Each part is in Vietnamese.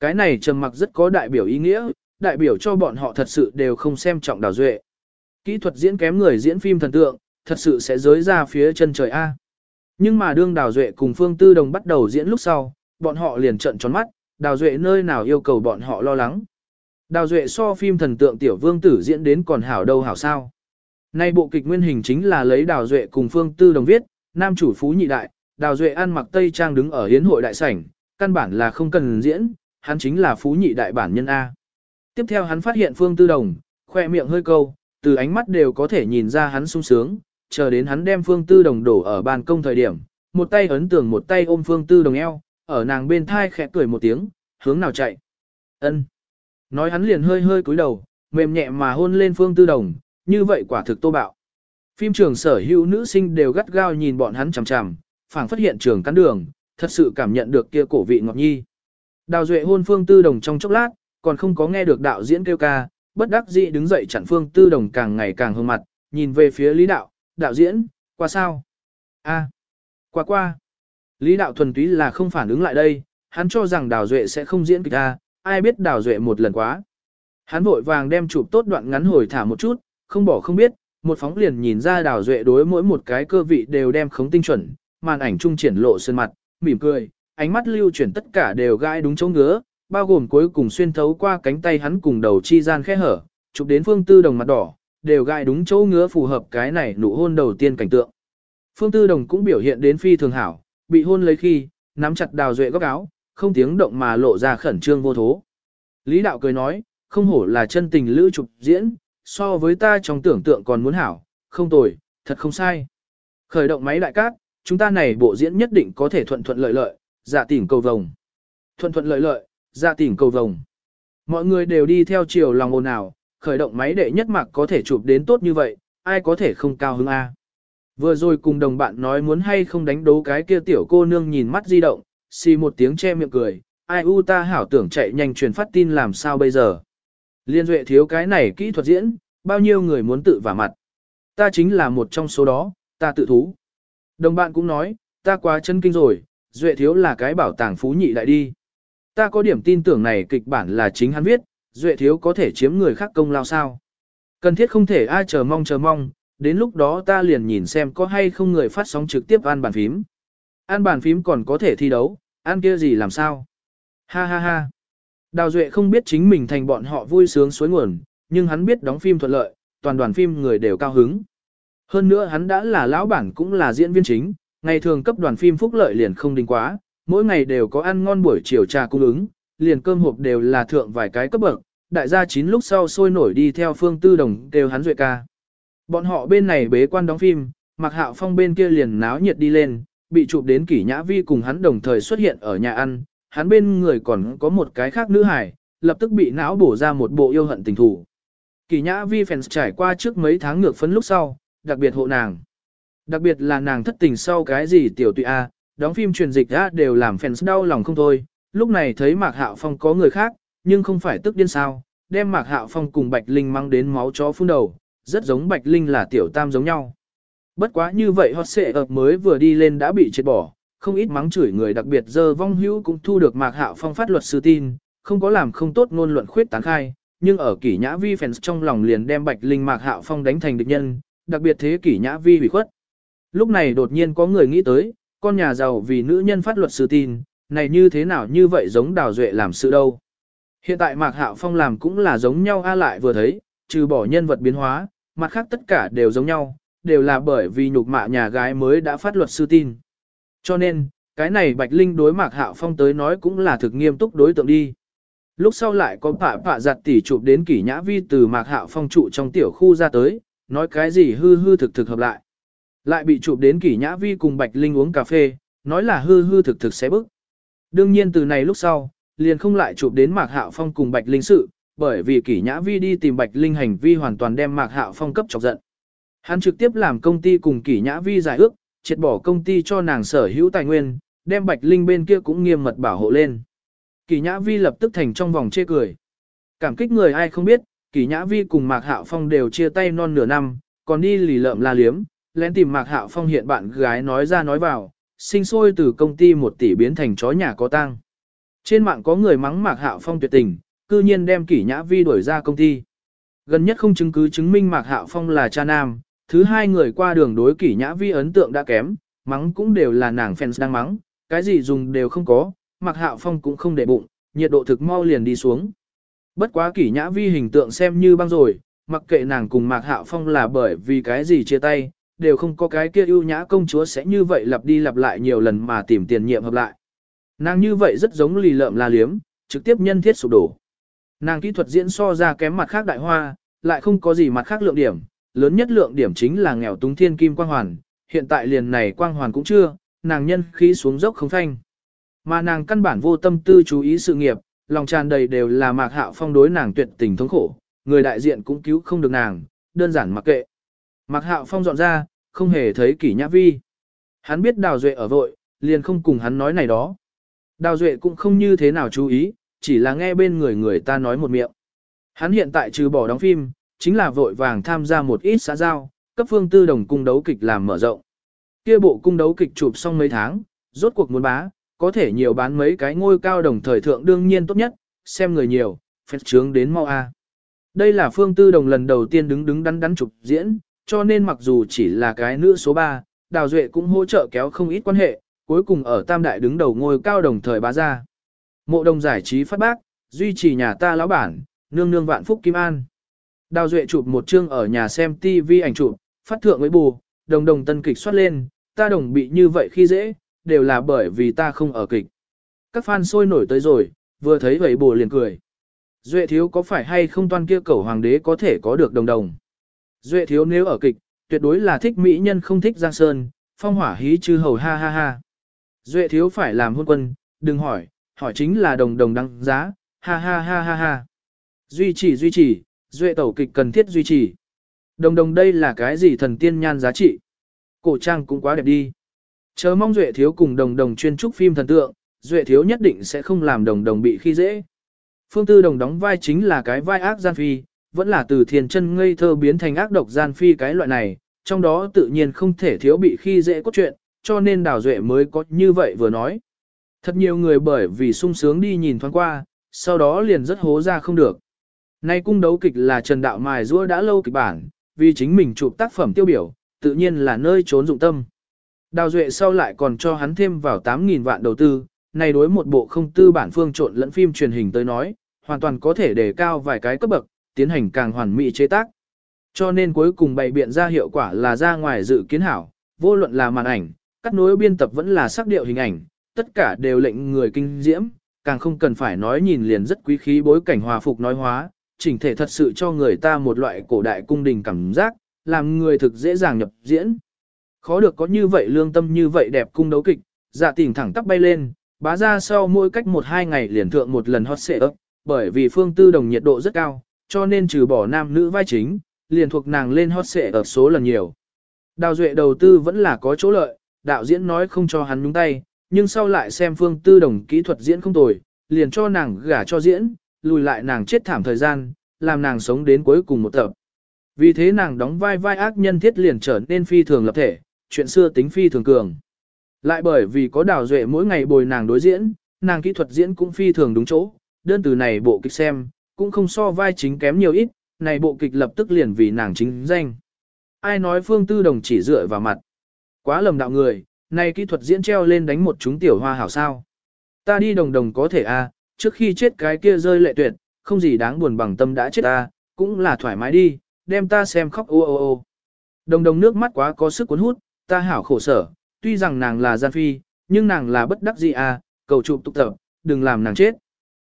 Cái này trầm mặc rất có đại biểu ý nghĩa, đại biểu cho bọn họ thật sự đều không xem trọng Đào Duệ. Kỹ thuật diễn kém người diễn phim thần tượng, thật sự sẽ giới ra phía chân trời A. Nhưng mà đương Đào Duệ cùng Phương Tư Đồng bắt đầu diễn lúc sau, bọn họ liền trận tròn mắt, Đào Duệ nơi nào yêu cầu bọn họ lo lắng. Đào Duệ so phim thần tượng tiểu vương tử diễn đến còn hảo đâu hảo sao. Nay bộ kịch nguyên hình chính là lấy Đào Duệ cùng Phương Tư Đồng viết, nam chủ phú nhị đại, Đào Duệ ăn mặc tây trang đứng ở hiến hội đại sảnh, căn bản là không cần diễn, hắn chính là phú nhị đại bản nhân A. Tiếp theo hắn phát hiện Phương Tư Đồng, khoe miệng hơi câu, từ ánh mắt đều có thể nhìn ra hắn sung sướng, chờ đến hắn đem Phương Tư Đồng đổ ở ban công thời điểm, một tay ấn tường một tay ôm Phương Tư Đồng eo, ở nàng bên thai khẽ cười một tiếng, hướng nào chạy. ân Nói hắn liền hơi hơi cúi đầu, mềm nhẹ mà hôn lên Phương Tư Đồng, như vậy quả thực tô bạo. Phim trường sở hữu nữ sinh đều gắt gao nhìn bọn hắn chằm chằm, phảng phát hiện trường cắn đường, thật sự cảm nhận được kia cổ vị ngọt nhi. Đào Duệ hôn Phương Tư Đồng trong chốc lát, còn không có nghe được đạo diễn kêu ca, bất đắc dĩ đứng dậy chặn Phương Tư Đồng càng ngày càng hương mặt, nhìn về phía Lý Đạo, đạo diễn, qua sao? a qua qua. Lý Đạo thuần túy là không phản ứng lại đây, hắn cho rằng Đào Duệ sẽ không diễn kịch ta, ai biết Đào Duệ một lần quá. Hắn vội vàng đem chụp tốt đoạn ngắn hồi thả một chút, không bỏ không biết, một phóng liền nhìn ra Đào Duệ đối mỗi một cái cơ vị đều đem khống tinh chuẩn, màn ảnh trung triển lộ sơn mặt, mỉm cười, ánh mắt lưu chuyển tất cả đều gãi đúng chỗ ngứa, bao gồm cuối cùng xuyên thấu qua cánh tay hắn cùng đầu chi gian khe hở, chụp đến phương tư đồng mặt đỏ, đều gãi đúng chỗ ngứa phù hợp cái này nụ hôn đầu tiên cảnh tượng. Phương tư đồng cũng biểu hiện đến phi thường hảo, bị hôn lấy khi, nắm chặt đào duệ góc áo, không tiếng động mà lộ ra khẩn trương vô thố. Lý đạo cười nói, không hổ là chân tình lữ chụp diễn, so với ta trong tưởng tượng còn muốn hảo, không tồi, thật không sai. Khởi động máy đại cát, chúng ta này bộ diễn nhất định có thể thuận thuận lợi lợi, dạ tỉnh cầu vồng. Thuận thuận lợi lợi, dạ tỉnh cầu vồng. Mọi người đều đi theo chiều lòng ồn ào, khởi động máy đệ nhất mạc có thể chụp đến tốt như vậy, ai có thể không cao hứng A. Vừa rồi cùng đồng bạn nói muốn hay không đánh đấu cái kia tiểu cô nương nhìn mắt di động, xì một tiếng che miệng cười, ai u ta hảo tưởng chạy nhanh truyền phát tin làm sao bây giờ. Liên duệ thiếu cái này kỹ thuật diễn, bao nhiêu người muốn tự vả mặt. Ta chính là một trong số đó, ta tự thú. Đồng bạn cũng nói, ta quá chân kinh rồi, duệ thiếu là cái bảo tàng phú nhị đại đi. Ta có điểm tin tưởng này kịch bản là chính hắn viết, duệ thiếu có thể chiếm người khác công lao sao. Cần thiết không thể ai à, chờ mong chờ mong, đến lúc đó ta liền nhìn xem có hay không người phát sóng trực tiếp an bàn phím. An bàn phím còn có thể thi đấu, an kia gì làm sao. Ha ha ha. Đào Duệ không biết chính mình thành bọn họ vui sướng suối nguồn, nhưng hắn biết đóng phim thuận lợi, toàn đoàn phim người đều cao hứng. Hơn nữa hắn đã là lão bản cũng là diễn viên chính, ngày thường cấp đoàn phim phúc lợi liền không đình quá, mỗi ngày đều có ăn ngon buổi chiều trà cung ứng, liền cơm hộp đều là thượng vài cái cấp bậc, đại gia chín lúc sau sôi nổi đi theo phương tư đồng đều hắn duệ ca. Bọn họ bên này bế quan đóng phim, mặc hạo phong bên kia liền náo nhiệt đi lên, bị chụp đến kỷ nhã vi cùng hắn đồng thời xuất hiện ở nhà ăn, hắn bên người còn có một cái khác nữ hải, lập tức bị não bổ ra một bộ yêu hận tình thủ. Kỷ nhã vi fans trải qua trước mấy tháng ngược phấn lúc sau, đặc biệt hộ nàng. Đặc biệt là nàng thất tình sau cái gì tiểu tụy A, đóng phim truyền dịch A đều làm fans đau lòng không thôi, lúc này thấy Mạc Hạo Phong có người khác, nhưng không phải tức điên sao, đem Mạc Hạo Phong cùng Bạch Linh mang đến máu chó phun đầu, rất giống Bạch Linh là tiểu tam giống nhau. Bất quá như vậy hot xệ ập mới vừa đi lên đã bị chết bỏ, không ít mắng chửi người đặc biệt giờ vong hữu cũng thu được Mạc Hạo Phong phát luật sư tin, không có làm không tốt ngôn luận khuyết tán khai, nhưng ở kỷ nhã vi fans trong lòng liền đem Bạch Linh Mạc Hạo Phong đánh thành địch nhân, đặc biệt thế kỷ nhã vi hủy khuất. Lúc này đột nhiên có người nghĩ tới, con nhà giàu vì nữ nhân phát luật sư tin, này như thế nào như vậy giống đào duệ làm sự đâu. Hiện tại Mạc Hạo Phong làm cũng là giống nhau a lại vừa thấy, trừ bỏ nhân vật biến hóa, mặt khác tất cả đều giống nhau, đều là bởi vì nhục mạ nhà gái mới đã phát luật sư tin. Cho nên, cái này Bạch Linh đối Mạc Hạo Phong tới nói cũng là thực nghiêm túc đối tượng đi. Lúc sau lại có phạ phạ giặt tỉ chụp đến kỷ nhã vi từ Mạc Hạo Phong trụ trong tiểu khu ra tới, nói cái gì hư hư thực thực hợp lại. Lại bị chụp đến kỷ nhã vi cùng Bạch Linh uống cà phê, nói là hư hư thực thực sẽ bức. Đương nhiên từ này lúc sau, liền không lại chụp đến Mạc Hạo Phong cùng Bạch Linh sự, bởi vì kỷ nhã vi đi tìm Bạch Linh hành vi hoàn toàn đem Mạc Hạo Phong cấp chọc giận. Hắn trực tiếp làm công ty cùng kỷ nhã vi giải ước, triệt bỏ công ty cho nàng sở hữu tài nguyên, đem Bạch Linh bên kia cũng nghiêm mật bảo hộ lên. Kỷ nhã vi lập tức thành trong vòng chê cười. Cảm kích người ai không biết, kỷ nhã vi cùng Mạc Hạo Phong đều chia tay non nửa năm, còn đi lì lợm la liếm, lén tìm Mạc Hạo Phong hiện bạn gái nói ra nói vào, sinh sôi từ công ty một tỷ biến thành chó nhà có tang. Trên mạng có người mắng Mạc Hạo Phong tuyệt tình, cư nhiên đem Kỷ Nhã Vi đuổi ra công ty. Gần nhất không chứng cứ chứng minh Mạc Hạo Phong là cha nam, thứ hai người qua đường đối Kỷ Nhã Vi ấn tượng đã kém, mắng cũng đều là nàng fans đang mắng, cái gì dùng đều không có, Mạc Hạo Phong cũng không để bụng, nhiệt độ thực mau liền đi xuống. Bất quá Kỷ Nhã Vi hình tượng xem như băng rồi, mặc kệ nàng cùng Mạc Hạo Phong là bởi vì cái gì chia tay, đều không có cái kia ưu nhã công chúa sẽ như vậy lặp đi lặp lại nhiều lần mà tìm tiền nhiệm hợp lại. Nàng như vậy rất giống lì lợm la liếm, trực tiếp nhân thiết sụp đổ. Nàng kỹ thuật diễn so ra kém mặt khác đại hoa, lại không có gì mặt khác lượng điểm, lớn nhất lượng điểm chính là nghèo túng thiên kim quang hoàn, hiện tại liền này quang hoàn cũng chưa, nàng nhân khí xuống dốc không thanh. Mà nàng căn bản vô tâm tư chú ý sự nghiệp, lòng tràn đầy đều là mạc hạo phong đối nàng tuyệt tình thống khổ, người đại diện cũng cứu không được nàng, đơn giản mặc kệ. Mạc hạo phong dọn ra, không hề thấy kỷ nhã vi. Hắn biết đào duệ ở vội, liền không cùng hắn nói này đó. Đào duệ cũng không như thế nào chú ý, chỉ là nghe bên người người ta nói một miệng. Hắn hiện tại trừ bỏ đóng phim, chính là vội vàng tham gia một ít xã giao, cấp phương tư đồng cung đấu kịch làm mở rộng. Kia bộ cung đấu kịch chụp xong mấy tháng, rốt cuộc muốn bá, có thể nhiều bán mấy cái ngôi cao đồng thời thượng đương nhiên tốt nhất, xem người nhiều, phép trướng đến mau a. Đây là phương tư đồng lần đầu tiên đứng đứng đắn đắn chụp diễn, cho nên mặc dù chỉ là cái nữ số 3, Đào Duệ cũng hỗ trợ kéo không ít quan hệ, cuối cùng ở Tam Đại đứng đầu ngôi cao đồng thời bá ra. Mộ đồng giải trí phát bác, duy trì nhà ta lão bản, nương nương vạn phúc kim an. Đào Duệ chụp một chương ở nhà xem TV ảnh chụp, phát thượng với bù, đồng đồng tân kịch xuất lên, ta đồng bị như vậy khi dễ, đều là bởi vì ta không ở kịch. Các fan sôi nổi tới rồi, vừa thấy vậy bù liền cười. Duệ thiếu có phải hay không toan kia cẩu hoàng đế có thể có được đồng đồng. Duệ thiếu nếu ở kịch, tuyệt đối là thích mỹ nhân không thích Giang Sơn, phong hỏa hí chư hầu ha ha ha. Duệ thiếu phải làm hôn quân, đừng hỏi, hỏi chính là đồng đồng đăng giá, ha ha ha ha ha. Duy trì duy trì, duệ tẩu kịch cần thiết duy trì. Đồng đồng đây là cái gì thần tiên nhan giá trị? Cổ trang cũng quá đẹp đi. Chờ mong duệ thiếu cùng đồng đồng chuyên trúc phim thần tượng, duệ thiếu nhất định sẽ không làm đồng đồng bị khi dễ. Phương Tư Đồng đóng vai chính là cái vai ác gian phi, vẫn là từ thiền chân ngây thơ biến thành ác độc gian phi cái loại này, trong đó tự nhiên không thể thiếu bị khi dễ cốt truyện, cho nên Đào Duệ mới có như vậy vừa nói. Thật nhiều người bởi vì sung sướng đi nhìn thoáng qua, sau đó liền rất hố ra không được. Nay cung đấu kịch là Trần Đạo Mài rua đã lâu kịch bản, vì chính mình chụp tác phẩm tiêu biểu, tự nhiên là nơi trốn dụng tâm. Đào Duệ sau lại còn cho hắn thêm vào 8.000 vạn đầu tư, này đối một bộ không tư bản phương trộn lẫn phim truyền hình tới nói, hoàn toàn có thể đề cao vài cái cấp bậc, tiến hành càng hoàn mỹ chế tác. Cho nên cuối cùng bày biện ra hiệu quả là ra ngoài dự kiến hảo, vô luận là màn ảnh, cắt nối biên tập vẫn là sắc điệu hình ảnh, tất cả đều lệnh người kinh diễm, càng không cần phải nói nhìn liền rất quý khí bối cảnh hòa phục nói hóa, chỉnh thể thật sự cho người ta một loại cổ đại cung đình cảm giác, làm người thực dễ dàng nhập diễn. Khó được có như vậy lương tâm như vậy đẹp cung đấu kịch, dạ tỉnh thẳng tắp bay lên, bá ra sau mỗi cách một hai ngày liền thượng một lần hot xệ ấp, bởi vì phương tư đồng nhiệt độ rất cao, cho nên trừ bỏ nam nữ vai chính, liền thuộc nàng lên hot xệ ở số lần nhiều. Đào Duệ đầu tư vẫn là có chỗ lợi, đạo diễn nói không cho hắn nhúng tay, nhưng sau lại xem phương tư đồng kỹ thuật diễn không tồi, liền cho nàng gả cho diễn, lùi lại nàng chết thảm thời gian, làm nàng sống đến cuối cùng một tập. Vì thế nàng đóng vai vai ác nhân thiết liền trở nên phi thường lập thể, chuyện xưa tính phi thường cường. Lại bởi vì có đào duệ mỗi ngày bồi nàng đối diễn, nàng kỹ thuật diễn cũng phi thường đúng chỗ, đơn từ này bộ kịch xem, cũng không so vai chính kém nhiều ít, này bộ kịch lập tức liền vì nàng chính danh. Ai nói phương tư đồng chỉ dựa vào mặt. Quá lầm đạo người, này kỹ thuật diễn treo lên đánh một chúng tiểu hoa hảo sao. Ta đi đồng đồng có thể a à, trước khi chết cái kia rơi lệ tuyệt, không gì đáng buồn bằng tâm đã chết ta, cũng là thoải mái đi, đem ta xem khóc ô ô ô. Đồng đồng nước mắt quá có sức cuốn hút, ta hảo khổ sở, tuy rằng nàng là gian phi, nhưng nàng là bất đắc dĩ à, cầu chụp tục tập, đừng làm nàng chết.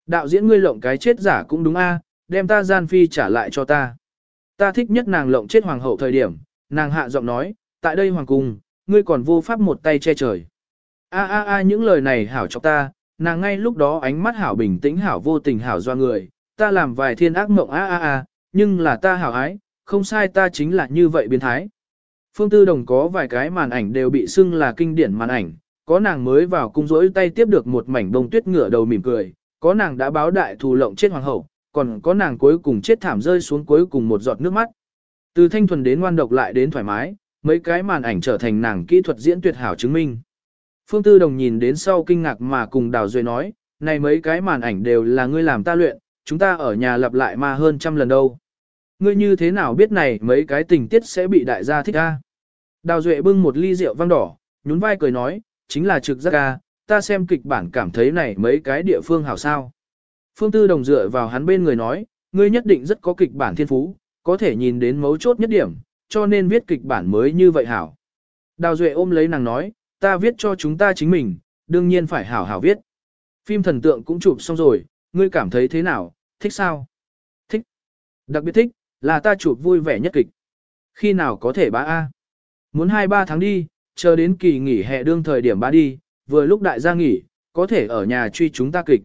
Đạo diễn ngươi lộng cái chết giả cũng đúng a, đem ta gian phi trả lại cho ta. Ta thích nhất nàng lộng chết hoàng hậu thời điểm, nàng hạ giọng nói, tại đây hoàng cung, ngươi còn vô pháp một tay che trời. A a a những lời này hảo cho ta, nàng ngay lúc đó ánh mắt hảo bình tĩnh hảo vô tình hảo doa người, ta làm vài thiên ác mộng a a a, nhưng là ta hảo ái, không sai ta chính là như vậy biến thái. Phương Tư Đồng có vài cái màn ảnh đều bị xưng là kinh điển màn ảnh, có nàng mới vào cung rỗi tay tiếp được một mảnh bông tuyết ngửa đầu mỉm cười, có nàng đã báo đại thù lộng chết hoàng hậu, còn có nàng cuối cùng chết thảm rơi xuống cuối cùng một giọt nước mắt. Từ thanh thuần đến ngoan độc lại đến thoải mái, mấy cái màn ảnh trở thành nàng kỹ thuật diễn tuyệt hảo chứng minh. Phương Tư Đồng nhìn đến sau kinh ngạc mà cùng Đào Duệ nói, này mấy cái màn ảnh đều là ngươi làm ta luyện, chúng ta ở nhà lặp lại mà hơn trăm lần đâu. Ngươi như thế nào biết này mấy cái tình tiết sẽ bị đại gia thích a? Đào Duệ bưng một ly rượu vang đỏ, nhún vai cười nói, chính là trực giác a, ta xem kịch bản cảm thấy này mấy cái địa phương hảo sao. Phương Tư Đồng dựa vào hắn bên người nói, ngươi nhất định rất có kịch bản thiên phú, có thể nhìn đến mấu chốt nhất điểm, cho nên viết kịch bản mới như vậy hảo. Đào Duệ ôm lấy nàng nói, ta viết cho chúng ta chính mình, đương nhiên phải hảo hảo viết. Phim thần tượng cũng chụp xong rồi, ngươi cảm thấy thế nào, thích sao? Thích. Đặc biệt thích, là ta chụp vui vẻ nhất kịch. Khi nào có thể bá A? Muốn 2-3 tháng đi, chờ đến kỳ nghỉ hè đương thời điểm bá đi, vừa lúc đại gia nghỉ, có thể ở nhà truy chúng ta kịch.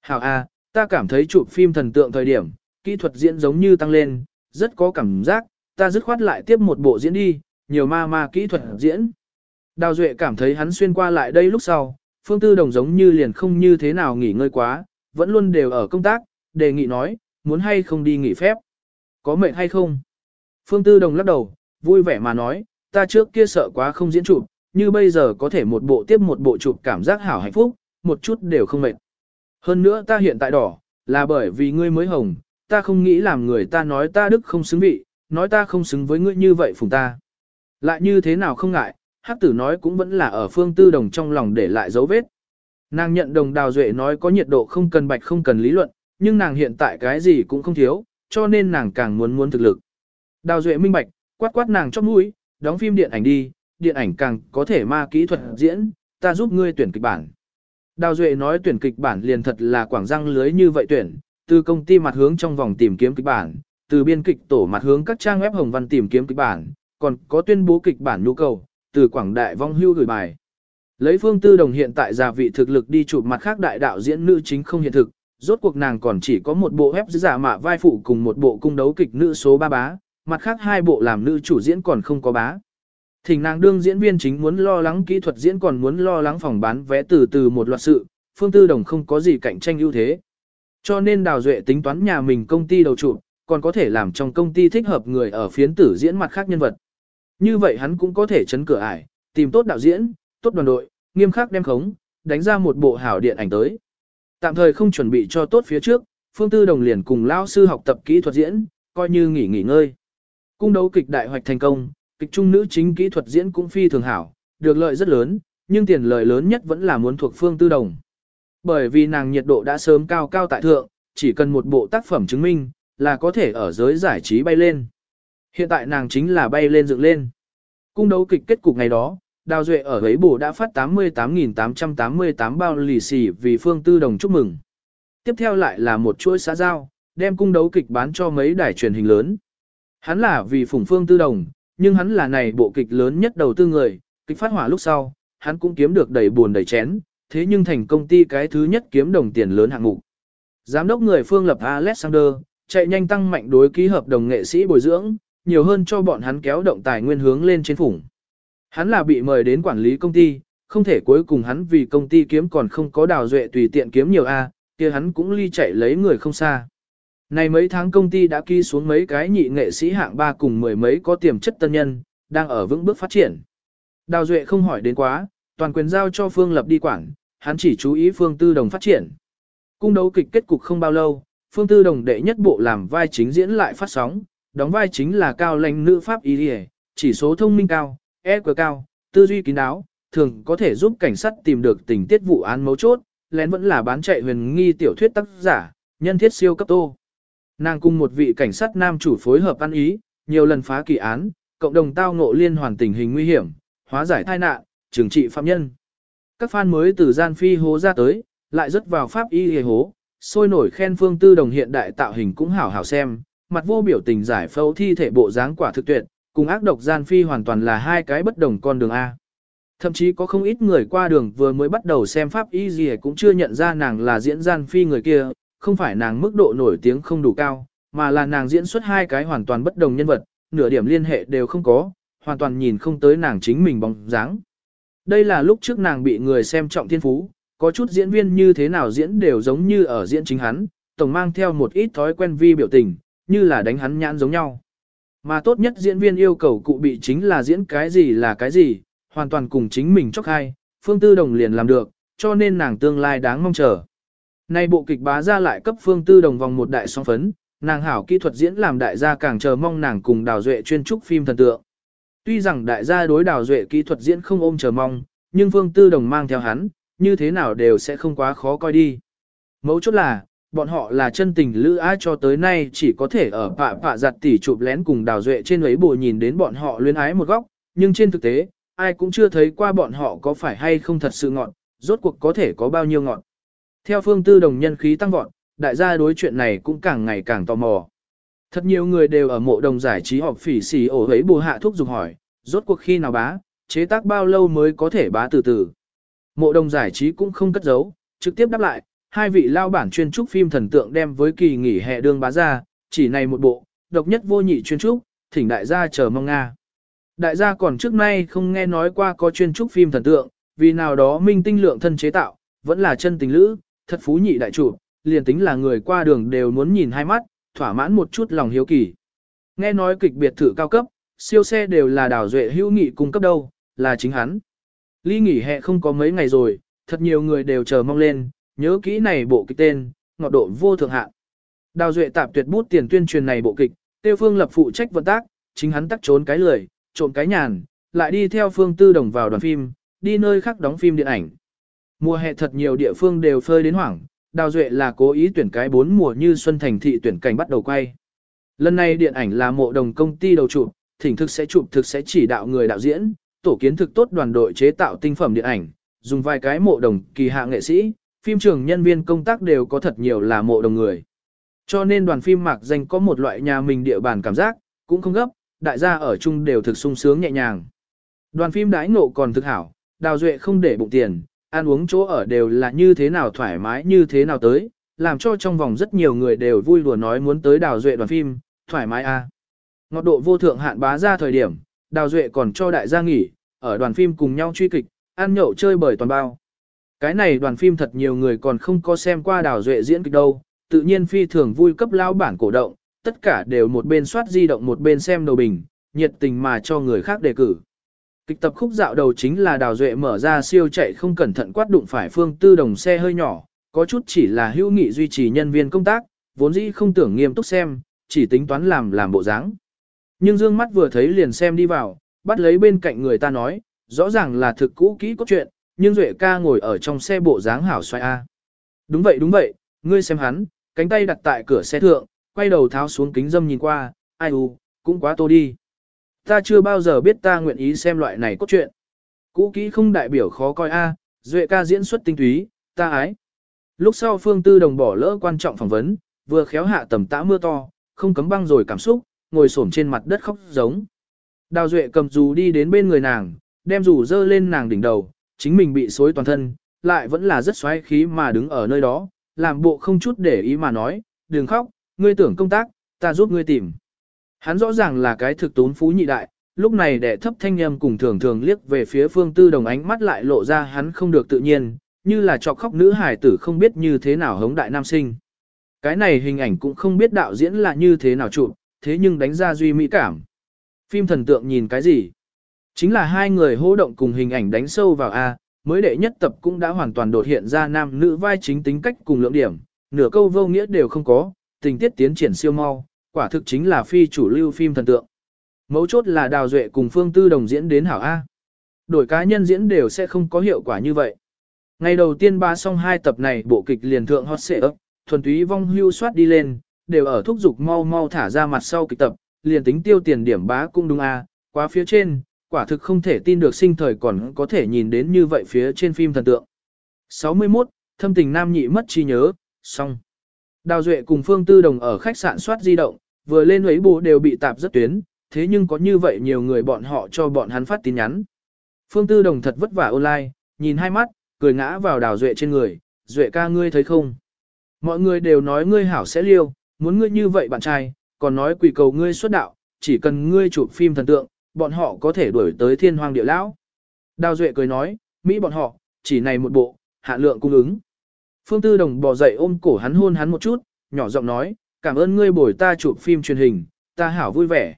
Hảo A, ta cảm thấy chụp phim thần tượng thời điểm, kỹ thuật diễn giống như tăng lên, rất có cảm giác, ta dứt khoát lại tiếp một bộ diễn đi, nhiều ma ma kỹ thuật diễn. Đào Duệ cảm thấy hắn xuyên qua lại đây lúc sau, Phương Tư Đồng giống như liền không như thế nào nghỉ ngơi quá, vẫn luôn đều ở công tác, đề nghị nói, muốn hay không đi nghỉ phép. Có mệt hay không? Phương Tư Đồng lắc đầu, vui vẻ mà nói, ta trước kia sợ quá không diễn chụp, như bây giờ có thể một bộ tiếp một bộ chụp cảm giác hảo hạnh phúc, một chút đều không mệt. Hơn nữa ta hiện tại đỏ, là bởi vì ngươi mới hồng, ta không nghĩ làm người ta nói ta đức không xứng vị, nói ta không xứng với ngươi như vậy phùng ta. Lại như thế nào không ngại, hắc tử nói cũng vẫn là ở phương tư đồng trong lòng để lại dấu vết. Nàng nhận đồng đào duệ nói có nhiệt độ không cần bạch không cần lý luận, nhưng nàng hiện tại cái gì cũng không thiếu, cho nên nàng càng muốn muốn thực lực. Đào duệ minh bạch, quát quát nàng chót mũi, đóng phim điện ảnh đi, điện ảnh càng có thể ma kỹ thuật diễn, ta giúp ngươi tuyển kịch bản. Đào duệ nói tuyển kịch bản liền thật là quảng răng lưới như vậy tuyển, từ công ty mặt hướng trong vòng tìm kiếm kịch bản, từ biên kịch tổ mặt hướng các trang web hồng văn tìm kiếm kịch bản, còn có tuyên bố kịch bản nhu cầu, từ quảng đại vong hưu gửi bài. Lấy phương tư đồng hiện tại giả vị thực lực đi chụp mặt khác đại đạo diễn nữ chính không hiện thực, rốt cuộc nàng còn chỉ có một bộ ép giả mạ vai phụ cùng một bộ cung đấu kịch nữ số ba bá, mặt khác hai bộ làm nữ chủ diễn còn không có bá. Thỉnh nàng đương diễn viên chính muốn lo lắng kỹ thuật diễn còn muốn lo lắng phòng bán vé từ từ một loạt sự, phương tư đồng không có gì cạnh tranh ưu thế. Cho nên Đào Duệ tính toán nhà mình công ty đầu trụ, còn có thể làm trong công ty thích hợp người ở phiến tử diễn mặt khác nhân vật. Như vậy hắn cũng có thể chấn cửa ải, tìm tốt đạo diễn, tốt đoàn đội, nghiêm khắc đem khống, đánh ra một bộ hảo điện ảnh tới. Tạm thời không chuẩn bị cho tốt phía trước, Phương Tư Đồng liền cùng lao sư học tập kỹ thuật diễn, coi như nghỉ nghỉ ngơi. Cung đấu kịch đại hoạch thành công, kịch trung nữ chính kỹ thuật diễn cũng phi thường hảo, được lợi rất lớn, nhưng tiền lợi lớn nhất vẫn là muốn thuộc Phương Tư Đồng. Bởi vì nàng nhiệt độ đã sớm cao cao tại thượng, chỉ cần một bộ tác phẩm chứng minh, là có thể ở giới giải trí bay lên. Hiện tại nàng chính là bay lên dựng lên. Cung đấu kịch kết cục ngày đó, Đào Duệ ở ấy bổ đã phát 88.888 bao lì xì vì Phương Tư Đồng chúc mừng. Tiếp theo lại là một chuỗi xã giao, đem cung đấu kịch bán cho mấy đài truyền hình lớn. Hắn là vì phủng Phương Tư Đồng, nhưng hắn là này bộ kịch lớn nhất đầu tư người, kịch phát hỏa lúc sau, hắn cũng kiếm được đầy buồn đầy chén, thế nhưng thành công ty cái thứ nhất kiếm đồng tiền lớn hạng mục. Giám đốc người phương lập Alexander, chạy nhanh tăng mạnh đối ký hợp đồng nghệ sĩ bồi dưỡng, nhiều hơn cho bọn hắn kéo động tài nguyên hướng lên trên phủng. Hắn là bị mời đến quản lý công ty, không thể cuối cùng hắn vì công ty kiếm còn không có đào duệ tùy tiện kiếm nhiều A, kia hắn cũng ly chạy lấy người không xa. Này mấy tháng công ty đã ký xuống mấy cái nhị nghệ sĩ hạng ba cùng mười mấy có tiềm chất tân nhân, đang ở vững bước phát triển. Đào Duệ không hỏi đến quá, toàn quyền giao cho Phương Lập đi quản, hắn chỉ chú ý Phương Tư Đồng phát triển. Cung đấu kịch kết cục không bao lâu, Phương Tư Đồng đệ nhất bộ làm vai chính diễn lại phát sóng, đóng vai chính là cao lãnh nữ pháp y chỉ số thông minh cao, EQ cao, tư duy kín đáo, thường có thể giúp cảnh sát tìm được tình tiết vụ án mấu chốt, lén vẫn là bán chạy huyền nghi tiểu thuyết tác giả, nhân thiết siêu cấp tô. Nàng cùng một vị cảnh sát nam chủ phối hợp ăn ý, nhiều lần phá kỳ án, cộng đồng tao ngộ liên hoàn tình hình nguy hiểm, hóa giải tai nạn, trừng trị phạm nhân. Các fan mới từ gian phi hố ra tới, lại rất vào pháp y hề hố, sôi nổi khen phương tư đồng hiện đại tạo hình cũng hảo hảo xem, mặt vô biểu tình giải phẫu thi thể bộ dáng quả thực tuyệt, cùng ác độc gian phi hoàn toàn là hai cái bất đồng con đường A. Thậm chí có không ít người qua đường vừa mới bắt đầu xem pháp y gì cũng chưa nhận ra nàng là diễn gian phi người kia, không phải nàng mức độ nổi tiếng không đủ cao, mà là nàng diễn xuất hai cái hoàn toàn bất đồng nhân vật, nửa điểm liên hệ đều không có, hoàn toàn nhìn không tới nàng chính mình bóng dáng. Đây là lúc trước nàng bị người xem trọng thiên phú, có chút diễn viên như thế nào diễn đều giống như ở diễn chính hắn, tổng mang theo một ít thói quen vi biểu tình, như là đánh hắn nhãn giống nhau. Mà tốt nhất diễn viên yêu cầu cụ bị chính là diễn cái gì là cái gì, hoàn toàn cùng chính mình chóc hai, phương tư đồng liền làm được, cho nên nàng tương lai đáng mong chờ. Nay bộ kịch bá ra lại cấp phương tư đồng vòng một đại song phấn, nàng hảo kỹ thuật diễn làm đại gia càng chờ mong nàng cùng đào duệ chuyên trúc phim thần tượng. Tuy rằng đại gia đối đào duệ kỹ thuật diễn không ôm chờ mong, nhưng phương tư đồng mang theo hắn, như thế nào đều sẽ không quá khó coi đi. Mấu chốt là, bọn họ là chân tình lữ á cho tới nay chỉ có thể ở pạ pạ giặt tỉ chụp lén cùng đào duệ trên ấy bù nhìn đến bọn họ luyến ái một góc, nhưng trên thực tế, ai cũng chưa thấy qua bọn họ có phải hay không thật sự ngọn, rốt cuộc có thể có bao nhiêu ngọn. Theo phương tư đồng nhân khí tăng vọt, đại gia đối chuyện này cũng càng ngày càng tò mò. Thật nhiều người đều ở mộ đồng giải trí họp phỉ xì ổ ấy bù hạ thuốc dục hỏi, rốt cuộc khi nào bá, chế tác bao lâu mới có thể bá từ từ. Mộ đồng giải trí cũng không cất giấu, trực tiếp đáp lại, hai vị lao bản chuyên trúc phim thần tượng đem với kỳ nghỉ hè đương bá ra, chỉ này một bộ, độc nhất vô nhị chuyên trúc, thỉnh đại gia chờ mong Nga. Đại gia còn trước nay không nghe nói qua có chuyên trúc phim thần tượng, vì nào đó minh tinh lượng thân chế tạo, vẫn là chân tình lữ, thật phú nhị đại chủ, liền tính là người qua đường đều muốn nhìn hai mắt, thỏa mãn một chút lòng hiếu kỳ. Nghe nói kịch biệt thự cao cấp, siêu xe đều là đào duệ hữu nghị cung cấp đâu, là chính hắn. Ly nghỉ hè không có mấy ngày rồi, thật nhiều người đều chờ mong lên, nhớ kỹ này bộ kịch tên, ngọt độ vô thượng hạn. Đào duệ tạp tuyệt bút tiền tuyên truyền này bộ kịch, tiêu phương lập phụ trách vận tác, chính hắn tắc trốn cái lười, trộm cái nhàn, lại đi theo phương tư đồng vào đoàn phim, đi nơi khác đóng phim điện ảnh. Mùa hè thật nhiều địa phương đều phơi đến hoảng, Đào Duệ là cố ý tuyển cái bốn mùa như Xuân Thành thị tuyển cảnh bắt đầu quay. Lần này điện ảnh là mộ đồng công ty đầu chụp, thỉnh thực sẽ chụp thực sẽ chỉ đạo người đạo diễn, tổ kiến thực tốt đoàn đội chế tạo tinh phẩm điện ảnh, dùng vài cái mộ đồng kỳ hạ nghệ sĩ, phim trường nhân viên công tác đều có thật nhiều là mộ đồng người. Cho nên đoàn phim mạc danh có một loại nhà mình địa bàn cảm giác, cũng không gấp, đại gia ở chung đều thực sung sướng nhẹ nhàng. Đoàn phim đãi ngộ còn thực hảo, Đào Duệ không để bụng tiền, ăn uống chỗ ở đều là như thế nào thoải mái như thế nào tới, làm cho trong vòng rất nhiều người đều vui đùa nói muốn tới Đào Duệ đoàn phim, thoải mái a. À. Ngọt độ vô thượng hạn bá ra thời điểm, Đào Duệ còn cho đại gia nghỉ, ở đoàn phim cùng nhau truy kịch, ăn nhậu chơi bời toàn bao. Cái này đoàn phim thật nhiều người còn không có xem qua Đào Duệ diễn kịch đâu, tự nhiên phi thường vui cấp lao bản cổ động, tất cả đều một bên soát di động một bên xem đầu bình, nhiệt tình mà cho người khác đề cử. Kịch tập khúc dạo đầu chính là Đào Duệ mở ra siêu chạy không cẩn thận quát đụng phải phương tư đồng xe hơi nhỏ, có chút chỉ là hữu nghị duy trì nhân viên công tác, vốn dĩ không tưởng nghiêm túc xem, chỉ tính toán làm làm bộ dáng. Nhưng dương mắt vừa thấy liền xem đi vào, bắt lấy bên cạnh người ta nói, rõ ràng là thực cũ kỹ cốt truyện, nhưng Duệ ca ngồi ở trong xe bộ dáng hảo xoay A. Đúng vậy đúng vậy, ngươi xem hắn, cánh tay đặt tại cửa xe thượng, quay đầu tháo xuống kính dâm nhìn qua, ai u, cũng quá tô đi. Ta chưa bao giờ biết ta nguyện ý xem loại này cốt truyện. Cũ kỹ không đại biểu khó coi a, duệ ca diễn xuất tinh túy, ta ái. Lúc sau Phương Tư Đồng bỏ lỡ quan trọng phỏng vấn, vừa khéo hạ tầm tã mưa to, không cấm băng rồi cảm xúc, ngồi xổm trên mặt đất khóc giống. Đào Duệ cầm dù đi đến bên người nàng, đem dù dơ lên nàng đỉnh đầu, chính mình bị xối toàn thân, lại vẫn là rất xoáy khí mà đứng ở nơi đó, làm bộ không chút để ý mà nói, đừng khóc, ngươi tưởng công tác, ta giúp ngươi tìm. Hắn rõ ràng là cái thực tốn phú nhị đại, lúc này đệ thấp thanh âm cùng thường thường liếc về phía phương tư đồng ánh mắt lại lộ ra hắn không được tự nhiên, như là chọc khóc nữ hải tử không biết như thế nào hống đại nam sinh. Cái này hình ảnh cũng không biết đạo diễn là như thế nào chụp, thế nhưng đánh ra duy mỹ cảm. Phim thần tượng nhìn cái gì? Chính là hai người hô động cùng hình ảnh đánh sâu vào A, mới đệ nhất tập cũng đã hoàn toàn đột hiện ra nam nữ vai chính tính cách cùng lượng điểm, nửa câu vô nghĩa đều không có, tình tiết tiến triển siêu mau, quả thực chính là phi chủ lưu phim thần tượng. Mấu chốt là Đào Duệ cùng Phương Tư Đồng diễn đến hảo A. Đổi cá nhân diễn đều sẽ không có hiệu quả như vậy. Ngày đầu tiên ba xong hai tập này bộ kịch liền thượng hot xệ ấp, thuần túy vong hưu soát đi lên, đều ở thúc dục mau mau thả ra mặt sau kịch tập, liền tính tiêu tiền điểm bá cũng đúng A, quá phía trên, quả thực không thể tin được sinh thời còn có thể nhìn đến như vậy phía trên phim thần tượng. 61. Thâm tình nam nhị mất trí nhớ, xong. Đào Duệ cùng Phương Tư Đồng ở khách sạn soát di động, vừa lên ấy bù đều bị tạp rất tuyến, thế nhưng có như vậy nhiều người bọn họ cho bọn hắn phát tin nhắn. Phương Tư Đồng thật vất vả online, nhìn hai mắt, cười ngã vào Đào Duệ trên người, Duệ ca ngươi thấy không? Mọi người đều nói ngươi hảo sẽ liêu, muốn ngươi như vậy bạn trai, còn nói quỳ cầu ngươi xuất đạo, chỉ cần ngươi chụp phim thần tượng, bọn họ có thể đuổi tới thiên hoàng địa lão. Đào Duệ cười nói, Mỹ bọn họ, chỉ này một bộ, hạ lượng cung ứng. Phương Tư Đồng bò dậy ôm cổ hắn hôn hắn một chút, nhỏ giọng nói, cảm ơn ngươi bồi ta chụp phim truyền hình, ta hảo vui vẻ.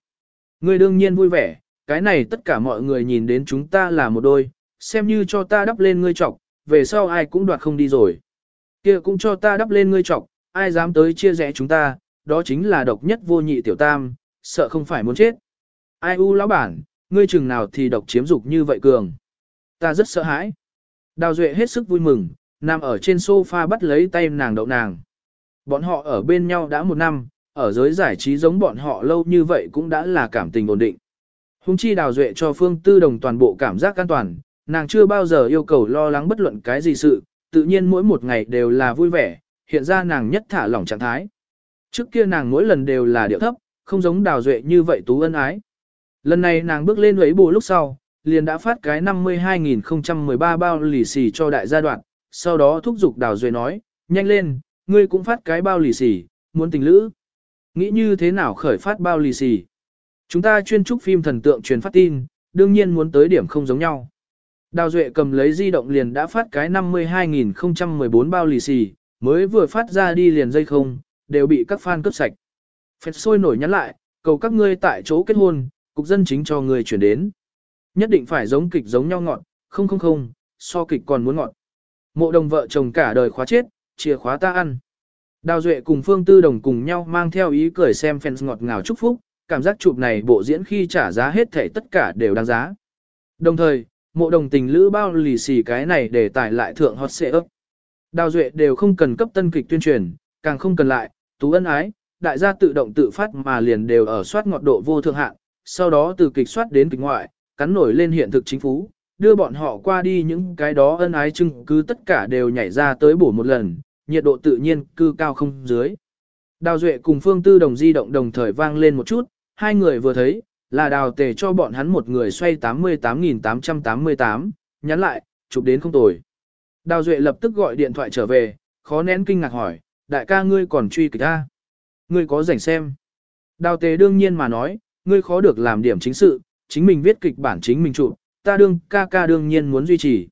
Ngươi đương nhiên vui vẻ, cái này tất cả mọi người nhìn đến chúng ta là một đôi, xem như cho ta đắp lên ngươi trọc, về sau ai cũng đoạt không đi rồi. kia cũng cho ta đắp lên ngươi trọc, ai dám tới chia rẽ chúng ta, đó chính là độc nhất vô nhị tiểu tam, sợ không phải muốn chết. Ai u lão bản, ngươi chừng nào thì độc chiếm dục như vậy cường. Ta rất sợ hãi. Đào Duệ hết sức vui mừng, nằm ở trên sofa bắt lấy tay nàng đậu nàng. Bọn họ ở bên nhau đã một năm, ở giới giải trí giống bọn họ lâu như vậy cũng đã là cảm tình ổn định. Hùng chi đào duệ cho Phương Tư Đồng toàn bộ cảm giác an toàn, nàng chưa bao giờ yêu cầu lo lắng bất luận cái gì sự, tự nhiên mỗi một ngày đều là vui vẻ, hiện ra nàng nhất thả lỏng trạng thái. Trước kia nàng mỗi lần đều là điệu thấp, không giống đào duệ như vậy tú ân ái. Lần này nàng bước lên ấy bù lúc sau, liền đã phát cái 52.013 bao lì xì cho đại gia đoạn, sau đó thúc giục đào duệ nói, nhanh lên, ngươi cũng phát cái bao lì xì, muốn tình lữ. Nghĩ như thế nào khởi phát bao lì xì? Chúng ta chuyên trúc phim thần tượng truyền phát tin, đương nhiên muốn tới điểm không giống nhau. Đào Duệ cầm lấy di động liền đã phát cái 52.014 bao lì xì, mới vừa phát ra đi liền dây không, đều bị các fan cướp sạch. Phép sôi nổi nhắn lại, cầu các ngươi tại chỗ kết hôn, cục dân chính cho người chuyển đến. Nhất định phải giống kịch giống nhau ngọn, không không không, so kịch còn muốn ngọn. Mộ đồng vợ chồng cả đời khóa chết, chìa khóa ta ăn. Đào Duệ cùng Phương Tư Đồng cùng nhau mang theo ý cười xem fans ngọt ngào chúc phúc, cảm giác chụp này bộ diễn khi trả giá hết thể tất cả đều đáng giá. Đồng thời, mộ đồng tình lữ bao lì xì cái này để tải lại thượng hot xệ ấp. Đào Duệ đều không cần cấp tân kịch tuyên truyền, càng không cần lại, tú ân ái, đại gia tự động tự phát mà liền đều ở soát ngọt độ vô thượng hạn, sau đó từ kịch soát đến kịch ngoại, cắn nổi lên hiện thực chính phú, đưa bọn họ qua đi những cái đó ân ái chứng cứ tất cả đều nhảy ra tới bổ một lần, nhiệt độ tự nhiên cư cao không dưới. Đào Duệ cùng Phương Tư Đồng di động đồng thời vang lên một chút, hai người vừa thấy, là đào tề cho bọn hắn một người xoay 88.888, nhắn lại, chụp đến không tồi. Đào Duệ lập tức gọi điện thoại trở về, khó nén kinh ngạc hỏi, đại ca ngươi còn truy kịch ta. Ngươi có rảnh xem. Đào tề đương nhiên mà nói, ngươi khó được làm điểm chính sự, chính mình viết kịch bản chính mình chụp, ta đương ca ca đương nhiên muốn duy trì.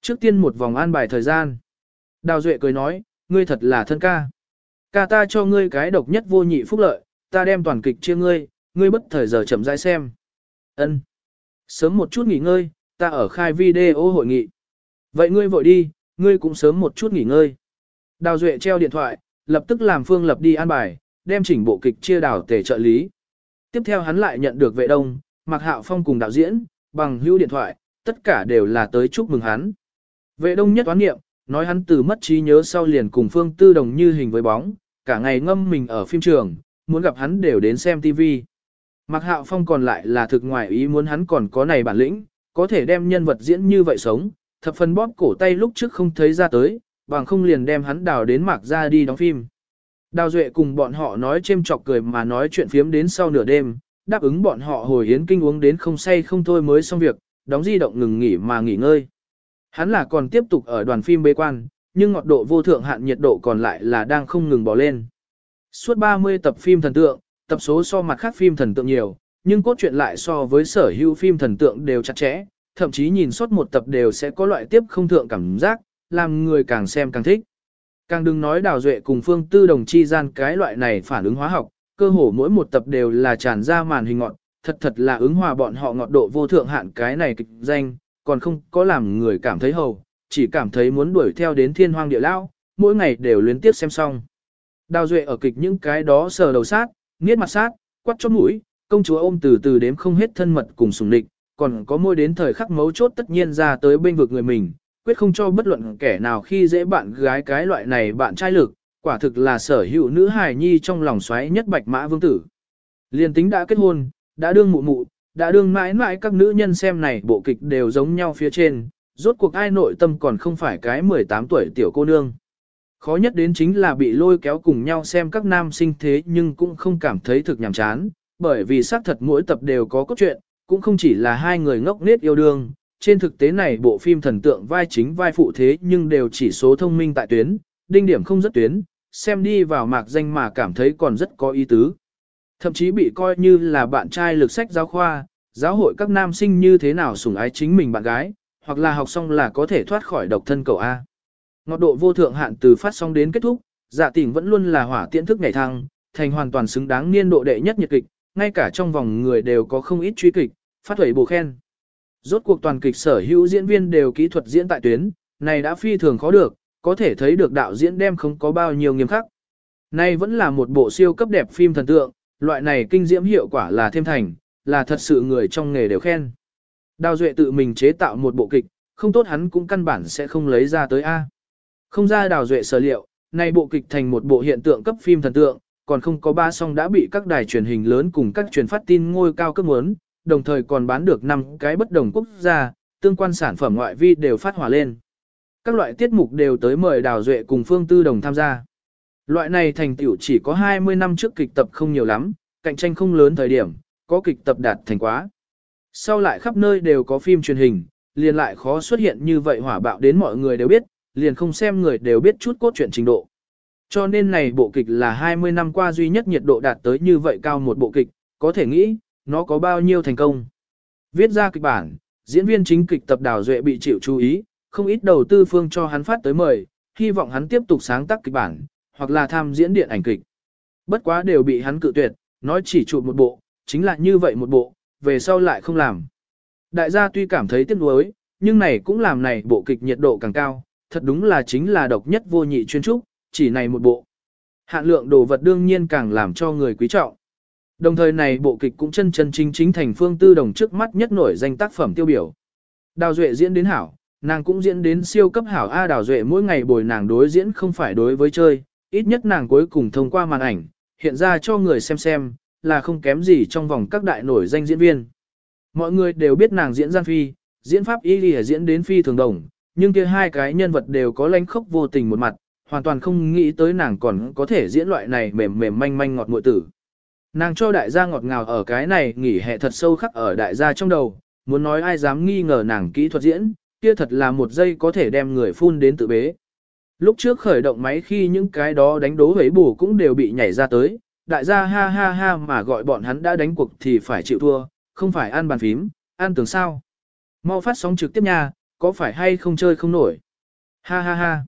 Trước tiên một vòng an bài thời gian. Đào Duệ cười nói, ngươi thật là thân ca. Ca ta cho ngươi cái độc nhất vô nhị phúc lợi, ta đem toàn kịch chia ngươi, ngươi bất thời giờ chậm rãi xem. Ân. Sớm một chút nghỉ ngơi, ta ở khai video hội nghị. Vậy ngươi vội đi, ngươi cũng sớm một chút nghỉ ngơi. Đào Duệ treo điện thoại, lập tức làm Phương Lập đi an bài, đem chỉnh bộ kịch chia đào tề trợ lý. Tiếp theo hắn lại nhận được vệ đông, Mạc Hạo Phong cùng đạo diễn, bằng hữu điện thoại, tất cả đều là tới chúc mừng hắn. Vệ đông nhất toán nghiệm, nói hắn từ mất trí nhớ sau liền cùng Phương Tư Đồng như hình với bóng, cả ngày ngâm mình ở phim trường, muốn gặp hắn đều đến xem TV. Mạc Hạo Phong còn lại là thực ngoài ý muốn hắn còn có này bản lĩnh, có thể đem nhân vật diễn như vậy sống, thập phần bóp cổ tay lúc trước không thấy ra tới, bằng không liền đem hắn đào đến Mạc ra đi đóng phim. Đào Duệ cùng bọn họ nói chêm chọc cười mà nói chuyện phiếm đến sau nửa đêm, đáp ứng bọn họ hồi hiến kinh uống đến không say không thôi mới xong việc, đóng di động ngừng nghỉ mà nghỉ ngơi. Hắn là còn tiếp tục ở đoàn phim bế quan, nhưng ngọt độ vô thượng hạn nhiệt độ còn lại là đang không ngừng bỏ lên. Suốt 30 tập phim thần tượng, tập số so mặt khác phim thần tượng nhiều, nhưng cốt truyện lại so với sở hữu phim thần tượng đều chặt chẽ, thậm chí nhìn suốt một tập đều sẽ có loại tiếp không thượng cảm giác, làm người càng xem càng thích. Càng đừng nói đào duệ cùng phương tư đồng chi gian cái loại này phản ứng hóa học, cơ hồ mỗi một tập đều là tràn ra màn hình ngọn, thật thật là ứng hòa bọn họ ngọt độ vô thượng hạn cái này kịch danh, còn không có làm người cảm thấy hầu, chỉ cảm thấy muốn đuổi theo đến thiên hoang địa lao, mỗi ngày đều liên tiếp xem xong. Đào Duệ ở kịch những cái đó sờ đầu sát, nghiết mặt sát, quắt chót mũi, công chúa ôm từ từ đếm không hết thân mật cùng sùng địch, còn có môi đến thời khắc mấu chốt tất nhiên ra tới bên vực người mình, quyết không cho bất luận kẻ nào khi dễ bạn gái cái loại này bạn trai lực, quả thực là sở hữu nữ hài nhi trong lòng xoáy nhất bạch mã vương tử. Liên tính đã kết hôn, đã đương mụ mụ, đã đương mãi mãi các nữ nhân xem này bộ kịch đều giống nhau phía trên, rốt cuộc ai nội tâm còn không phải cái 18 tuổi tiểu cô nương. Khó nhất đến chính là bị lôi kéo cùng nhau xem các nam sinh thế nhưng cũng không cảm thấy thực nhàm chán, bởi vì xác thật mỗi tập đều có cốt truyện, cũng không chỉ là hai người ngốc nết yêu đương. Trên thực tế này bộ phim thần tượng vai chính vai phụ thế nhưng đều chỉ số thông minh tại tuyến, đinh điểm không rất tuyến, xem đi vào mạc danh mà cảm thấy còn rất có ý tứ. Thậm chí bị coi như là bạn trai lực sách giáo khoa, giáo hội các nam sinh như thế nào sủng ái chính mình bạn gái, hoặc là học xong là có thể thoát khỏi độc thân cầu A. Ngọt độ vô thượng hạn từ phát xong đến kết thúc, dạ tỉnh vẫn luôn là hỏa tiễn thức ngày thăng, thành hoàn toàn xứng đáng niên độ đệ nhất nhiệt kịch, ngay cả trong vòng người đều có không ít truy kịch, phát huẩy bổ khen. Rốt cuộc toàn kịch sở hữu diễn viên đều kỹ thuật diễn tại tuyến, này đã phi thường khó được, có thể thấy được đạo diễn đem không có bao nhiêu nghiêm khắc. Nay vẫn là một bộ siêu cấp đẹp phim thần tượng, loại này kinh diễm hiệu quả là thêm thành, là thật sự người trong nghề đều khen. Đào Duệ tự mình chế tạo một bộ kịch, không tốt hắn cũng căn bản sẽ không lấy ra tới A. Không ra Đào Duệ sở liệu, nay bộ kịch thành một bộ hiện tượng cấp phim thần tượng, còn không có ba song đã bị các đài truyền hình lớn cùng các truyền phát tin ngôi cao cấp muốn, đồng thời còn bán được 5 cái bất đồng quốc gia, tương quan sản phẩm ngoại vi đều phát hỏa lên. Các loại tiết mục đều tới mời Đào Duệ cùng Phương Tư Đồng tham gia. Loại này thành tựu chỉ có 20 năm trước kịch tập không nhiều lắm, cạnh tranh không lớn thời điểm, có kịch tập đạt thành quá. Sau lại khắp nơi đều có phim truyền hình, liền lại khó xuất hiện như vậy hỏa bạo đến mọi người đều biết, liền không xem người đều biết chút cốt truyện trình độ. Cho nên này bộ kịch là 20 năm qua duy nhất nhiệt độ đạt tới như vậy cao một bộ kịch, có thể nghĩ, nó có bao nhiêu thành công. Viết ra kịch bản, diễn viên chính kịch tập Đào Duệ bị chịu chú ý, không ít đầu tư phương cho hắn phát tới mời, hy vọng hắn tiếp tục sáng tác kịch bản, hoặc là tham diễn điện ảnh kịch. Bất quá đều bị hắn cự tuyệt, nói chỉ chụp một bộ, chính là như vậy một bộ, về sau lại không làm. Đại gia tuy cảm thấy tiếc nuối, nhưng này cũng làm này bộ kịch nhiệt độ càng cao, thật đúng là chính là độc nhất vô nhị chuyên trúc, chỉ này một bộ. Hạn lượng đồ vật đương nhiên càng làm cho người quý trọng. Đồng thời này bộ kịch cũng chân chân chính chính thành phương tư đồng trước mắt nhất nổi danh tác phẩm tiêu biểu. Đào Duệ diễn đến hảo, nàng cũng diễn đến siêu cấp hảo A Đào Duệ mỗi ngày bồi nàng đối diễn không phải đối với chơi, ít nhất nàng cuối cùng thông qua màn ảnh, hiện ra cho người xem xem, là không kém gì trong vòng các đại nổi danh diễn viên. Mọi người đều biết nàng diễn gian phi, diễn pháp y lì diễn đến phi thường đồng, nhưng kia hai cái nhân vật đều có lánh khốc vô tình một mặt, hoàn toàn không nghĩ tới nàng còn có thể diễn loại này mềm mềm manh manh ngọt muội tử. Nàng cho đại gia ngọt ngào ở cái này nghỉ hè thật sâu khắc ở đại gia trong đầu, muốn nói ai dám nghi ngờ nàng kỹ thuật diễn, kia thật là một giây có thể đem người phun đến tự bế. Lúc trước khởi động máy khi những cái đó đánh đố hấy bù cũng đều bị nhảy ra tới, đại gia ha ha ha mà gọi bọn hắn đã đánh cuộc thì phải chịu thua, không phải ăn bàn phím, ăn tưởng sao. Mau phát sóng trực tiếp nha, có phải hay không chơi không nổi. Ha ha ha.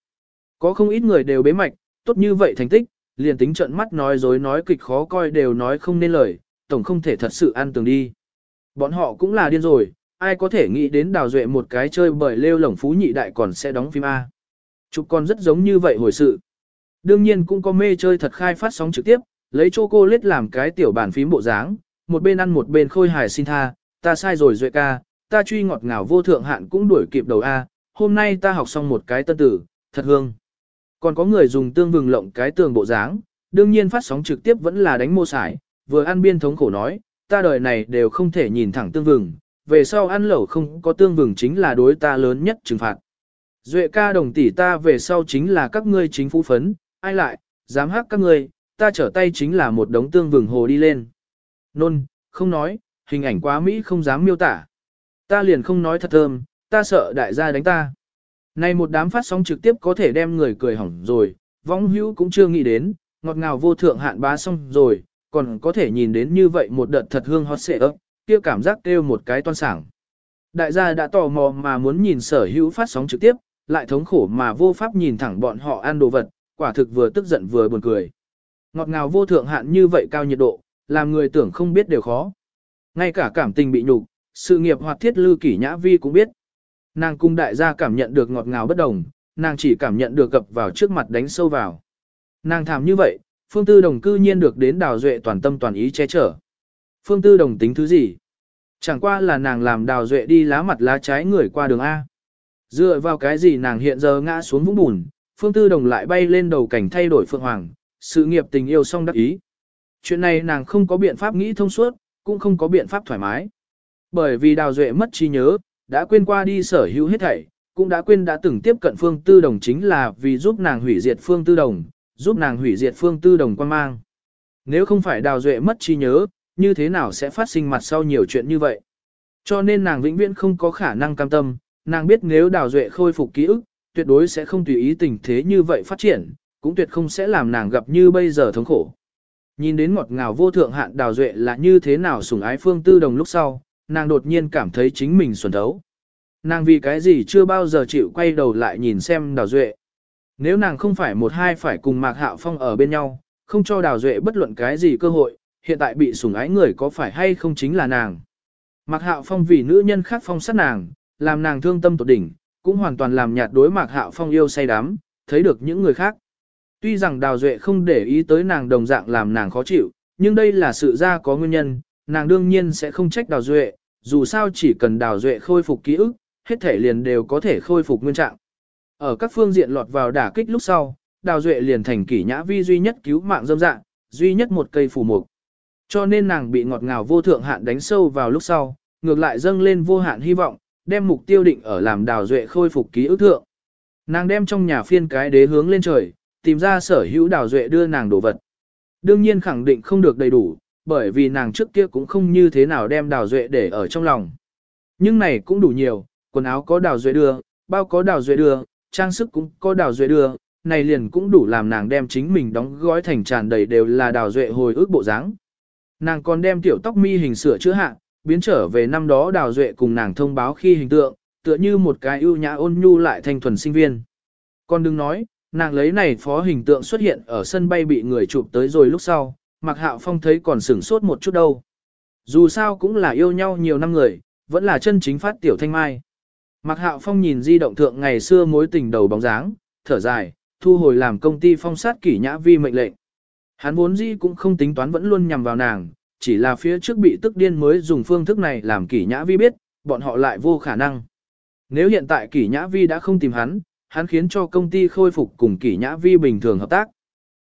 Có không ít người đều bế mạch, tốt như vậy thành tích, liền tính trận mắt nói dối nói kịch khó coi đều nói không nên lời, tổng không thể thật sự ăn tường đi. Bọn họ cũng là điên rồi, ai có thể nghĩ đến đào duệ một cái chơi bởi lêu lổng phú nhị đại còn sẽ đóng phim A. Chụp con rất giống như vậy hồi sự. Đương nhiên cũng có mê chơi thật khai phát sóng trực tiếp, lấy chocolate làm cái tiểu bản phím bộ dáng, một bên ăn một bên khôi hài xin tha, ta sai rồi duệ ca, ta truy ngọt ngào vô thượng hạn cũng đuổi kịp đầu A, hôm nay ta học xong một cái tân tử, thật hương. Còn có người dùng tương vừng lộng cái tường bộ dáng, đương nhiên phát sóng trực tiếp vẫn là đánh mô sải, vừa ăn biên thống khổ nói, ta đời này đều không thể nhìn thẳng tương vừng, về sau ăn lẩu không có tương vừng chính là đối ta lớn nhất trừng phạt. Duệ ca đồng tỷ ta về sau chính là các ngươi chính phủ phấn, ai lại, dám hát các ngươi, ta trở tay chính là một đống tương vừng hồ đi lên. Nôn, không nói, hình ảnh quá Mỹ không dám miêu tả. Ta liền không nói thật thơm, ta sợ đại gia đánh ta. Này một đám phát sóng trực tiếp có thể đem người cười hỏng rồi, vong hữu cũng chưa nghĩ đến, ngọt ngào vô thượng hạn bá xong rồi, còn có thể nhìn đến như vậy một đợt thật hương hot xệ ấp, kia cảm giác kêu một cái toan sảng. Đại gia đã tò mò mà muốn nhìn sở hữu phát sóng trực tiếp, lại thống khổ mà vô pháp nhìn thẳng bọn họ ăn đồ vật, quả thực vừa tức giận vừa buồn cười. Ngọt ngào vô thượng hạn như vậy cao nhiệt độ, làm người tưởng không biết đều khó. Ngay cả cảm tình bị nhục, sự nghiệp hoạt thiết lư kỷ nhã vi cũng biết. Nàng cung đại gia cảm nhận được ngọt ngào bất đồng, nàng chỉ cảm nhận được gập vào trước mặt đánh sâu vào. Nàng thảm như vậy, phương tư đồng cư nhiên được đến đào duệ toàn tâm toàn ý che chở. Phương tư đồng tính thứ gì? Chẳng qua là nàng làm đào duệ đi lá mặt lá trái người qua đường A. Dựa vào cái gì nàng hiện giờ ngã xuống vũng bùn, phương tư đồng lại bay lên đầu cảnh thay đổi phượng hoàng, sự nghiệp tình yêu song đắc ý. Chuyện này nàng không có biện pháp nghĩ thông suốt, cũng không có biện pháp thoải mái. Bởi vì đào duệ mất trí nhớ, đã quên qua đi sở hữu hết thảy, cũng đã quên đã từng tiếp cận phương tư đồng chính là vì giúp nàng hủy diệt phương tư đồng, giúp nàng hủy diệt phương tư đồng quan mang. Nếu không phải đào duệ mất trí nhớ, như thế nào sẽ phát sinh mặt sau nhiều chuyện như vậy? Cho nên nàng vĩnh viễn không có khả năng cam tâm, nàng biết nếu đào duệ khôi phục ký ức, tuyệt đối sẽ không tùy ý tình thế như vậy phát triển, cũng tuyệt không sẽ làm nàng gặp như bây giờ thống khổ. Nhìn đến ngọt ngào vô thượng hạn đào duệ là như thế nào sủng ái phương tư đồng lúc sau, nàng đột nhiên cảm thấy chính mình xuẩn thấu. Nàng vì cái gì chưa bao giờ chịu quay đầu lại nhìn xem đào duệ. Nếu nàng không phải một hai phải cùng Mạc Hạo Phong ở bên nhau, không cho đào duệ bất luận cái gì cơ hội, hiện tại bị sủng ái người có phải hay không chính là nàng. Mạc Hạo Phong vì nữ nhân khác phong sát nàng, làm nàng thương tâm tột đỉnh, cũng hoàn toàn làm nhạt đối Mạc Hạo Phong yêu say đắm, thấy được những người khác. Tuy rằng Đào Duệ không để ý tới nàng đồng dạng làm nàng khó chịu, nhưng đây là sự ra có nguyên nhân, nàng đương nhiên sẽ không trách Đào Duệ, dù sao chỉ cần Đào Duệ khôi phục ký ức, hết thể liền đều có thể khôi phục nguyên trạng. Ở các phương diện lọt vào đả kích lúc sau, Đào Duệ liền thành kỷ nhã vi duy nhất cứu mạng dâm dạng, duy nhất một cây phù mục. Cho nên nàng bị ngọt ngào vô thượng hạn đánh sâu vào lúc sau, ngược lại dâng lên vô hạn hy vọng, đem mục tiêu định ở làm Đào Duệ khôi phục ký ức thượng. Nàng đem trong nhà phiên cái đế hướng lên trời, tìm ra sở hữu Đào Duệ đưa nàng đồ vật. Đương nhiên khẳng định không được đầy đủ, bởi vì nàng trước kia cũng không như thế nào đem Đào Duệ để ở trong lòng. Nhưng này cũng đủ nhiều, quần áo có Đào Duệ đưa, bao có Đào Duệ đưa, trang sức cũng có Đào Duệ đưa, này liền cũng đủ làm nàng đem chính mình đóng gói thành tràn đầy đều là Đào Duệ hồi ức bộ dáng. Nàng còn đem tiểu tóc mi hình sửa chữa hạ, biến trở về năm đó Đào Duệ cùng nàng thông báo khi hình tượng, tựa như một cái ưu nhã ôn nhu lại thanh thuần sinh viên. Còn đừng nói, nàng lấy này phó hình tượng xuất hiện ở sân bay bị người chụp tới rồi lúc sau, Mạc Hạo Phong thấy còn sửng sốt một chút đâu. Dù sao cũng là yêu nhau nhiều năm người, vẫn là chân chính phát tiểu thanh mai. Mạc Hạo Phong nhìn di động thượng ngày xưa mối tình đầu bóng dáng, thở dài, thu hồi làm công ty phong sát kỷ nhã vi mệnh lệnh. Hắn vốn di cũng không tính toán vẫn luôn nhằm vào nàng, chỉ là phía trước bị tức điên mới dùng phương thức này làm kỷ nhã vi biết, bọn họ lại vô khả năng. Nếu hiện tại kỷ nhã vi đã không tìm hắn, hắn khiến cho công ty khôi phục cùng kỷ nhã vi bình thường hợp tác.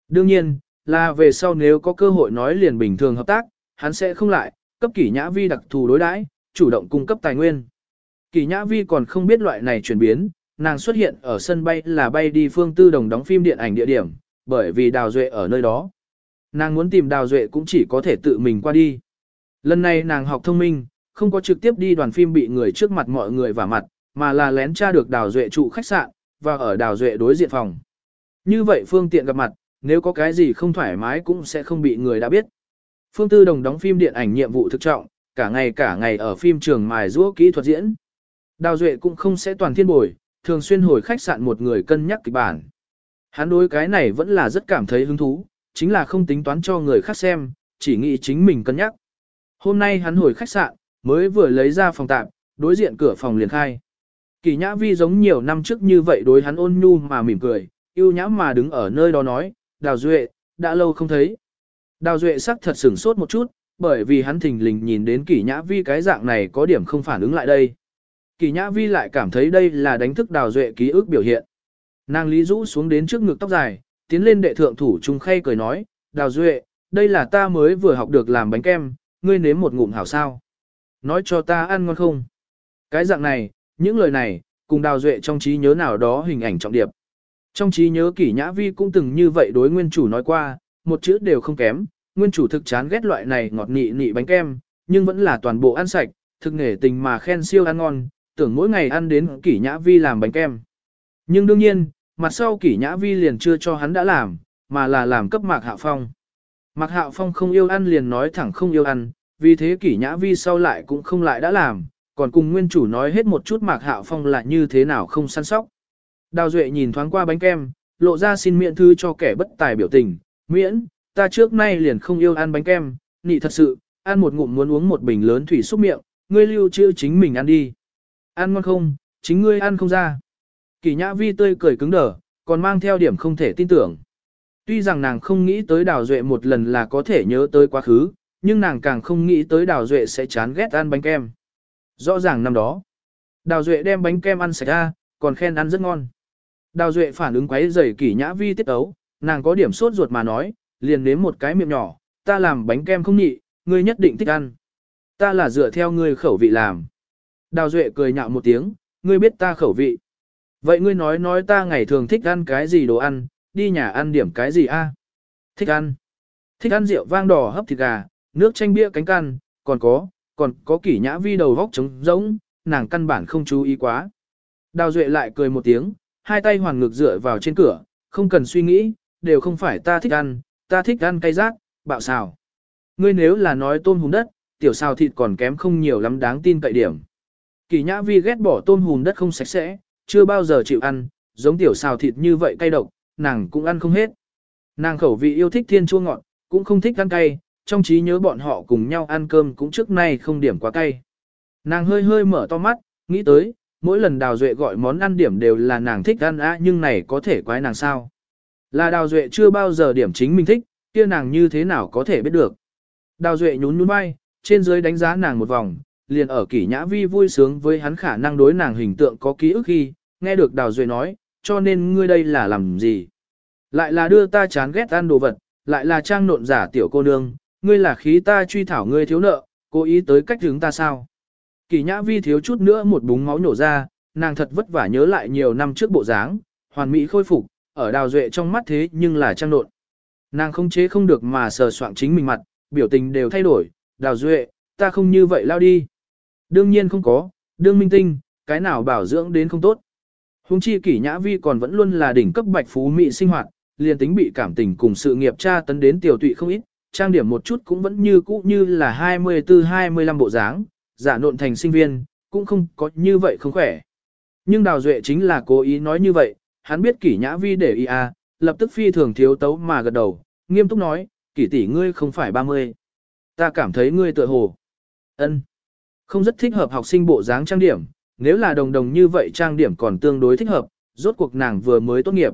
Đương nhiên, là về sau nếu có cơ hội nói liền bình thường hợp tác, hắn sẽ không lại, cấp kỷ nhã vi đặc thù đối đãi, chủ động cung cấp tài nguyên. Kỷ nhã vi còn không biết loại này chuyển biến, nàng xuất hiện ở sân bay là bay đi phương tư đồng đóng phim điện ảnh địa điểm, bởi vì Đào Duệ ở nơi đó. Nàng muốn tìm Đào Duệ cũng chỉ có thể tự mình qua đi. Lần này nàng học thông minh, không có trực tiếp đi đoàn phim bị người trước mặt mọi người vả mặt, mà là lén tra được Đào Duệ trụ khách sạn, và ở Đào Duệ đối diện phòng. Như vậy phương tiện gặp mặt, nếu có cái gì không thoải mái cũng sẽ không bị người đã biết. Phương Tư Đồng đóng phim điện ảnh nhiệm vụ thực trọng, cả ngày cả ngày ở phim trường mài giũa kỹ thuật diễn. Đào Duệ cũng không sẽ toàn thiên bồi, thường xuyên hồi khách sạn một người cân nhắc kịch bản. Hắn đối cái này vẫn là rất cảm thấy hứng thú, chính là không tính toán cho người khác xem, chỉ nghĩ chính mình cân nhắc. Hôm nay hắn hồi khách sạn, mới vừa lấy ra phòng tạm, đối diện cửa phòng liền khai. Kỳ nhã vi giống nhiều năm trước như vậy đối hắn ôn nhu mà mỉm cười, yêu nhã mà đứng ở nơi đó nói, Đào Duệ, đã lâu không thấy. Đào Duệ sắc thật sửng sốt một chút, bởi vì hắn thình lình nhìn đến kỷ nhã vi cái dạng này có điểm không phản ứng lại đây. Kỷ nhã vi lại cảm thấy đây là đánh thức Đào Duệ ký ức biểu hiện. Nàng lý rũ xuống đến trước ngực tóc dài, tiến lên đệ thượng thủ trung khay cười nói, Đào Duệ, đây là ta mới vừa học được làm bánh kem, ngươi nếm một ngụm hảo sao. Nói cho ta ăn ngon không? Cái dạng này, những lời này, cùng Đào Duệ trong trí nhớ nào đó hình ảnh trọng điệp. Trong trí nhớ kỷ nhã vi cũng từng như vậy đối nguyên chủ nói qua, một chữ đều không kém, nguyên chủ thực chán ghét loại này ngọt nị nị bánh kem, nhưng vẫn là toàn bộ ăn sạch, thực nghề tình mà khen siêu ăn ngon, tưởng mỗi ngày ăn đến kỷ nhã vi làm bánh kem. Nhưng đương nhiên, mặt sau kỷ nhã vi liền chưa cho hắn đã làm, mà là làm cấp mạc hạo phong. Mạc hạo phong không yêu ăn liền nói thẳng không yêu ăn, vì thế kỷ nhã vi sau lại cũng không lại đã làm, còn cùng nguyên chủ nói hết một chút mạc hạo phong là như thế nào không săn sóc. Đào Duệ nhìn thoáng qua bánh kem, lộ ra xin miễn thư cho kẻ bất tài biểu tình, miễn, ta trước nay liền không yêu ăn bánh kem, nị thật sự, ăn một ngụm muốn uống một bình lớn thủy xúc miệng, ngươi lưu trữ chính mình ăn đi. Ăn ngon không, chính ngươi ăn không ra. Kỳ nhã vi tươi cười cứng đờ, còn mang theo điểm không thể tin tưởng. Tuy rằng nàng không nghĩ tới đào duệ một lần là có thể nhớ tới quá khứ, nhưng nàng càng không nghĩ tới đào duệ sẽ chán ghét ăn bánh kem. Rõ ràng năm đó, đào duệ đem bánh kem ăn sạch ra, còn khen ăn rất ngon. Đào duệ phản ứng quấy rầy kỷ nhã vi tiết ấu, nàng có điểm sốt ruột mà nói, liền nếm một cái miệng nhỏ, ta làm bánh kem không nhị, ngươi nhất định thích ăn. Ta là dựa theo ngươi khẩu vị làm. Đào duệ cười nhạo một tiếng, ngươi biết ta khẩu vị. Vậy ngươi nói nói ta ngày thường thích ăn cái gì đồ ăn, đi nhà ăn điểm cái gì a? Thích ăn. Thích ăn rượu vang đỏ hấp thịt gà, nước chanh bia cánh căn, còn có, còn có kỷ nhã vi đầu vóc trống rỗng, nàng căn bản không chú ý quá. Đào Duệ lại cười một tiếng, hai tay hoàn ngực dựa vào trên cửa, không cần suy nghĩ, đều không phải ta thích ăn, ta thích ăn cay rác, bạo xào. Ngươi nếu là nói tôm hùm đất, tiểu xào thịt còn kém không nhiều lắm đáng tin cậy điểm. Kỳ nhã vi ghét bỏ tôm hùm đất không sạch sẽ, chưa bao giờ chịu ăn, giống tiểu xào thịt như vậy cay độc, nàng cũng ăn không hết. Nàng khẩu vị yêu thích thiên chua ngọt, cũng không thích ăn cay, trong trí nhớ bọn họ cùng nhau ăn cơm cũng trước nay không điểm quá cay. Nàng hơi hơi mở to mắt, nghĩ tới, mỗi lần Đào Duệ gọi món ăn điểm đều là nàng thích ăn á nhưng này có thể quái nàng sao. Là Đào Duệ chưa bao giờ điểm chính mình thích, kia nàng như thế nào có thể biết được. Đào Duệ nhún nhún vai, trên dưới đánh giá nàng một vòng, liền ở kỷ nhã vi vui sướng với hắn khả năng đối nàng hình tượng có ký ức khi, nghe được Đào Duệ nói, cho nên ngươi đây là làm gì? Lại là đưa ta chán ghét ăn đồ vật, lại là trang nộn giả tiểu cô nương, ngươi là khí ta truy thảo ngươi thiếu nợ, cố ý tới cách hướng ta sao? Kỷ nhã vi thiếu chút nữa một búng máu nổ ra, nàng thật vất vả nhớ lại nhiều năm trước bộ dáng, hoàn mỹ khôi phục, ở đào duệ trong mắt thế nhưng là trang nộn. Nàng không chế không được mà sờ soạng chính mình mặt, biểu tình đều thay đổi, đào duệ, ta không như vậy lao đi. Đương nhiên không có, đương minh tinh, cái nào bảo dưỡng đến không tốt. Hùng chi kỷ nhã vi còn vẫn luôn là đỉnh cấp bạch phú mỹ sinh hoạt, liền tính bị cảm tình cùng sự nghiệp tra tấn đến tiểu tụy không ít, trang điểm một chút cũng vẫn như cũ như là 24-25 bộ dáng, giả nộn thành sinh viên, cũng không có như vậy không khỏe. Nhưng Đào Duệ chính là cố ý nói như vậy, hắn biết kỷ nhã vi để ý à, lập tức phi thường thiếu tấu mà gật đầu, nghiêm túc nói, kỷ tỷ ngươi không phải 30. Ta cảm thấy ngươi tựa hồ. ân không rất thích hợp học sinh bộ dáng trang điểm, nếu là đồng đồng như vậy trang điểm còn tương đối thích hợp, rốt cuộc nàng vừa mới tốt nghiệp.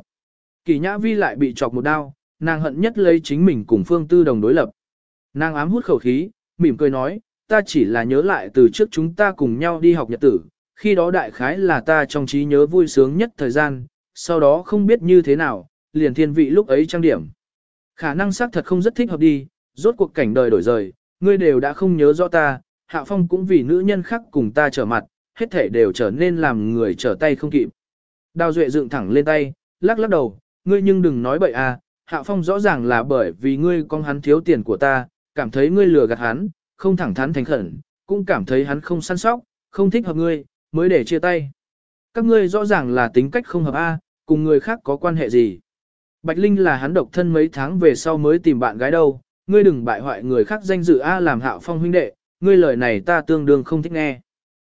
kỳ nhã vi lại bị chọc một đao nàng hận nhất lấy chính mình cùng phương tư đồng đối lập. Nàng ám hút khẩu khí, mỉm cười nói, ta chỉ là nhớ lại từ trước chúng ta cùng nhau đi học nhật tử, khi đó đại khái là ta trong trí nhớ vui sướng nhất thời gian, sau đó không biết như thế nào, liền thiên vị lúc ấy trang điểm. Khả năng xác thật không rất thích hợp đi, rốt cuộc cảnh đời đổi rời, ngươi đều đã không nhớ rõ ta, Hạ Phong cũng vì nữ nhân khác cùng ta trở mặt, hết thể đều trở nên làm người trở tay không kịp. Đào Duệ dựng thẳng lên tay, lắc lắc đầu, ngươi nhưng đừng nói bậy à, Hạ Phong rõ ràng là bởi vì ngươi con hắn thiếu tiền của ta, cảm thấy ngươi lừa gạt hắn, không thẳng thắn thành khẩn, cũng cảm thấy hắn không săn sóc, không thích hợp ngươi, mới để chia tay. Các ngươi rõ ràng là tính cách không hợp A, cùng người khác có quan hệ gì. Bạch Linh là hắn độc thân mấy tháng về sau mới tìm bạn gái đâu, ngươi đừng bại hoại người khác danh dự A làm Hạ phong huynh đệ, ngươi lời này ta tương đương không thích nghe.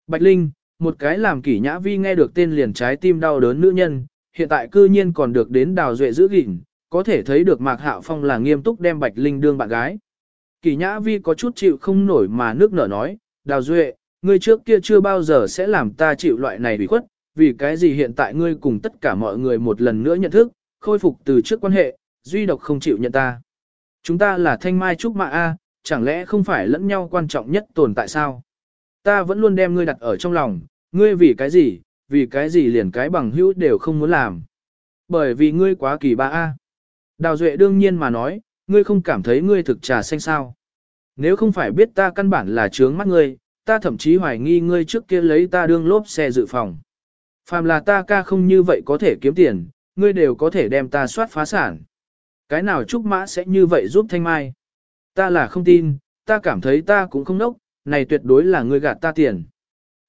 Bạch Linh, một cái làm kỷ nhã vi nghe được tên liền trái tim đau đớn nữ nhân, hiện tại cư nhiên còn được đến đào duệ giữ gìn, có thể thấy được Mạc Hạo Phong là nghiêm túc đem Bạch Linh đương bạn gái. Kỷ Nhã Vi có chút chịu không nổi mà nước nở nói, Đào Duệ, ngươi trước kia chưa bao giờ sẽ làm ta chịu loại này bị khuất, vì cái gì hiện tại ngươi cùng tất cả mọi người một lần nữa nhận thức, khôi phục từ trước quan hệ, duy độc không chịu nhận ta. Chúng ta là thanh mai trúc mạ A, chẳng lẽ không phải lẫn nhau quan trọng nhất tồn tại sao? Ta vẫn luôn đem ngươi đặt ở trong lòng, ngươi vì cái gì, vì cái gì liền cái bằng hữu đều không muốn làm. Bởi vì ngươi quá kỳ ba A. Đào Duệ đương nhiên mà nói, ngươi không cảm thấy ngươi thực trà xanh sao. Nếu không phải biết ta căn bản là trướng mắt ngươi, ta thậm chí hoài nghi ngươi trước kia lấy ta đương lốp xe dự phòng. Phàm là ta ca không như vậy có thể kiếm tiền, ngươi đều có thể đem ta soát phá sản. Cái nào trúc mã sẽ như vậy giúp thanh mai? Ta là không tin, ta cảm thấy ta cũng không nốc, này tuyệt đối là ngươi gạt ta tiền.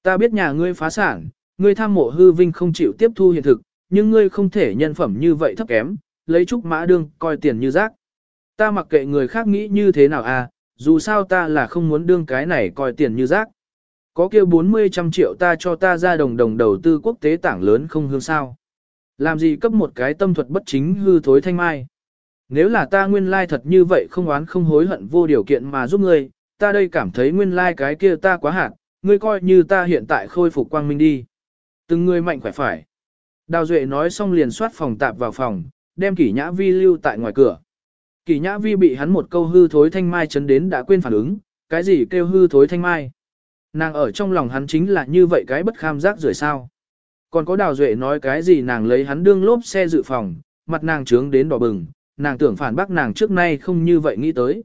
Ta biết nhà ngươi phá sản, ngươi tham mộ hư vinh không chịu tiếp thu hiện thực, nhưng ngươi không thể nhân phẩm như vậy thấp kém, lấy trúc mã đương coi tiền như rác. Ta mặc kệ người khác nghĩ như thế nào à, dù sao ta là không muốn đương cái này coi tiền như rác. Có kia 40 trăm triệu ta cho ta ra đồng đồng đầu tư quốc tế tảng lớn không hương sao. Làm gì cấp một cái tâm thuật bất chính hư thối thanh mai. Nếu là ta nguyên lai thật như vậy không oán không hối hận vô điều kiện mà giúp ngươi, ta đây cảm thấy nguyên lai cái kia ta quá hạn, ngươi coi như ta hiện tại khôi phục quang minh đi. Từng người mạnh khỏe phải. Đào Duệ nói xong liền soát phòng tạp vào phòng, đem kỷ nhã vi lưu tại ngoài cửa. Kỷ nhã vi bị hắn một câu hư thối thanh mai chấn đến đã quên phản ứng, cái gì kêu hư thối thanh mai. Nàng ở trong lòng hắn chính là như vậy cái bất kham giác rời sao. Còn có đào duệ nói cái gì nàng lấy hắn đương lốp xe dự phòng, mặt nàng trướng đến đỏ bừng, nàng tưởng phản bác nàng trước nay không như vậy nghĩ tới.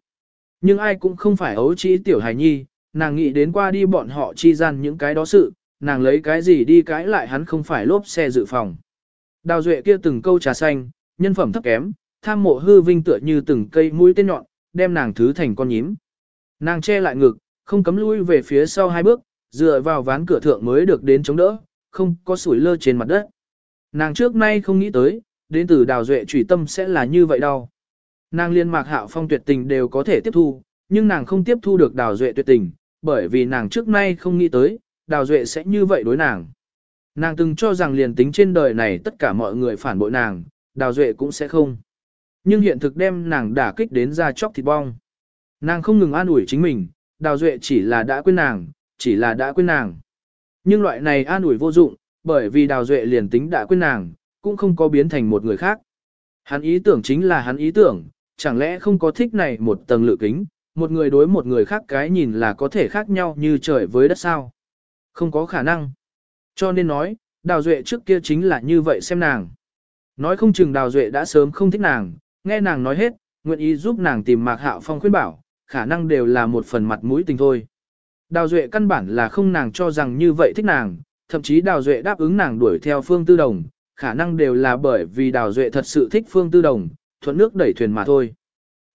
Nhưng ai cũng không phải ấu trĩ tiểu hài nhi, nàng nghĩ đến qua đi bọn họ chi gian những cái đó sự, nàng lấy cái gì đi cãi lại hắn không phải lốp xe dự phòng. Đào duệ kia từng câu trà xanh, nhân phẩm thấp kém, tham mộ hư vinh tựa như từng cây mũi tên nhọn, đem nàng thứ thành con nhím. Nàng che lại ngực, không cấm lui về phía sau hai bước, dựa vào ván cửa thượng mới được đến chống đỡ, không có sủi lơ trên mặt đất. Nàng trước nay không nghĩ tới, đến từ đào duệ trùy tâm sẽ là như vậy đâu. Nàng liên mạc hạo phong tuyệt tình đều có thể tiếp thu, nhưng nàng không tiếp thu được đào duệ tuyệt tình, bởi vì nàng trước nay không nghĩ tới, đào duệ sẽ như vậy đối nàng. Nàng từng cho rằng liền tính trên đời này tất cả mọi người phản bội nàng, đào duệ cũng sẽ không. Nhưng hiện thực đem nàng đả kích đến ra chóc thịt bong. Nàng không ngừng an ủi chính mình, đào duệ chỉ là đã quên nàng, chỉ là đã quên nàng. Nhưng loại này an ủi vô dụng, bởi vì Đào Duệ liền tính đã quên nàng, cũng không có biến thành một người khác. Hắn ý tưởng chính là hắn ý tưởng, chẳng lẽ không có thích này một tầng lự kính, một người đối một người khác cái nhìn là có thể khác nhau như trời với đất sao. Không có khả năng. Cho nên nói, Đào Duệ trước kia chính là như vậy xem nàng. Nói không chừng Đào Duệ đã sớm không thích nàng, nghe nàng nói hết, nguyện ý giúp nàng tìm Mạc Hạo Phong khuyên bảo, khả năng đều là một phần mặt mũi tình thôi. Đào Duệ căn bản là không nàng cho rằng như vậy thích nàng, thậm chí Đào Duệ đáp ứng nàng đuổi theo Phương Tư Đồng, khả năng đều là bởi vì Đào Duệ thật sự thích Phương Tư Đồng, thuận nước đẩy thuyền mà thôi.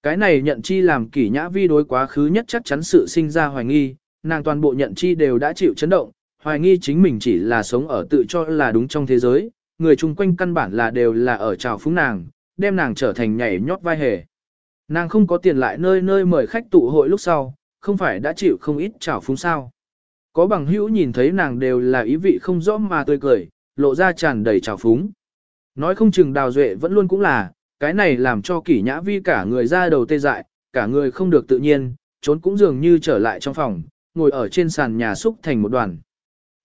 Cái này nhận chi làm kỷ nhã vi đối quá khứ nhất chắc chắn sự sinh ra hoài nghi, nàng toàn bộ nhận chi đều đã chịu chấn động, hoài nghi chính mình chỉ là sống ở tự cho là đúng trong thế giới, người chung quanh căn bản là đều là ở trào phúng nàng, đem nàng trở thành nhảy nhót vai hề. Nàng không có tiền lại nơi nơi mời khách tụ hội lúc sau, không phải đã chịu không ít trào phúng sao. Có bằng hữu nhìn thấy nàng đều là ý vị không rõ mà tươi cười, lộ ra tràn đầy trào phúng. Nói không chừng đào duệ vẫn luôn cũng là, cái này làm cho kỷ nhã vi cả người ra đầu tê dại, cả người không được tự nhiên, trốn cũng dường như trở lại trong phòng, ngồi ở trên sàn nhà xúc thành một đoàn.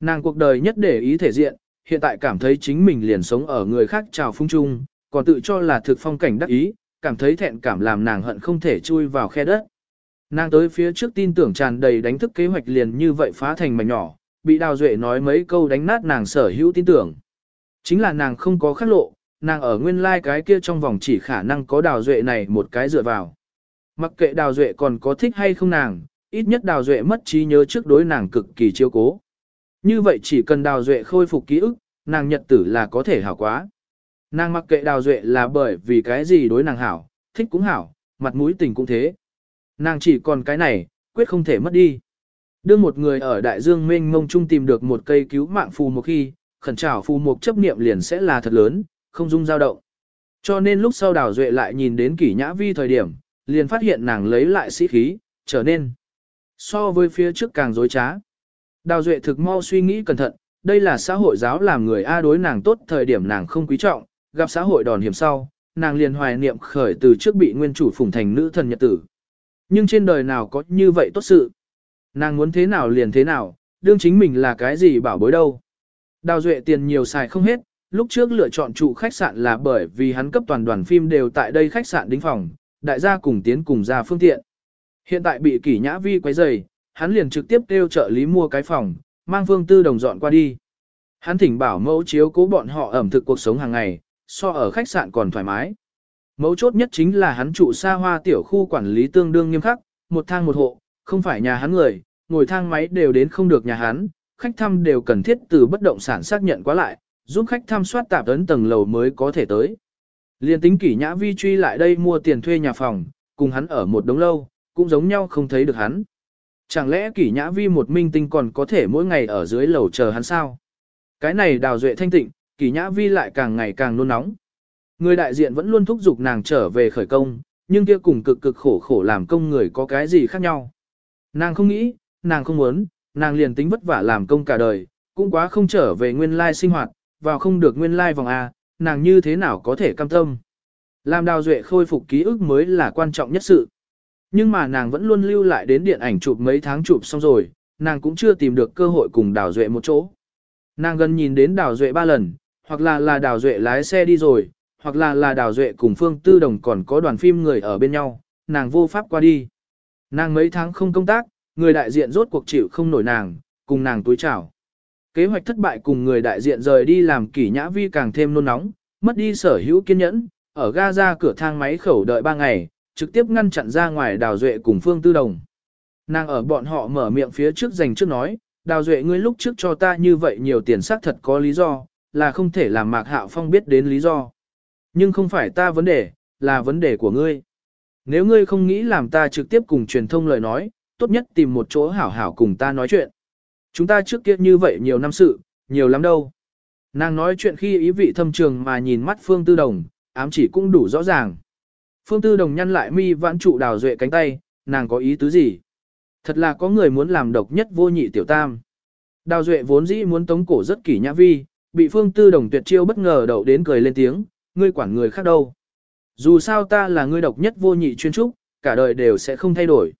Nàng cuộc đời nhất để ý thể diện, hiện tại cảm thấy chính mình liền sống ở người khác trào phung chung, còn tự cho là thực phong cảnh đắc ý, cảm thấy thẹn cảm làm nàng hận không thể chui vào khe đất. Nàng tới phía trước tin tưởng tràn đầy đánh thức kế hoạch liền như vậy phá thành mảnh nhỏ, bị Đào Duệ nói mấy câu đánh nát nàng sở hữu tin tưởng. Chính là nàng không có khắc lộ, nàng ở nguyên lai like cái kia trong vòng chỉ khả năng có Đào Duệ này một cái dựa vào. Mặc kệ Đào Duệ còn có thích hay không nàng, ít nhất Đào Duệ mất trí nhớ trước đối nàng cực kỳ chiêu cố. Như vậy chỉ cần Đào Duệ khôi phục ký ức, nàng nhật tử là có thể hảo quá. Nàng mặc kệ Đào Duệ là bởi vì cái gì đối nàng hảo, thích cũng hảo, mặt mũi tình cũng thế. Nàng chỉ còn cái này, quyết không thể mất đi. Đưa một người ở đại dương mênh mông trung tìm được một cây cứu mạng phù một khi, khẩn trảo phù một chấp niệm liền sẽ là thật lớn, không dung dao động. Cho nên lúc sau đào duệ lại nhìn đến kỷ nhã vi thời điểm, liền phát hiện nàng lấy lại sĩ khí, trở nên so với phía trước càng dối trá. Đào duệ thực mau suy nghĩ cẩn thận, đây là xã hội giáo làm người A đối nàng tốt thời điểm nàng không quý trọng, gặp xã hội đòn hiểm sau, nàng liền hoài niệm khởi từ trước bị nguyên chủ phủng thành nữ thần nhật tử. Nhưng trên đời nào có như vậy tốt sự. Nàng muốn thế nào liền thế nào, đương chính mình là cái gì bảo bối đâu. Đào Duệ tiền nhiều xài không hết, lúc trước lựa chọn trụ khách sạn là bởi vì hắn cấp toàn đoàn phim đều tại đây khách sạn đính phòng, đại gia cùng tiến cùng ra phương tiện. Hiện tại bị kỷ nhã vi quấy rầy, hắn liền trực tiếp kêu trợ lý mua cái phòng, mang phương tư đồng dọn qua đi. Hắn thỉnh bảo mẫu chiếu cố bọn họ ẩm thực cuộc sống hàng ngày, so ở khách sạn còn thoải mái. Mấu chốt nhất chính là hắn trụ xa hoa tiểu khu quản lý tương đương nghiêm khắc, một thang một hộ, không phải nhà hắn người, ngồi thang máy đều đến không được nhà hắn, khách thăm đều cần thiết từ bất động sản xác nhận qua lại, giúp khách thăm soát tạp ấn tầng lầu mới có thể tới. Liên tính kỷ nhã vi truy lại đây mua tiền thuê nhà phòng, cùng hắn ở một đống lâu, cũng giống nhau không thấy được hắn. Chẳng lẽ kỷ nhã vi một minh tinh còn có thể mỗi ngày ở dưới lầu chờ hắn sao? Cái này đào duệ thanh tịnh, kỷ nhã vi lại càng ngày càng nôn nóng. Người đại diện vẫn luôn thúc giục nàng trở về khởi công, nhưng kia cùng cực cực khổ khổ làm công người có cái gì khác nhau. Nàng không nghĩ, nàng không muốn, nàng liền tính vất vả làm công cả đời, cũng quá không trở về nguyên lai sinh hoạt, vào không được nguyên lai vòng A, nàng như thế nào có thể cam tâm. Làm đào duệ khôi phục ký ức mới là quan trọng nhất sự. Nhưng mà nàng vẫn luôn lưu lại đến điện ảnh chụp mấy tháng chụp xong rồi, nàng cũng chưa tìm được cơ hội cùng đào duệ một chỗ. Nàng gần nhìn đến đào duệ ba lần, hoặc là là đào duệ lái xe đi rồi, hoặc là là đào duệ cùng phương tư đồng còn có đoàn phim người ở bên nhau, nàng vô pháp qua đi. Nàng mấy tháng không công tác, người đại diện rốt cuộc chịu không nổi nàng, cùng nàng túi chảo. Kế hoạch thất bại cùng người đại diện rời đi làm kỷ nhã vi càng thêm nôn nóng, mất đi sở hữu kiên nhẫn, ở ga ra cửa thang máy khẩu đợi 3 ngày, trực tiếp ngăn chặn ra ngoài đào duệ cùng phương tư đồng. Nàng ở bọn họ mở miệng phía trước dành trước nói, đào duệ ngươi lúc trước cho ta như vậy nhiều tiền xác thật có lý do, là không thể làm mạc hạo phong biết đến lý do. Nhưng không phải ta vấn đề, là vấn đề của ngươi. Nếu ngươi không nghĩ làm ta trực tiếp cùng truyền thông lời nói, tốt nhất tìm một chỗ hảo hảo cùng ta nói chuyện. Chúng ta trước kia như vậy nhiều năm sự, nhiều lắm đâu. Nàng nói chuyện khi ý vị thâm trường mà nhìn mắt Phương Tư Đồng, ám chỉ cũng đủ rõ ràng. Phương Tư Đồng nhăn lại mi vãn trụ đào duệ cánh tay, nàng có ý tứ gì? Thật là có người muốn làm độc nhất vô nhị tiểu tam. Đào duệ vốn dĩ muốn tống cổ rất kỷ nhã vi, bị Phương Tư Đồng tuyệt chiêu bất ngờ đậu đến cười lên tiếng, ngươi quản người khác đâu. Dù sao ta là ngươi độc nhất vô nhị chuyên trúc, cả đời đều sẽ không thay đổi.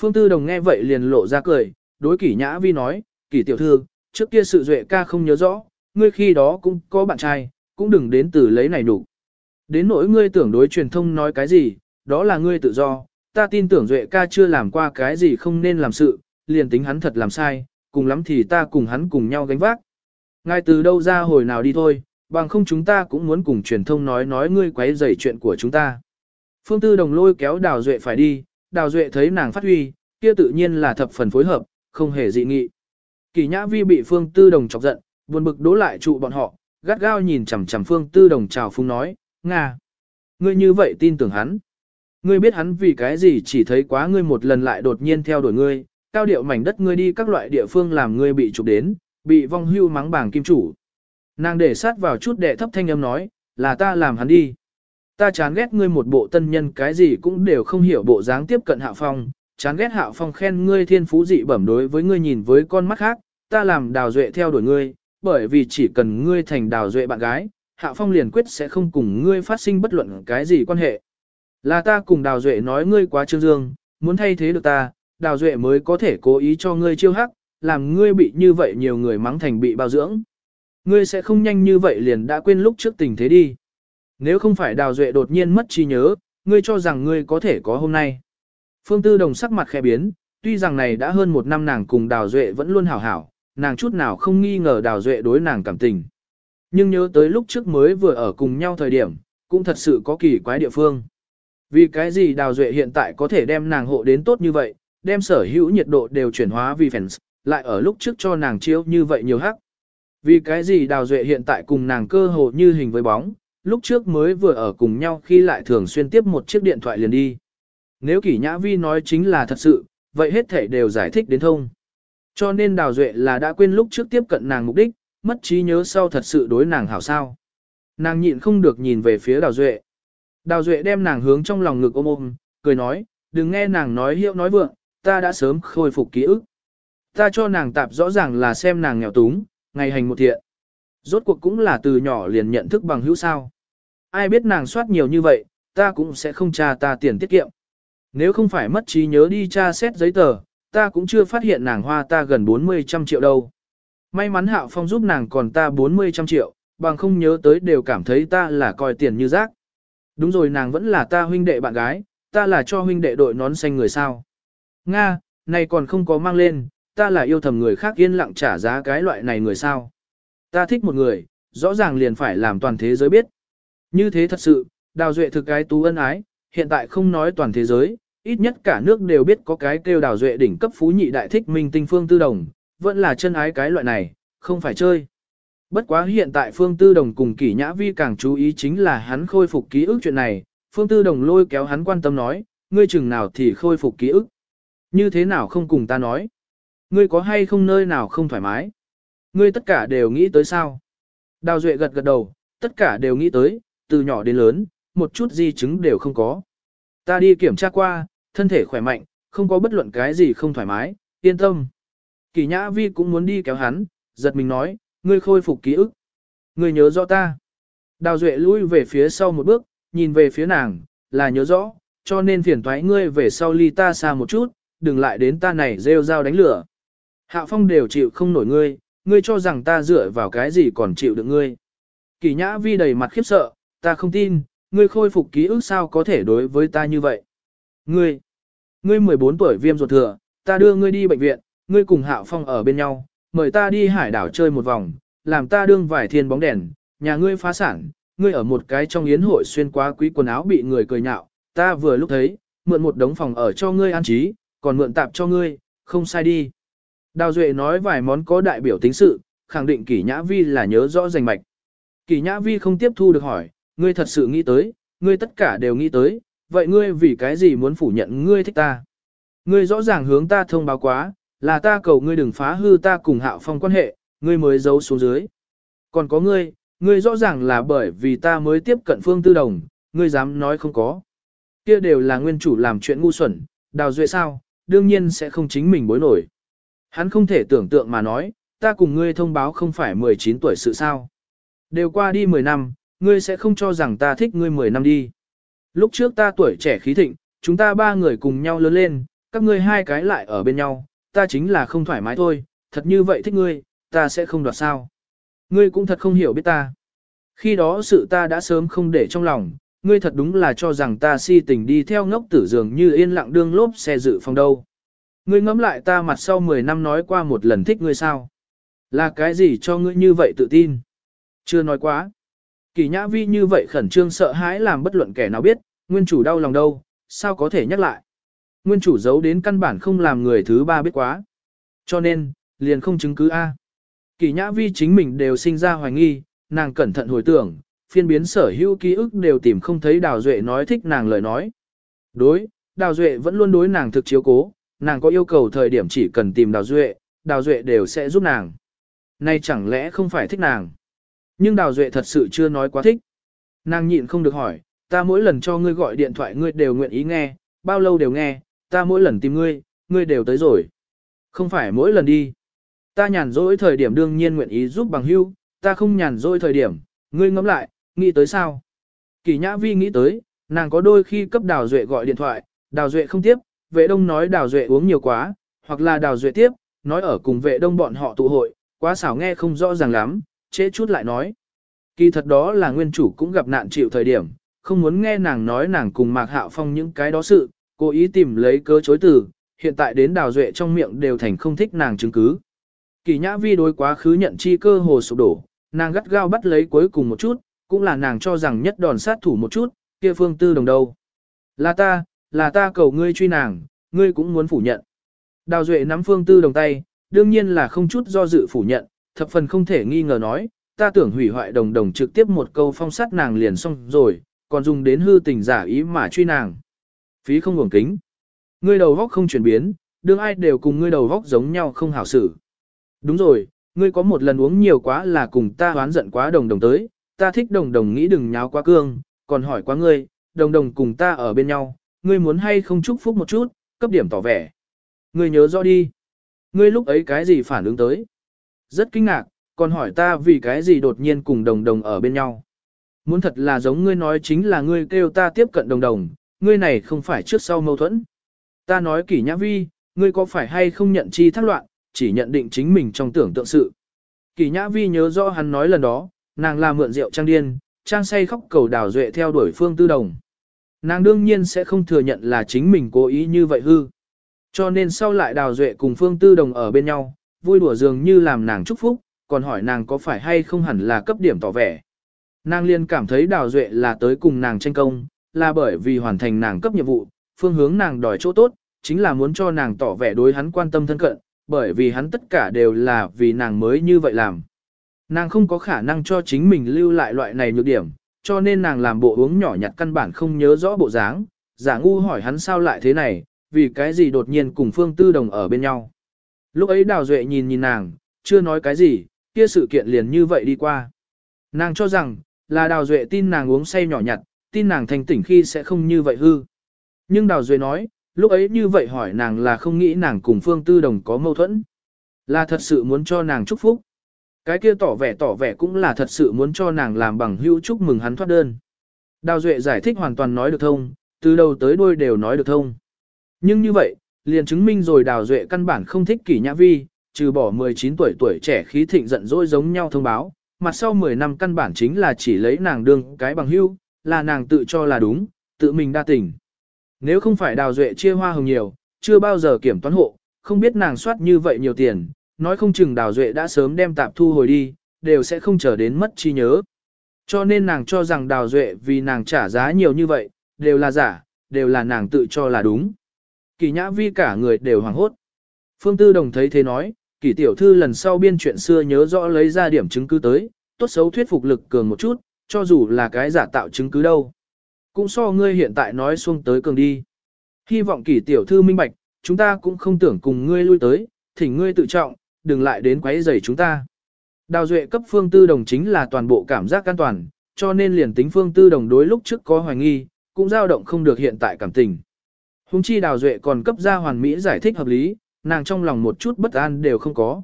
Phương Tư Đồng nghe vậy liền lộ ra cười, đối kỷ nhã vi nói, kỷ tiểu thư, trước kia sự duệ ca không nhớ rõ, ngươi khi đó cũng có bạn trai, cũng đừng đến từ lấy này đủ. Đến nỗi ngươi tưởng đối truyền thông nói cái gì, đó là ngươi tự do, ta tin tưởng duệ ca chưa làm qua cái gì không nên làm sự, liền tính hắn thật làm sai, cùng lắm thì ta cùng hắn cùng nhau gánh vác. Ngay từ đâu ra hồi nào đi thôi, bằng không chúng ta cũng muốn cùng truyền thông nói nói ngươi quấy rầy chuyện của chúng ta. Phương Tư Đồng lôi kéo Đào Duệ phải đi, Đào Duệ thấy nàng phát huy, kia tự nhiên là thập phần phối hợp, không hề dị nghị. Kỳ Nhã Vi bị Phương Tư Đồng chọc giận, buồn bực đố lại trụ bọn họ, gắt gao nhìn chằm chằm Phương Tư Đồng chào phung nói, "Nga, ngươi như vậy tin tưởng hắn? Ngươi biết hắn vì cái gì chỉ thấy quá ngươi một lần lại đột nhiên theo đuổi ngươi, cao điệu mảnh đất ngươi đi các loại địa phương làm ngươi bị chụp đến, bị vong hưu mắng bảng kim chủ." Nàng để sát vào chút đệ thấp thanh âm nói, "Là ta làm hắn đi." Ta chán ghét ngươi một bộ tân nhân cái gì cũng đều không hiểu bộ dáng tiếp cận Hạ Phong, chán ghét Hạ Phong khen ngươi thiên phú dị bẩm đối với ngươi nhìn với con mắt khác, ta làm đào duệ theo đuổi ngươi, bởi vì chỉ cần ngươi thành đào duệ bạn gái, Hạ Phong liền quyết sẽ không cùng ngươi phát sinh bất luận cái gì quan hệ. Là ta cùng đào duệ nói ngươi quá trương dương, muốn thay thế được ta, đào duệ mới có thể cố ý cho ngươi chiêu hắc, làm ngươi bị như vậy nhiều người mắng thành bị bao dưỡng. Ngươi sẽ không nhanh như vậy liền đã quên lúc trước tình thế đi. Nếu không phải đào duệ đột nhiên mất trí nhớ, ngươi cho rằng ngươi có thể có hôm nay. Phương Tư Đồng sắc mặt khẽ biến, tuy rằng này đã hơn một năm nàng cùng đào duệ vẫn luôn hảo hảo, nàng chút nào không nghi ngờ đào duệ đối nàng cảm tình. Nhưng nhớ tới lúc trước mới vừa ở cùng nhau thời điểm, cũng thật sự có kỳ quái địa phương. Vì cái gì đào duệ hiện tại có thể đem nàng hộ đến tốt như vậy, đem sở hữu nhiệt độ đều chuyển hóa vì fans, lại ở lúc trước cho nàng chiếu như vậy nhiều hắc. Vì cái gì đào duệ hiện tại cùng nàng cơ hồ như hình với bóng, lúc trước mới vừa ở cùng nhau khi lại thường xuyên tiếp một chiếc điện thoại liền đi. Nếu kỷ nhã vi nói chính là thật sự, vậy hết thể đều giải thích đến thông. Cho nên Đào Duệ là đã quên lúc trước tiếp cận nàng mục đích, mất trí nhớ sau thật sự đối nàng hảo sao. Nàng nhịn không được nhìn về phía Đào Duệ. Đào Duệ đem nàng hướng trong lòng ngực ôm ôm, cười nói, đừng nghe nàng nói hiệu nói vượng, ta đã sớm khôi phục ký ức. Ta cho nàng tạp rõ ràng là xem nàng nghèo túng, ngày hành một thiện. Rốt cuộc cũng là từ nhỏ liền nhận thức bằng hữu sao. Ai biết nàng soát nhiều như vậy, ta cũng sẽ không tra ta tiền tiết kiệm. Nếu không phải mất trí nhớ đi tra xét giấy tờ, ta cũng chưa phát hiện nàng hoa ta gần 40 trăm triệu đâu. May mắn Hạo Phong giúp nàng còn ta 40 trăm triệu, bằng không nhớ tới đều cảm thấy ta là coi tiền như rác. Đúng rồi nàng vẫn là ta huynh đệ bạn gái, ta là cho huynh đệ đội nón xanh người sao. Nga, này còn không có mang lên, ta là yêu thầm người khác yên lặng trả giá cái loại này người sao. Ta thích một người, rõ ràng liền phải làm toàn thế giới biết. Như thế thật sự, đào duệ thực cái tú ân ái, hiện tại không nói toàn thế giới, ít nhất cả nước đều biết có cái kêu đào duệ đỉnh cấp phú nhị đại thích minh tinh phương tư đồng, vẫn là chân ái cái loại này, không phải chơi. Bất quá hiện tại Phương Tư Đồng cùng Kỷ Nhã Vi càng chú ý chính là hắn khôi phục ký ức chuyện này, Phương Tư Đồng lôi kéo hắn quan tâm nói, ngươi chừng nào thì khôi phục ký ức. Như thế nào không cùng ta nói? Ngươi có hay không nơi nào không thoải mái? Ngươi tất cả đều nghĩ tới sao? Đào Duệ gật gật đầu, tất cả đều nghĩ tới, từ nhỏ đến lớn, một chút di chứng đều không có. Ta đi kiểm tra qua, thân thể khỏe mạnh, không có bất luận cái gì không thoải mái, yên tâm. Kỳ Nhã Vi cũng muốn đi kéo hắn, giật mình nói, ngươi khôi phục ký ức. Ngươi nhớ rõ ta. Đào Duệ lui về phía sau một bước, nhìn về phía nàng, là nhớ rõ, cho nên phiền thoái ngươi về sau ly ta xa một chút, đừng lại đến ta này rêu rao đánh lửa. Hạ Phong đều chịu không nổi ngươi, ngươi cho rằng ta dựa vào cái gì còn chịu được ngươi. Kỳ Nhã Vi đầy mặt khiếp sợ, ta không tin, ngươi khôi phục ký ức sao có thể đối với ta như vậy. Ngươi, ngươi 14 tuổi viêm ruột thừa, ta đưa ngươi đi bệnh viện, ngươi cùng Hạo Phong ở bên nhau, mời ta đi hải đảo chơi một vòng, làm ta đương vải thiên bóng đèn, nhà ngươi phá sản, ngươi ở một cái trong yến hội xuyên qua quý quần áo bị người cười nhạo, ta vừa lúc thấy, mượn một đống phòng ở cho ngươi an trí, còn mượn tạp cho ngươi, không sai đi. Đào Duệ nói vài món có đại biểu tính sự, khẳng định Kỷ Nhã Vi là nhớ rõ danh mạch. Kỷ Nhã Vi không tiếp thu được hỏi, ngươi thật sự nghĩ tới, ngươi tất cả đều nghĩ tới, vậy ngươi vì cái gì muốn phủ nhận ngươi thích ta? Ngươi rõ ràng hướng ta thông báo quá, là ta cầu ngươi đừng phá hư ta cùng hạo phong quan hệ, ngươi mới giấu xuống dưới. Còn có ngươi, ngươi rõ ràng là bởi vì ta mới tiếp cận phương tư đồng, ngươi dám nói không có. Kia đều là nguyên chủ làm chuyện ngu xuẩn, đào duệ sao, đương nhiên sẽ không chính mình bối nổi. Hắn không thể tưởng tượng mà nói, ta cùng ngươi thông báo không phải 19 tuổi sự sao. Đều qua đi 10 năm, ngươi sẽ không cho rằng ta thích ngươi 10 năm đi. Lúc trước ta tuổi trẻ khí thịnh, chúng ta ba người cùng nhau lớn lên, các ngươi hai cái lại ở bên nhau, ta chính là không thoải mái thôi, thật như vậy thích ngươi, ta sẽ không đoạt sao. Ngươi cũng thật không hiểu biết ta. Khi đó sự ta đã sớm không để trong lòng, ngươi thật đúng là cho rằng ta si tình đi theo ngốc tử dường như yên lặng đương lốp xe dự phòng đâu. Ngươi ngẫm lại ta mặt sau 10 năm nói qua một lần thích ngươi sao? Là cái gì cho ngươi như vậy tự tin? Chưa nói quá. Kỳ nhã vi như vậy khẩn trương sợ hãi làm bất luận kẻ nào biết, nguyên chủ đau lòng đâu, sao có thể nhắc lại. Nguyên chủ giấu đến căn bản không làm người thứ ba biết quá. Cho nên, liền không chứng cứ A. Kỳ nhã vi chính mình đều sinh ra hoài nghi, nàng cẩn thận hồi tưởng, phiên biến sở hữu ký ức đều tìm không thấy Đào Duệ nói thích nàng lời nói. Đối, Đào Duệ vẫn luôn đối nàng thực chiếu cố, nàng có yêu cầu thời điểm chỉ cần tìm Đào Duệ, Đào Duệ đều sẽ giúp nàng. Nay chẳng lẽ không phải thích nàng? Nhưng Đào Duệ thật sự chưa nói quá thích. Nàng nhịn không được hỏi, ta mỗi lần cho ngươi gọi điện thoại ngươi đều nguyện ý nghe, bao lâu đều nghe, ta mỗi lần tìm ngươi, ngươi đều tới rồi. Không phải mỗi lần đi. Ta nhàn rỗi thời điểm đương nhiên nguyện ý giúp bằng hưu, ta không nhàn rỗi thời điểm, ngươi ngẫm lại, nghĩ tới sao? Kỳ Nhã Vi nghĩ tới, nàng có đôi khi cấp Đào Duệ gọi điện thoại, Đào Duệ không tiếp, vệ đông nói Đào Duệ uống nhiều quá, hoặc là Đào Duệ tiếp, nói ở cùng vệ đông bọn họ tụ hội, quá xảo nghe không rõ ràng lắm, chế chút lại nói. Kỳ thật đó là nguyên chủ cũng gặp nạn chịu thời điểm, không muốn nghe nàng nói nàng cùng Mạc Hạo Phong những cái đó sự, cố ý tìm lấy cớ chối từ, hiện tại đến Đào Duệ trong miệng đều thành không thích nàng chứng cứ. Kỳ Nhã Vi đối quá khứ nhận chi cơ hồ sụp đổ, nàng gắt gao bắt lấy cuối cùng một chút, cũng là nàng cho rằng nhất đòn sát thủ một chút, kia phương tư đồng đâu. Là ta, là ta cầu ngươi truy nàng, ngươi cũng muốn phủ nhận. Đào Duệ nắm phương tư đồng tay, đương nhiên là không chút do dự phủ nhận, thập phần không thể nghi ngờ nói, ta tưởng hủy hoại đồng đồng trực tiếp một câu phong sát nàng liền xong rồi, còn dùng đến hư tình giả ý mà truy nàng. Phí không ngủng kính. Ngươi đầu góc không chuyển biến, đương ai đều cùng ngươi đầu góc giống nhau không hảo xử. Đúng rồi, ngươi có một lần uống nhiều quá là cùng ta hoán giận quá đồng đồng tới, ta thích đồng đồng nghĩ đừng nháo quá cương, còn hỏi quá ngươi, đồng đồng cùng ta ở bên nhau, ngươi muốn hay không chúc phúc một chút, cấp điểm tỏ vẻ. Ngươi nhớ rõ đi. Ngươi lúc ấy cái gì phản ứng tới? Rất kinh ngạc, còn hỏi ta vì cái gì đột nhiên cùng đồng đồng ở bên nhau. Muốn thật là giống ngươi nói chính là ngươi kêu ta tiếp cận đồng đồng, ngươi này không phải trước sau mâu thuẫn. Ta nói kỷ nhã vi, ngươi có phải hay không nhận chi thác loạn, chỉ nhận định chính mình trong tưởng tượng sự. Kỷ nhã vi nhớ rõ hắn nói lần đó, nàng là mượn rượu trang điên, trang say khóc cầu đào duệ theo đuổi phương tư đồng. Nàng đương nhiên sẽ không thừa nhận là chính mình cố ý như vậy hư. Cho nên sau lại đào duệ cùng phương tư đồng ở bên nhau, vui đùa dường như làm nàng chúc phúc, còn hỏi nàng có phải hay không hẳn là cấp điểm tỏ vẻ. Nàng liên cảm thấy đào duệ là tới cùng nàng tranh công, là bởi vì hoàn thành nàng cấp nhiệm vụ, phương hướng nàng đòi chỗ tốt, chính là muốn cho nàng tỏ vẻ đối hắn quan tâm thân cận, bởi vì hắn tất cả đều là vì nàng mới như vậy làm. Nàng không có khả năng cho chính mình lưu lại loại này nhược điểm, cho nên nàng làm bộ uống nhỏ nhặt căn bản không nhớ rõ bộ dáng, giả ngu hỏi hắn sao lại thế này, vì cái gì đột nhiên cùng Phương Tư Đồng ở bên nhau. Lúc ấy Đào Duệ nhìn nhìn nàng, chưa nói cái gì, kia sự kiện liền như vậy đi qua. Nàng cho rằng, là Đào Duệ tin nàng uống say nhỏ nhặt, tin nàng thành tỉnh khi sẽ không như vậy hư. Nhưng Đào Duệ nói, lúc ấy như vậy hỏi nàng là không nghĩ nàng cùng Phương Tư Đồng có mâu thuẫn. Là thật sự muốn cho nàng chúc phúc. Cái kia tỏ vẻ tỏ vẻ cũng là thật sự muốn cho nàng làm bằng hữu chúc mừng hắn thoát đơn. Đào Duệ giải thích hoàn toàn nói được thông, từ đầu tới đuôi đều nói được thông. Nhưng như vậy, liền chứng minh rồi Đào Duệ căn bản không thích kỷ nhã vi, trừ bỏ 19 tuổi tuổi trẻ khí thịnh giận dỗi giống nhau thông báo, mặt sau 10 năm căn bản chính là chỉ lấy nàng đương cái bằng hữu, là nàng tự cho là đúng, tự mình đa tình. Nếu không phải Đào Duệ chia hoa hồng nhiều, chưa bao giờ kiểm toán hộ, không biết nàng soát như vậy nhiều tiền, nói không chừng Đào Duệ đã sớm đem tạp thu hồi đi, đều sẽ không chờ đến mất chi nhớ. Cho nên nàng cho rằng Đào Duệ vì nàng trả giá nhiều như vậy, đều là giả, đều là nàng tự cho là đúng. Kỳ nhã vi cả người đều hoảng hốt. Phương Tư Đồng thấy thế nói, kỳ tiểu thư lần sau biên chuyện xưa nhớ rõ lấy ra điểm chứng cứ tới, tốt xấu thuyết phục lực cường một chút, cho dù là cái giả tạo chứng cứ đâu. Cũng so ngươi hiện tại nói xuông tới cường đi. Hy vọng kỳ tiểu thư minh bạch, chúng ta cũng không tưởng cùng ngươi lui tới, thỉnh ngươi tự trọng, đừng lại đến quấy rầy chúng ta. Đào duệ cấp phương tư đồng chính là toàn bộ cảm giác an toàn, cho nên liền tính phương tư đồng đối lúc trước có hoài nghi, cũng dao động không được hiện tại cảm tình. Hùng chi đào duệ còn cấp ra hoàn mỹ giải thích hợp lý, nàng trong lòng một chút bất an đều không có.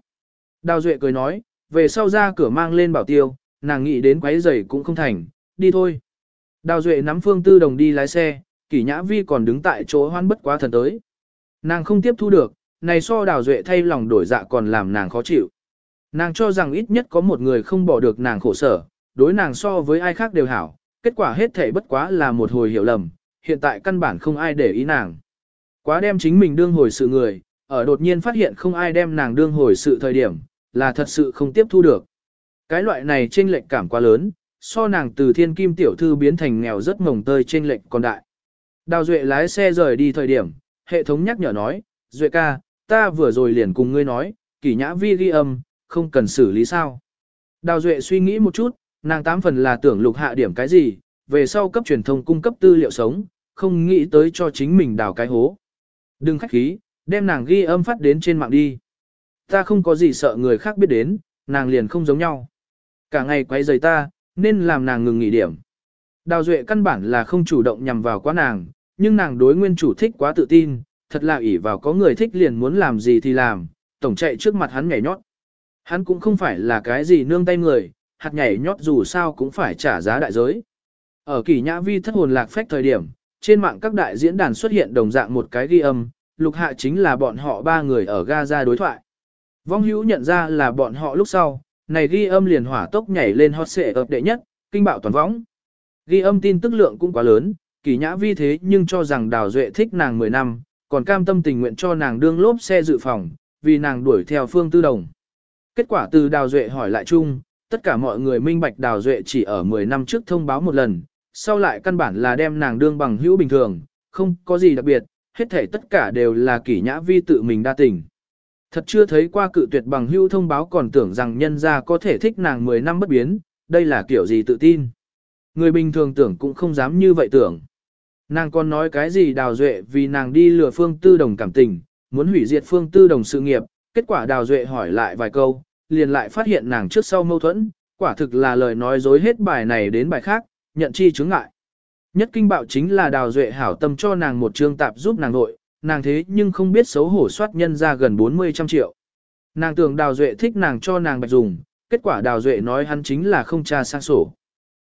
Đào duệ cười nói, về sau ra cửa mang lên bảo tiêu, nàng nghĩ đến quấy rầy cũng không thành, đi thôi. Đào duệ nắm phương tư đồng đi lái xe, kỷ nhã vi còn đứng tại chỗ hoan bất quá thần tới. Nàng không tiếp thu được, này so đào duệ thay lòng đổi dạ còn làm nàng khó chịu. Nàng cho rằng ít nhất có một người không bỏ được nàng khổ sở, đối nàng so với ai khác đều hảo, kết quả hết thể bất quá là một hồi hiểu lầm, hiện tại căn bản không ai để ý nàng. Quá đem chính mình đương hồi sự người, ở đột nhiên phát hiện không ai đem nàng đương hồi sự thời điểm, là thật sự không tiếp thu được. Cái loại này chênh lệch cảm quá lớn, so nàng từ thiên kim tiểu thư biến thành nghèo rất mồng tơi chênh lệch còn đại. Đào Duệ lái xe rời đi thời điểm, hệ thống nhắc nhở nói, Duệ ca, ta vừa rồi liền cùng ngươi nói, kỷ nhã vi ghi âm, không cần xử lý sao. Đào Duệ suy nghĩ một chút, nàng tám phần là tưởng lục hạ điểm cái gì, về sau cấp truyền thông cung cấp tư liệu sống, không nghĩ tới cho chính mình đào cái hố. Đừng khách khí, đem nàng ghi âm phát đến trên mạng đi. Ta không có gì sợ người khác biết đến, nàng liền không giống nhau. Cả ngày quay rời ta, nên làm nàng ngừng nghỉ điểm. Đào Duệ căn bản là không chủ động nhằm vào quá nàng, nhưng nàng đối nguyên chủ thích quá tự tin, thật là ỷ vào có người thích liền muốn làm gì thì làm, tổng chạy trước mặt hắn nhảy nhót. Hắn cũng không phải là cái gì nương tay người, hạt nhảy nhót dù sao cũng phải trả giá đại giới. Ở kỳ nhã vi thất hồn lạc phách thời điểm, trên mạng các đại diễn đàn xuất hiện đồng dạng một cái ghi âm, lục hạ chính là bọn họ ba người ở Gaza đối thoại. Vong hữu nhận ra là bọn họ lúc sau, này ghi âm liền hỏa tốc nhảy lên hot xệ ập đệ nhất, kinh bạo toàn võng. Ghi âm tin tức lượng cũng quá lớn, kỳ nhã vi thế nhưng cho rằng đào duệ thích nàng 10 năm, còn cam tâm tình nguyện cho nàng đương lốp xe dự phòng, vì nàng đuổi theo phương tư đồng. Kết quả từ đào duệ hỏi lại chung, tất cả mọi người minh bạch đào duệ chỉ ở 10 năm trước thông báo một lần, sau lại căn bản là đem nàng đương bằng hữu bình thường, không có gì đặc biệt, hết thể tất cả đều là kỷ nhã vi tự mình đa tình. Thật chưa thấy qua cự tuyệt bằng hữu thông báo còn tưởng rằng nhân gia có thể thích nàng 10 năm bất biến, đây là kiểu gì tự tin. Người bình thường tưởng cũng không dám như vậy tưởng. Nàng còn nói cái gì đào duệ vì nàng đi lừa phương tư đồng cảm tình, muốn hủy diệt phương tư đồng sự nghiệp, kết quả đào duệ hỏi lại vài câu, liền lại phát hiện nàng trước sau mâu thuẫn, quả thực là lời nói dối hết bài này đến bài khác, nhận chi chứng ngại. Nhất kinh bạo chính là đào duệ hảo tâm cho nàng một trương tạp giúp nàng nội, nàng thế nhưng không biết xấu hổ soát nhân ra gần 40 trăm triệu. Nàng tưởng đào duệ thích nàng cho nàng bạch dùng, kết quả đào duệ nói hắn chính là không tra sang sổ.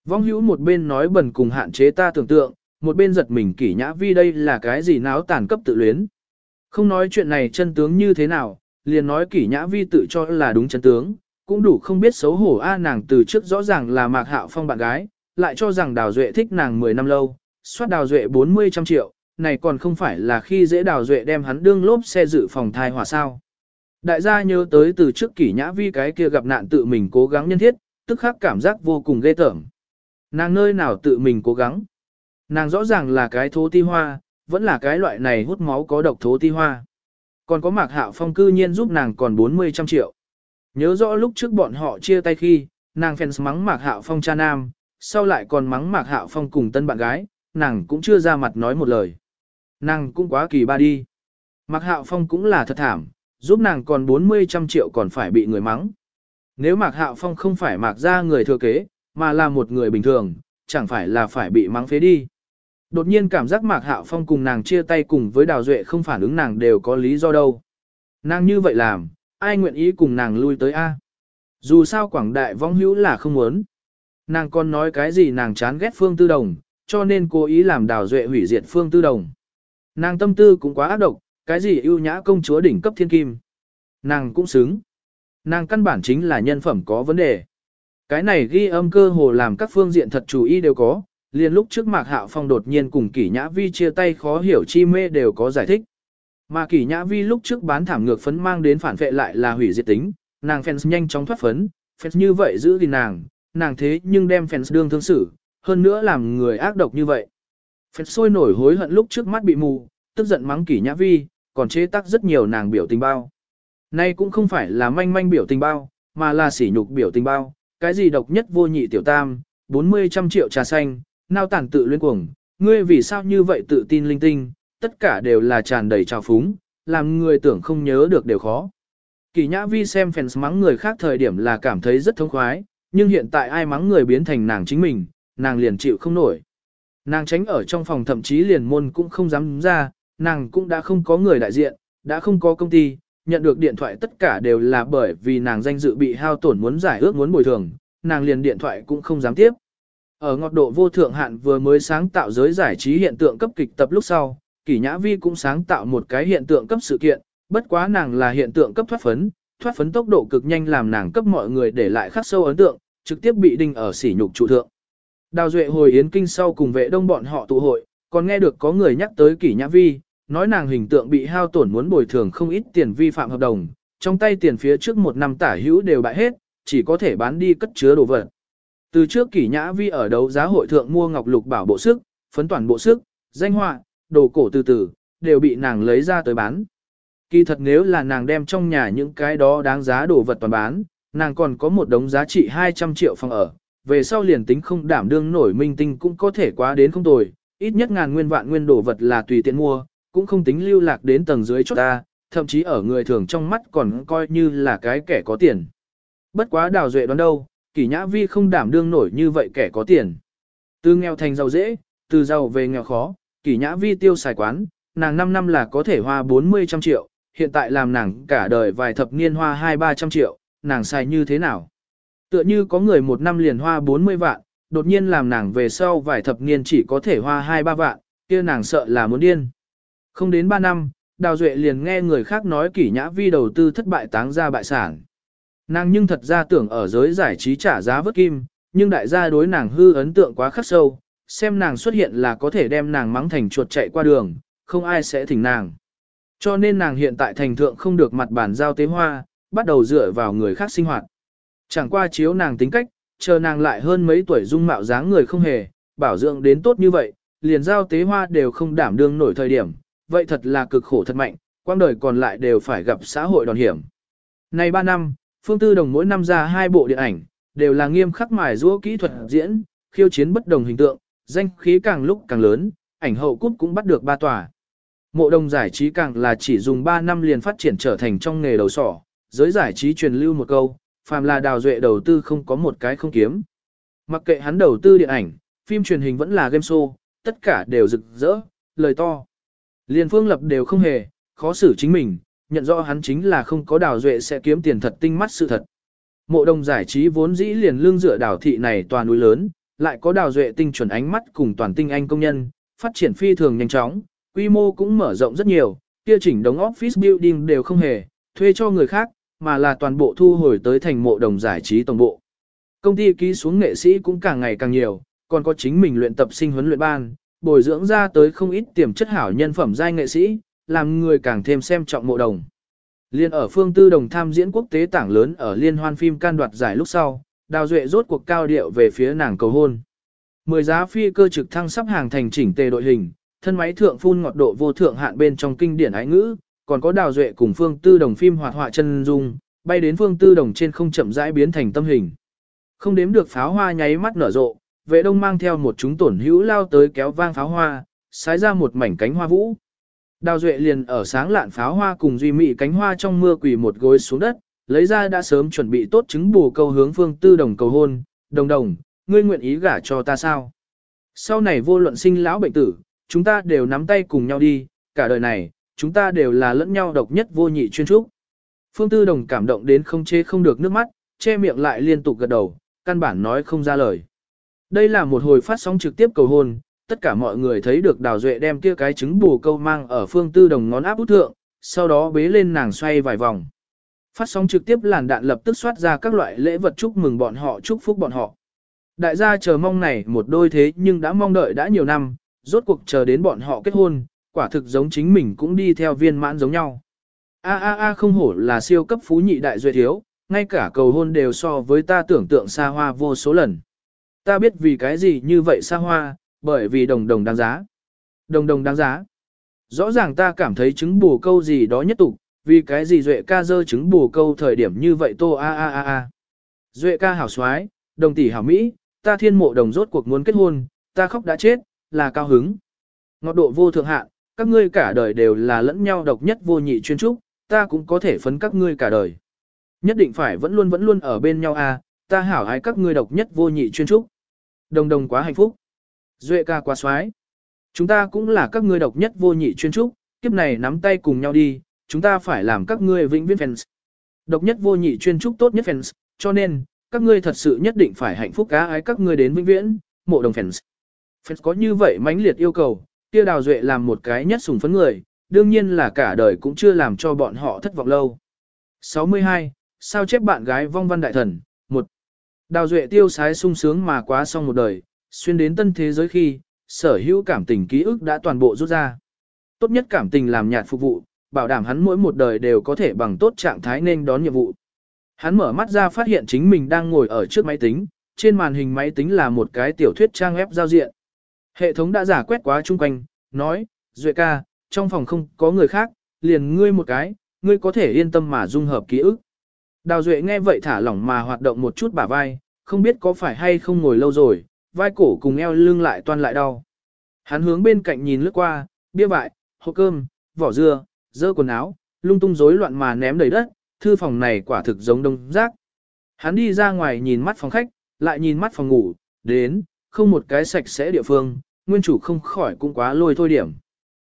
Vong hữu một bên nói bẩn cùng hạn chế ta tưởng tượng, một bên giật mình kỷ nhã vi đây là cái gì náo tàn cấp tự luyến. Không nói chuyện này chân tướng như thế nào, liền nói kỷ nhã vi tự cho là đúng chân tướng, cũng đủ không biết xấu hổ a à nàng từ trước rõ ràng là mạc hạo phong bạn gái, lại cho rằng đào duệ thích nàng 10 năm lâu, soát đào duệ 40 trăm triệu, này còn không phải là khi dễ đào duệ đem hắn đương lốp xe dự phòng thai hỏa sao. Đại gia nhớ tới từ trước kỷ nhã vi cái kia gặp nạn tự mình cố gắng nhân thiết, tức khắc cảm giác vô cùng ghê tởm. Nàng nơi nào tự mình cố gắng. Nàng rõ ràng là cái thố ti hoa, vẫn là cái loại này hút máu có độc thố ti hoa. Còn có mạc hạo phong cư nhiên giúp nàng còn 40 trăm triệu. Nhớ rõ lúc trước bọn họ chia tay khi, nàng fans mắng mạc hạo phong cha nam, sau lại còn mắng mạc hạo phong cùng tân bạn gái, nàng cũng chưa ra mặt nói một lời. Nàng cũng quá kỳ ba đi. Mạc hạo phong cũng là thật thảm, giúp nàng còn 40 trăm triệu còn phải bị người mắng. Nếu mạc hạo phong không phải mạc ra người thừa kế, mà là một người bình thường, chẳng phải là phải bị mắng phế đi. Đột nhiên cảm giác Mạc Hạo Phong cùng nàng chia tay cùng với Đào Duệ không phản ứng nàng đều có lý do đâu. Nàng như vậy làm, ai nguyện ý cùng nàng lui tới A. Dù sao quảng đại vong hữu là không muốn. Nàng còn nói cái gì nàng chán ghét Phương Tư Đồng, cho nên cố ý làm Đào Duệ hủy diệt Phương Tư Đồng. Nàng tâm tư cũng quá ác độc, cái gì ưu nhã công chúa đỉnh cấp thiên kim. Nàng cũng xứng. Nàng căn bản chính là nhân phẩm có vấn đề. Cái này ghi âm cơ hồ làm các phương diện thật chủ ý đều có, liền lúc trước Mạc Hạo Phong đột nhiên cùng Kỷ Nhã Vi chia tay khó hiểu chi mê đều có giải thích. Mà Kỷ Nhã Vi lúc trước bán thảm ngược phấn mang đến phản vệ lại là hủy diệt tính, nàng fans nhanh chóng thoát phấn, fans như vậy giữ gìn nàng, nàng thế nhưng đem fans đương thương xử, hơn nữa làm người ác độc như vậy. Fans sôi nổi hối hận lúc trước mắt bị mù, tức giận mắng Kỷ Nhã Vi, còn chế tác rất nhiều nàng biểu tình bao. Nay cũng không phải là manh manh biểu tình bao, mà là sỉ nhục biểu tình bao, cái gì độc nhất vô nhị tiểu tam, 40 trăm triệu trà xanh, nao tản tự luyến cuồng, ngươi vì sao như vậy tự tin linh tinh, tất cả đều là tràn đầy trào phúng, làm người tưởng không nhớ được đều khó. Kỳ nhã vi xem fans mắng người khác thời điểm là cảm thấy rất thống khoái, nhưng hiện tại ai mắng người biến thành nàng chính mình, nàng liền chịu không nổi. Nàng tránh ở trong phòng thậm chí liền môn cũng không dám ra, nàng cũng đã không có người đại diện, đã không có công ty, nhận được điện thoại tất cả đều là bởi vì nàng danh dự bị hao tổn muốn giải ước muốn bồi thường, nàng liền điện thoại cũng không dám tiếp. Ở ngọt độ vô thượng hạn vừa mới sáng tạo giới giải trí hiện tượng cấp kịch tập lúc sau, Kỷ Nhã Vi cũng sáng tạo một cái hiện tượng cấp sự kiện, bất quá nàng là hiện tượng cấp thoát phấn, thoát phấn tốc độ cực nhanh làm nàng cấp mọi người để lại khắc sâu ấn tượng, trực tiếp bị đinh ở sỉ nhục trụ thượng. Đào Duệ hồi yến kinh sau cùng vệ đông bọn họ tụ hội, còn nghe được có người nhắc tới kỷ nhã vi, nói nàng hình tượng bị hao tổn muốn bồi thường không ít tiền vi phạm hợp đồng, trong tay tiền phía trước một năm tả hữu đều bại hết, chỉ có thể bán đi cất chứa đồ vật. Từ trước kỷ nhã vi ở đấu giá hội thượng mua ngọc lục bảo bộ sức, phấn toàn bộ sức, danh họa, đồ cổ từ từ, đều bị nàng lấy ra tới bán. Kỳ thật nếu là nàng đem trong nhà những cái đó đáng giá đồ vật toàn bán, nàng còn có một đống giá trị 200 triệu phòng ở, về sau liền tính không đảm đương nổi minh tinh cũng có thể quá đến không tồi, ít nhất ngàn nguyên vạn nguyên đồ vật là tùy tiện mua, cũng không tính lưu lạc đến tầng dưới chốt ta, thậm chí ở người thường trong mắt còn coi như là cái kẻ có tiền. Bất quá đào duệ đoán đâu, kỷ nhã vi không đảm đương nổi như vậy kẻ có tiền. Từ nghèo thành giàu dễ, từ giàu về nghèo khó, kỷ nhã vi tiêu xài quán, nàng 5 năm là có thể hoa 40 trăm triệu, hiện tại làm nàng cả đời vài thập niên hoa 2-3 trăm triệu, nàng xài như thế nào? Tựa như có người một năm liền hoa 40 vạn, đột nhiên làm nàng về sau vài thập niên chỉ có thể hoa 2-3 vạn, kia nàng sợ là muốn điên. Không đến 3 năm, Đào Duệ liền nghe người khác nói kỷ nhã vi đầu tư thất bại táng ra bại sản. Nàng nhưng thật ra tưởng ở giới giải trí trả giá vớt kim, nhưng đại gia đối nàng hư ấn tượng quá khắc sâu, xem nàng xuất hiện là có thể đem nàng mắng thành chuột chạy qua đường, không ai sẽ thỉnh nàng. Cho nên nàng hiện tại thành thượng không được mặt bản giao tế hoa, bắt đầu dựa vào người khác sinh hoạt. Chẳng qua chiếu nàng tính cách, chờ nàng lại hơn mấy tuổi dung mạo dáng người không hề, bảo dưỡng đến tốt như vậy, liền giao tế hoa đều không đảm đương nổi thời điểm, vậy thật là cực khổ thật mạnh, quang đời còn lại đều phải gặp xã hội đòn hiểm. Này 3 năm, Phương Tư Đồng mỗi năm ra hai bộ điện ảnh, đều là nghiêm khắc mài giũa kỹ thuật diễn, khiêu chiến bất đồng hình tượng, danh khí càng lúc càng lớn, ảnh hậu cút cũng bắt được ba tòa. Mộ đồng giải trí càng là chỉ dùng 3 năm liền phát triển trở thành trong nghề đầu sỏ, giới giải trí truyền lưu một câu, phàm là đào duệ đầu tư không có một cái không kiếm. Mặc kệ hắn đầu tư điện ảnh, phim truyền hình vẫn là game show, tất cả đều rực rỡ, lời to. Liên phương lập đều không hề, khó xử chính mình, nhận rõ hắn chính là không có đào duệ sẽ kiếm tiền thật tinh mắt sự thật. Mộ đồng giải trí vốn dĩ liền lương dựa đào thị này toàn núi lớn, lại có đào duệ tinh chuẩn ánh mắt cùng toàn tinh anh công nhân, phát triển phi thường nhanh chóng, quy mô cũng mở rộng rất nhiều, kia chỉnh đống office building đều không hề, thuê cho người khác, mà là toàn bộ thu hồi tới thành mộ đồng giải trí tổng bộ. Công ty ký xuống nghệ sĩ cũng càng ngày càng nhiều, còn có chính mình luyện tập sinh huấn luyện ban, bồi dưỡng ra tới không ít tiềm chất hảo nhân phẩm giai nghệ sĩ, làm người càng thêm xem trọng mộ đồng. Liên ở phương tư đồng tham diễn quốc tế tảng lớn ở liên hoan phim can đoạt giải lúc sau, đào duệ rốt cuộc cao điệu về phía nàng cầu hôn. Mười giá phi cơ trực thăng sắp hàng thành chỉnh tề đội hình, thân máy thượng phun ngọt độ vô thượng hạn bên trong kinh điển ái ngữ, còn có đào duệ cùng phương tư đồng phim hoạt họa chân dung, bay đến phương tư đồng trên không chậm rãi biến thành tâm hình. Không đếm được pháo hoa nháy mắt nở rộ, vệ đông mang theo một chúng tổn hữu lao tới kéo vang pháo hoa, sái ra một mảnh cánh hoa vũ. Đào duệ liền ở sáng lạn pháo hoa cùng duy mị cánh hoa trong mưa quỳ một gối xuống đất, lấy ra đã sớm chuẩn bị tốt chứng bù câu hướng phương tư đồng cầu hôn, đồng đồng, ngươi nguyện ý gả cho ta sao? Sau này vô luận sinh lão bệnh tử, chúng ta đều nắm tay cùng nhau đi, cả đời này, chúng ta đều là lẫn nhau độc nhất vô nhị chuyên trúc. Phương Tư Đồng cảm động đến không chế không được nước mắt, che miệng lại liên tục gật đầu, căn bản nói không ra lời. Đây là một hồi phát sóng trực tiếp cầu hôn, tất cả mọi người thấy được Đào Duệ đem kia cái trứng bù câu mang ở Phương Tư Đồng ngón áp út thượng, sau đó bế lên nàng xoay vài vòng. Phát sóng trực tiếp làn đạn lập tức xoát ra các loại lễ vật chúc mừng bọn họ chúc phúc bọn họ. Đại gia chờ mong này một đôi thế nhưng đã mong đợi đã nhiều năm, rốt cuộc chờ đến bọn họ kết hôn, quả thực giống chính mình cũng đi theo viên mãn giống nhau. A a a không hổ là siêu cấp phú nhị đại duệ thiếu, ngay cả cầu hôn đều so với ta tưởng tượng xa hoa vô số lần. Ta biết vì cái gì như vậy xa hoa, bởi vì đồng đồng đáng giá. Đồng đồng đáng giá. Rõ ràng ta cảm thấy chứng bù câu gì đó nhất tục, vì cái gì duệ ca dơ chứng bù câu thời điểm như vậy tô a a a a. Duệ ca hảo xoái, đồng tỷ hảo Mỹ, ta thiên mộ đồng rốt cuộc muốn kết hôn, ta khóc đã chết, là cao hứng. Ngọt độ vô thượng hạn, các ngươi cả đời đều là lẫn nhau độc nhất vô nhị chuyên trúc, ta cũng có thể phấn các ngươi cả đời. Nhất định phải vẫn luôn vẫn luôn ở bên nhau à, ta hảo ái các ngươi độc nhất vô nhị chuyên trúc. Đồng đồng quá hạnh phúc. Duệ ca quá xoái. Chúng ta cũng là các ngươi độc nhất vô nhị chuyên trúc, kiếp này nắm tay cùng nhau đi, chúng ta phải làm các ngươi vĩnh viễn fans. Độc nhất vô nhị chuyên trúc tốt nhất fans, cho nên, các ngươi thật sự nhất định phải hạnh phúc cá ái các ngươi đến vĩnh viễn, mộ đồng fans. Fans có như vậy mãnh liệt yêu cầu, kia đào duệ làm một cái nhất sùng phấn người, đương nhiên là cả đời cũng chưa làm cho bọn họ thất vọng lâu. 62. Sao chép bạn gái vong văn đại thần, một. Đào Duệ tiêu sái sung sướng mà quá xong một đời, xuyên đến tân thế giới khi, sở hữu cảm tình ký ức đã toàn bộ rút ra. Tốt nhất cảm tình làm nhạt phục vụ, bảo đảm hắn mỗi một đời đều có thể bằng tốt trạng thái nên đón nhiệm vụ. Hắn mở mắt ra phát hiện chính mình đang ngồi ở trước máy tính, trên màn hình máy tính là một cái tiểu thuyết trang web giao diện. Hệ thống đã giả quét quá chung quanh, nói, Duệ ca, trong phòng không có người khác, liền ngươi một cái, ngươi có thể yên tâm mà dung hợp ký ức. Đào Duệ nghe vậy thả lỏng mà hoạt động một chút bả vai, không biết có phải hay không ngồi lâu rồi, vai cổ cùng eo lưng lại toan lại đau. Hắn hướng bên cạnh nhìn lướt qua, bia vại, hộp cơm, vỏ dưa, dơ quần áo, lung tung rối loạn mà ném đầy đất, thư phòng này quả thực giống đông rác. Hắn đi ra ngoài nhìn mắt phòng khách, lại nhìn mắt phòng ngủ, đến, không một cái sạch sẽ địa phương, nguyên chủ không khỏi cũng quá lôi thôi điểm.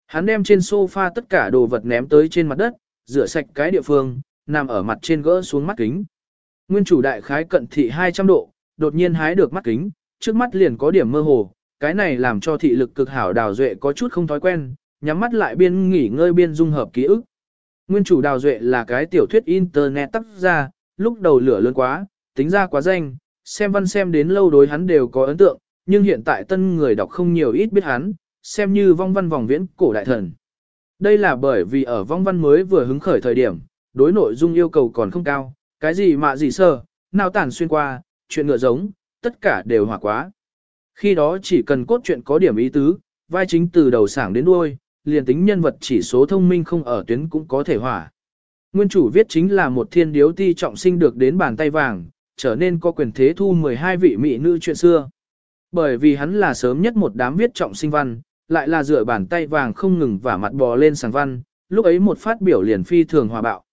Hắn đem trên sofa tất cả đồ vật ném tới trên mặt đất, rửa sạch cái địa phương, nằm ở mặt trên gỡ xuống mắt kính. Nguyên chủ đại khái cận thị 200 độ, đột nhiên hái được mắt kính, trước mắt liền có điểm mơ hồ, cái này làm cho thị lực cực hảo đào duệ có chút không thói quen, nhắm mắt lại biên nghỉ ngơi biên dung hợp ký ức. Nguyên chủ đào duệ là cái tiểu thuyết internet tác ra, lúc đầu lửa lớn quá, tính ra quá danh, xem văn xem đến lâu đối hắn đều có ấn tượng, nhưng hiện tại tân người đọc không nhiều ít biết hắn, xem như vong văn vòng viễn cổ đại thần. Đây là bởi vì ở vong văn mới vừa hứng khởi thời điểm, đối nội dung yêu cầu còn không cao, cái gì mà gì sơ, nào tản xuyên qua, chuyện ngựa giống, tất cả đều hòa quá. Khi đó chỉ cần cốt truyện có điểm ý tứ, vai chính từ đầu sảng đến đuôi, liền tính nhân vật chỉ số thông minh không ở tuyến cũng có thể hỏa. Nguyên chủ viết chính là một thiên điếu ti trọng sinh được đến bàn tay vàng, trở nên có quyền thế thu 12 vị mỹ nữ chuyện xưa. Bởi vì hắn là sớm nhất một đám viết trọng sinh văn, lại là dựa bàn tay vàng không ngừng và mặt bò lên sàng văn, lúc ấy một phát biểu liền phi thường hòa bạo.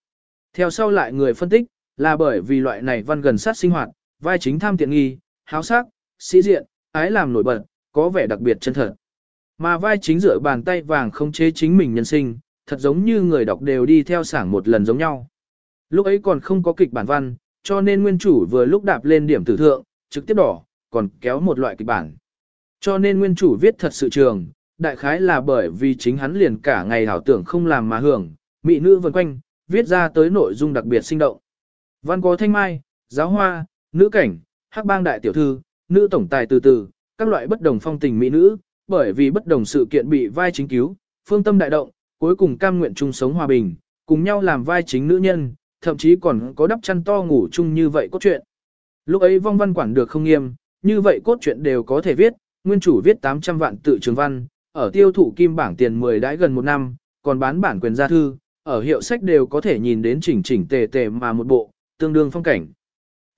Theo sau lại người phân tích, là bởi vì loại này văn gần sát sinh hoạt, vai chính tham tiện nghi, háo sắc, sĩ diện, ái làm nổi bật, có vẻ đặc biệt chân thật. Mà vai chính dựa bàn tay vàng không chế chính mình nhân sinh, thật giống như người đọc đều đi theo sảng một lần giống nhau. Lúc ấy còn không có kịch bản văn, cho nên nguyên chủ vừa lúc đạp lên điểm tử thượng, trực tiếp đỏ, còn kéo một loại kịch bản. Cho nên nguyên chủ viết thật sự trường, đại khái là bởi vì chính hắn liền cả ngày hảo tưởng không làm mà hưởng, mỹ nữ vần quanh, viết ra tới nội dung đặc biệt sinh động. Văn có thanh mai, giáo hoa, nữ cảnh, hắc bang đại tiểu thư, nữ tổng tài từ từ, các loại bất đồng phong tình mỹ nữ, bởi vì bất đồng sự kiện bị vai chính cứu, phương tâm đại động, cuối cùng cam nguyện chung sống hòa bình, cùng nhau làm vai chính nữ nhân, thậm chí còn có đắp chăn to ngủ chung như vậy cốt truyện. Lúc ấy vong văn quản được không nghiêm, như vậy cốt truyện đều có thể viết, nguyên chủ viết 800 vạn tự trường văn, ở tiêu thụ kim bảng tiền 10 đãi gần một năm, còn bán bản quyền gia thư, ở hiệu sách đều có thể nhìn đến chỉnh chỉnh tề tề mà một bộ, tương đương phong cảnh.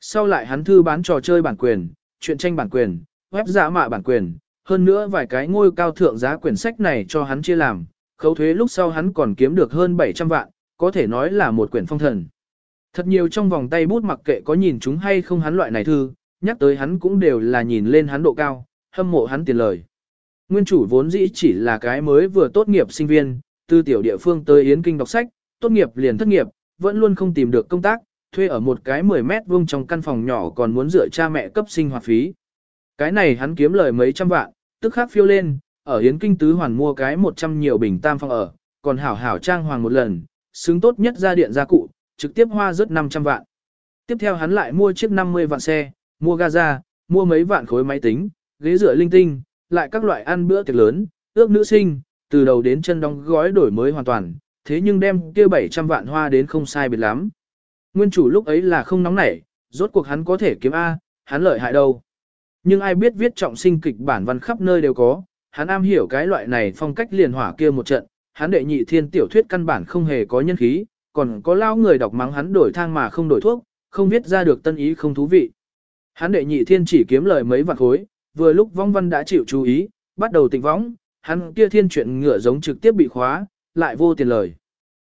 Sau lại hắn thư bán trò chơi bản quyền, truyện tranh bản quyền, web giả mạ bản quyền, hơn nữa vài cái ngôi cao thượng giá quyển sách này cho hắn chia làm, khấu thuế lúc sau hắn còn kiếm được hơn 700 vạn, có thể nói là một quyển phong thần. Thật nhiều trong vòng tay bút mặc kệ có nhìn chúng hay không hắn loại này thư, nhắc tới hắn cũng đều là nhìn lên hắn độ cao, hâm mộ hắn tiền lời. Nguyên chủ vốn dĩ chỉ là cái mới vừa tốt nghiệp sinh viên, từ tiểu địa phương tới Yến Kinh đọc sách, tốt nghiệp liền thất nghiệp, vẫn luôn không tìm được công tác, thuê ở một cái 10 mét vuông trong căn phòng nhỏ còn muốn dựa cha mẹ cấp sinh hoạt phí. Cái này hắn kiếm lời mấy trăm vạn, tức khắc phiêu lên, ở Yến Kinh Tứ Hoàn mua cái 100 nhiều bình tam phòng ở, còn hảo hảo trang hoàng một lần, xứng tốt nhất ra điện gia cụ, trực tiếp hoa rất 500 vạn. Tiếp theo hắn lại mua chiếc 50 vạn xe, mua gaza, mua mấy vạn khối máy tính, ghế rửa linh tinh, lại các loại ăn bữa tiệc lớn, ước nữ sinh, từ đầu đến chân đóng gói đổi mới hoàn toàn, thế nhưng đem kia 700 vạn hoa đến không sai biệt lắm. Nguyên chủ lúc ấy là không nóng nảy, rốt cuộc hắn có thể kiếm A, hắn lợi hại đâu. Nhưng ai biết viết trọng sinh kịch bản văn khắp nơi đều có, hắn am hiểu cái loại này phong cách liền hỏa kia một trận, hắn đệ nhị thiên tiểu thuyết căn bản không hề có nhân khí, còn có lao người đọc mắng hắn đổi thang mà không đổi thuốc, không viết ra được tân ý không thú vị. Hắn đệ nhị thiên chỉ kiếm lời mấy vạn khối, vừa lúc vong văn đã chịu chú ý, bắt đầu tịnh võng, hắn kia thiên chuyện ngựa giống trực tiếp bị khóa, lại vô tiền lời.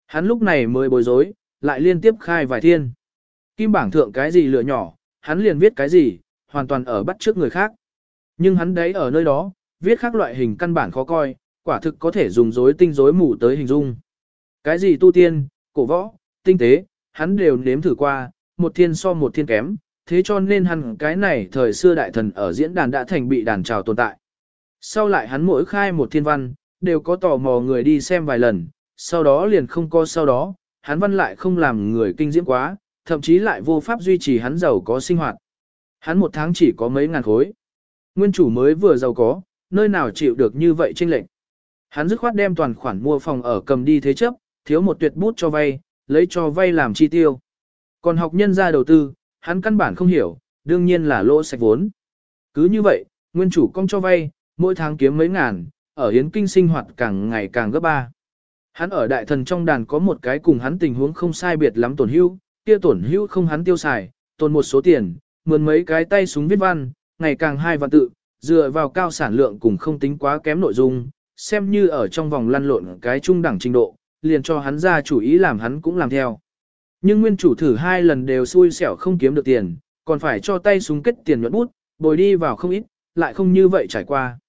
Hắn lúc này mới bối rối, lại liên tiếp khai vài thiên. Kim bảng thượng cái gì lựa nhỏ, hắn liền viết cái gì, hoàn toàn ở bắt trước người khác. Nhưng hắn đấy ở nơi đó, viết khác loại hình căn bản khó coi, quả thực có thể dùng dối tinh dối mù tới hình dung. Cái gì tu tiên, cổ võ, tinh tế, hắn đều nếm thử qua, một thiên so một thiên kém, thế cho nên hắn cái này thời xưa đại thần ở diễn đàn đã thành bị đàn trào tồn tại. Sau lại hắn mỗi khai một thiên văn, đều có tò mò người đi xem vài lần, sau đó liền không có sau đó, hắn văn lại không làm người kinh diễm quá, thậm chí lại vô pháp duy trì hắn giàu có sinh hoạt. Hắn một tháng chỉ có mấy ngàn khối. Nguyên chủ mới vừa giàu có, nơi nào chịu được như vậy chênh lệnh. Hắn dứt khoát đem toàn khoản mua phòng ở cầm đi thế chấp, thiếu một tuyệt bút cho vay, lấy cho vay làm chi tiêu. Còn học nhân ra đầu tư, hắn căn bản không hiểu, đương nhiên là lỗ sạch vốn. Cứ như vậy, nguyên chủ công cho vay, mỗi tháng kiếm mấy ngàn, ở hiến kinh sinh hoạt càng ngày càng gấp ba. Hắn ở đại thần trong đàn có một cái cùng hắn tình huống không sai biệt lắm tổn hưu, kia tổn hưu không hắn tiêu xài, tồn một số tiền, mượn mấy cái tay súng viết văn, ngày càng hai văn tự, dựa vào cao sản lượng cùng không tính quá kém nội dung, xem như ở trong vòng lăn lộn cái trung đẳng trình độ, liền cho hắn ra chủ ý làm hắn cũng làm theo. Nhưng nguyên chủ thử hai lần đều xui xẻo không kiếm được tiền, còn phải cho tay súng kết tiền nhuận bút, bồi đi vào không ít, lại không như vậy trải qua.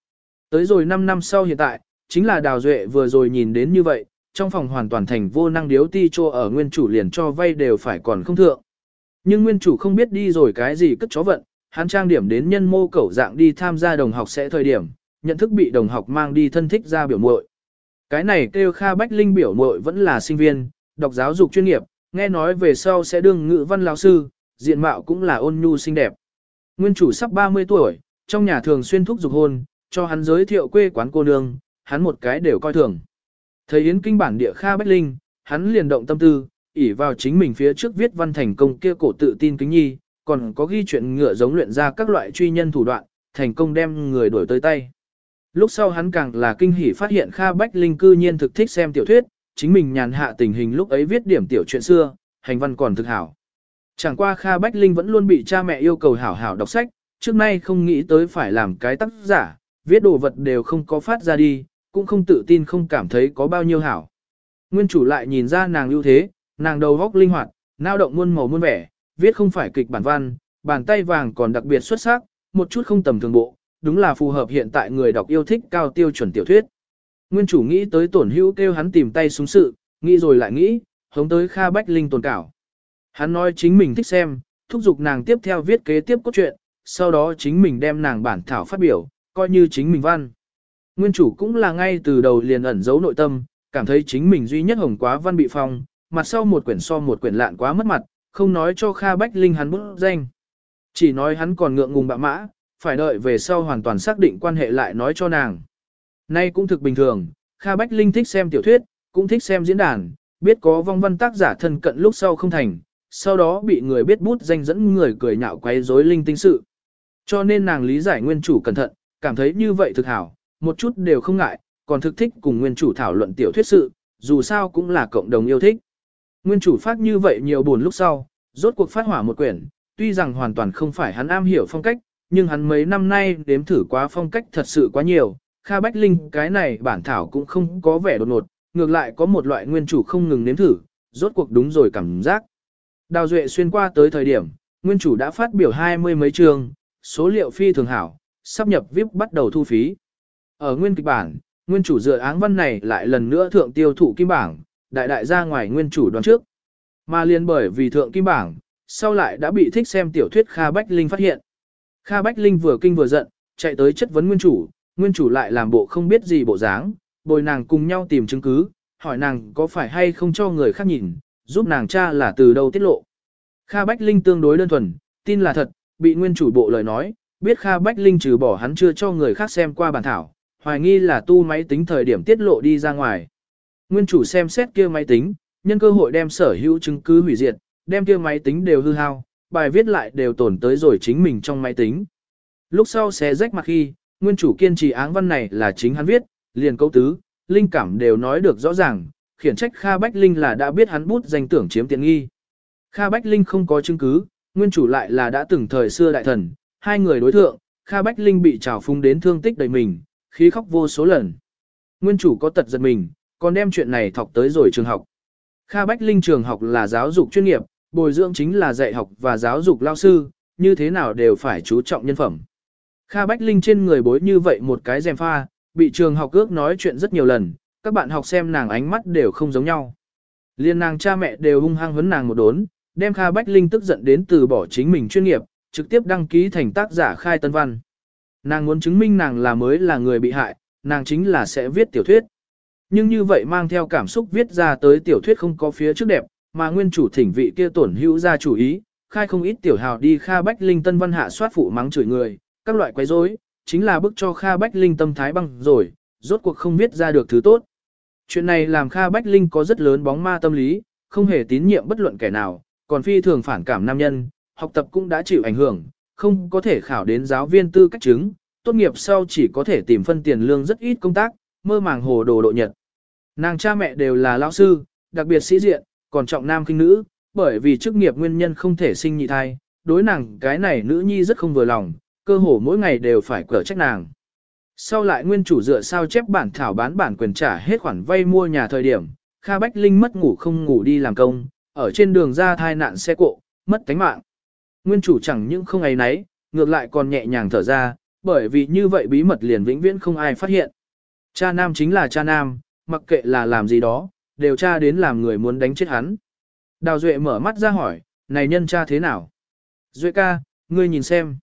Tới rồi 5 năm sau hiện tại, chính là Đào Duệ vừa rồi nhìn đến như vậy, trong phòng hoàn toàn thành vô năng điếu ti cho ở nguyên chủ liền cho vay đều phải còn không thượng. Nhưng nguyên chủ không biết đi rồi cái gì cất chó vận, hắn trang điểm đến nhân mô cẩu dạng đi tham gia đồng học sẽ thời điểm, nhận thức bị đồng học mang đi thân thích ra biểu muội. Cái này kêu Kha Bách Linh biểu muội vẫn là sinh viên, đọc giáo dục chuyên nghiệp, nghe nói về sau sẽ đương ngữ văn lão sư, diện mạo cũng là ôn nhu xinh đẹp. Nguyên chủ sắp 30 tuổi, trong nhà thường xuyên thúc dục hôn, cho hắn giới thiệu quê quán cô nương, hắn một cái đều coi thường. Thấy Yến Kinh bản địa Kha Bách Linh, hắn liền động tâm tư, ỉ vào chính mình phía trước viết văn thành công kia cổ tự tin kính nhi, còn có ghi chuyện ngựa giống luyện ra các loại truy nhân thủ đoạn, thành công đem người đuổi tới tay. Lúc sau hắn càng là kinh hỉ phát hiện Kha Bách Linh cư nhiên thực thích xem tiểu thuyết, chính mình nhàn hạ tình hình lúc ấy viết điểm tiểu chuyện xưa, hành văn còn thực hảo. Chẳng qua Kha Bách Linh vẫn luôn bị cha mẹ yêu cầu hảo hảo đọc sách, trước nay không nghĩ tới phải làm cái tác giả, viết đồ vật đều không có phát ra đi, cũng không tự tin không cảm thấy có bao nhiêu hảo. Nguyên chủ lại nhìn ra nàng ưu thế, nàng đầu góc linh hoạt, nao động muôn màu muôn vẻ, viết không phải kịch bản văn, bàn tay vàng còn đặc biệt xuất sắc, một chút không tầm thường bộ, đúng là phù hợp hiện tại người đọc yêu thích cao tiêu chuẩn tiểu thuyết. Nguyên chủ nghĩ tới tổn hữu kêu hắn tìm tay xuống sự, nghĩ rồi lại nghĩ, hống tới Kha Bách Linh tồn cảo. Hắn nói chính mình thích xem, thúc giục nàng tiếp theo viết kế tiếp cốt truyện, sau đó chính mình đem nàng bản thảo phát biểu, coi như chính mình văn. Nguyên chủ cũng là ngay từ đầu liền ẩn giấu nội tâm, cảm thấy chính mình duy nhất hồng quá văn bị phong, mặt sau một quyển so một quyển lạn quá mất mặt, không nói cho Kha Bách Linh hắn bút danh. Chỉ nói hắn còn ngượng ngùng bạ mã, phải đợi về sau hoàn toàn xác định quan hệ lại nói cho nàng. Nay cũng thực bình thường, Kha Bách Linh thích xem tiểu thuyết, cũng thích xem diễn đàn, biết có vong văn tác giả thân cận lúc sau không thành, sau đó bị người biết bút danh dẫn người cười nhạo quấy rối linh tinh sự. Cho nên nàng lý giải nguyên chủ cẩn thận, cảm thấy như vậy thực hảo, một chút đều không ngại, còn thực thích cùng nguyên chủ thảo luận tiểu thuyết sự, dù sao cũng là cộng đồng yêu thích. Nguyên chủ phát như vậy nhiều buồn lúc sau, rốt cuộc phát hỏa một quyển, tuy rằng hoàn toàn không phải hắn am hiểu phong cách, nhưng hắn mấy năm nay đếm thử quá phong cách thật sự quá nhiều. Kha Bách Linh cái này bản thảo cũng không có vẻ đột ngột, ngược lại có một loại nguyên chủ không ngừng nếm thử, rốt cuộc đúng rồi cảm giác. Đào Duệ xuyên qua tới thời điểm, nguyên chủ đã phát biểu hai mươi mấy chương, số liệu phi thường hảo, sắp nhập VIP bắt đầu thu phí. Ở nguyên kịch bản, nguyên chủ dựa áng văn này lại lần nữa thượng tiêu thụ kim bảng, đại đại ra ngoài nguyên chủ đoán trước. Mà liên bởi vì thượng kim bảng, sau lại đã bị thích xem tiểu thuyết Kha Bách Linh phát hiện. Kha Bách Linh vừa kinh vừa giận, chạy tới chất vấn nguyên chủ, nguyên chủ lại làm bộ không biết gì bộ dáng, bồi nàng cùng nhau tìm chứng cứ, hỏi nàng có phải hay không cho người khác nhìn, giúp nàng cha là từ đâu tiết lộ. Kha Bách Linh tương đối đơn thuần, tin là thật, bị nguyên chủ bộ lời nói, biết Kha Bách Linh trừ bỏ hắn chưa cho người khác xem qua bản thảo, hoài nghi là tu máy tính thời điểm tiết lộ đi ra ngoài. Nguyên chủ xem xét kia máy tính, nhân cơ hội đem sở hữu chứng cứ hủy diệt, đem kia máy tính đều hư hao, bài viết lại đều tổn tới rồi chính mình trong máy tính. Lúc sau xé rách mặt khi, nguyên chủ kiên trì áng văn này là chính hắn viết, liền câu tứ, linh cảm đều nói được rõ ràng, khiển trách Kha Bách Linh là đã biết hắn bút danh tưởng chiếm tiện nghi. Kha Bách Linh không có chứng cứ, nguyên chủ lại là đã từng thời xưa đại thần, hai người đối thượng, Kha Bách Linh bị trào phung đến thương tích đầy mình, khí khóc vô số lần. Nguyên chủ có tật giật mình, còn đem chuyện này thọc tới rồi trường học. Kha Bách Linh trường học là giáo dục chuyên nghiệp, bồi dưỡng chính là dạy học và giáo dục lao sư, như thế nào đều phải chú trọng nhân phẩm. Kha Bách Linh trên người bối như vậy một cái dèm pha, bị trường học ước nói chuyện rất nhiều lần, các bạn học xem nàng ánh mắt đều không giống nhau. Liên nàng cha mẹ đều hung hăng vấn nàng một đốn, đem Kha Bách Linh tức giận đến từ bỏ chính mình chuyên nghiệp, trực tiếp đăng ký thành tác giả khai tân văn. Nàng muốn chứng minh nàng là mới là người bị hại, nàng chính là sẽ viết tiểu thuyết. nhưng như vậy mang theo cảm xúc viết ra tới tiểu thuyết không có phía trước đẹp, mà nguyên chủ thỉnh vị kia tổn hữu ra chủ ý, khai không ít tiểu hào đi Kha Bách Linh Tân Văn Hạ soát phụ mắng chửi người, các loại quấy rối, chính là bức cho Kha Bách Linh tâm thái băng rồi, rốt cuộc không viết ra được thứ tốt. Chuyện này làm Kha Bách Linh có rất lớn bóng ma tâm lý, không hề tín nhiệm bất luận kẻ nào, còn phi thường phản cảm nam nhân, học tập cũng đã chịu ảnh hưởng, không có thể khảo đến giáo viên tư cách chứng, tốt nghiệp sau chỉ có thể tìm phân tiền lương rất ít công tác, mơ màng hồ đồ độ nhật. Nàng cha mẹ đều là lão sư, đặc biệt sĩ diện, còn trọng nam kinh nữ, bởi vì chức nghiệp nguyên nhân không thể sinh nhị thai, đối nàng cái này nữ nhi rất không vừa lòng, cơ hồ mỗi ngày đều phải cở trách nàng. Sau lại nguyên chủ dựa sao chép bản thảo bán bản quyền trả hết khoản vay mua nhà thời điểm, Kha Bách Linh mất ngủ không ngủ đi làm công, ở trên đường ra thai nạn xe cộ, mất tánh mạng. Nguyên chủ chẳng những không ấy nấy, ngược lại còn nhẹ nhàng thở ra, bởi vì như vậy bí mật liền vĩnh viễn không ai phát hiện. Cha nam chính là cha nam, mặc kệ là làm gì đó, đều cha đến làm người muốn đánh chết hắn. Đào Duệ mở mắt ra hỏi, này nhân cha thế nào? Duệ ca, ngươi nhìn xem.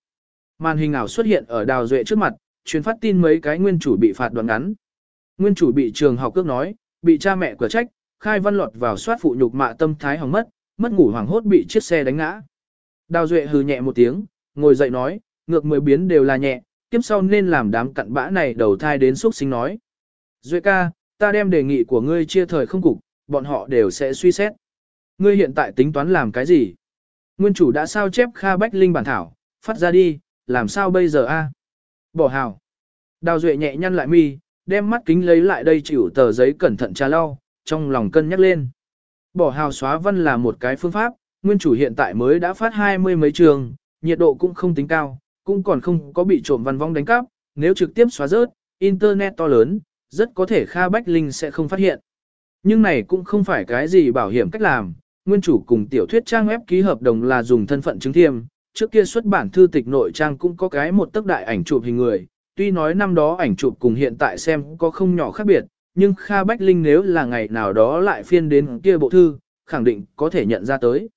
Màn hình ảo xuất hiện ở Đào Duệ trước mặt, truyền phát tin mấy cái nguyên chủ bị phạt đoạn ngắn. Nguyên chủ bị trường học cước nói, bị cha mẹ quở trách, khai văn lọt vào soát phụ nhục mạ tâm thái hỏng mất, mất ngủ hoàng hốt bị chiếc xe đánh ngã. Đào Duệ hừ nhẹ một tiếng, ngồi dậy nói, ngược mười biến đều là nhẹ, tiếp sau nên làm đám cặn bã này đầu thai đến xuất sinh nói. Duệ ca, ta đem đề nghị của ngươi chia thời không cục, bọn họ đều sẽ suy xét. Ngươi hiện tại tính toán làm cái gì? Nguyên chủ đã sao chép Kha Bách Linh bản thảo, phát ra đi, làm sao bây giờ a? Bỏ hào. Đào Duệ nhẹ nhăn lại mi, đem mắt kính lấy lại đây chịu tờ giấy cẩn thận trà lau, trong lòng cân nhắc lên. Bỏ hào xóa văn là một cái phương pháp, nguyên chủ hiện tại mới đã phát hai mươi mấy trường, nhiệt độ cũng không tính cao, cũng còn không có bị trộm văn vong đánh cắp, nếu trực tiếp xóa rớt, internet to lớn, rất có thể Kha Bách Linh sẽ không phát hiện. Nhưng này cũng không phải cái gì bảo hiểm cách làm, nguyên chủ cùng tiểu thuyết trang web ký hợp đồng là dùng thân phận chứng thiêm, trước kia xuất bản thư tịch nội trang cũng có cái một tấc đại ảnh chụp hình người, tuy nói năm đó ảnh chụp cùng hiện tại xem có không nhỏ khác biệt, nhưng Kha Bách Linh nếu là ngày nào đó lại phiên đến kia bộ thư, khẳng định có thể nhận ra tới.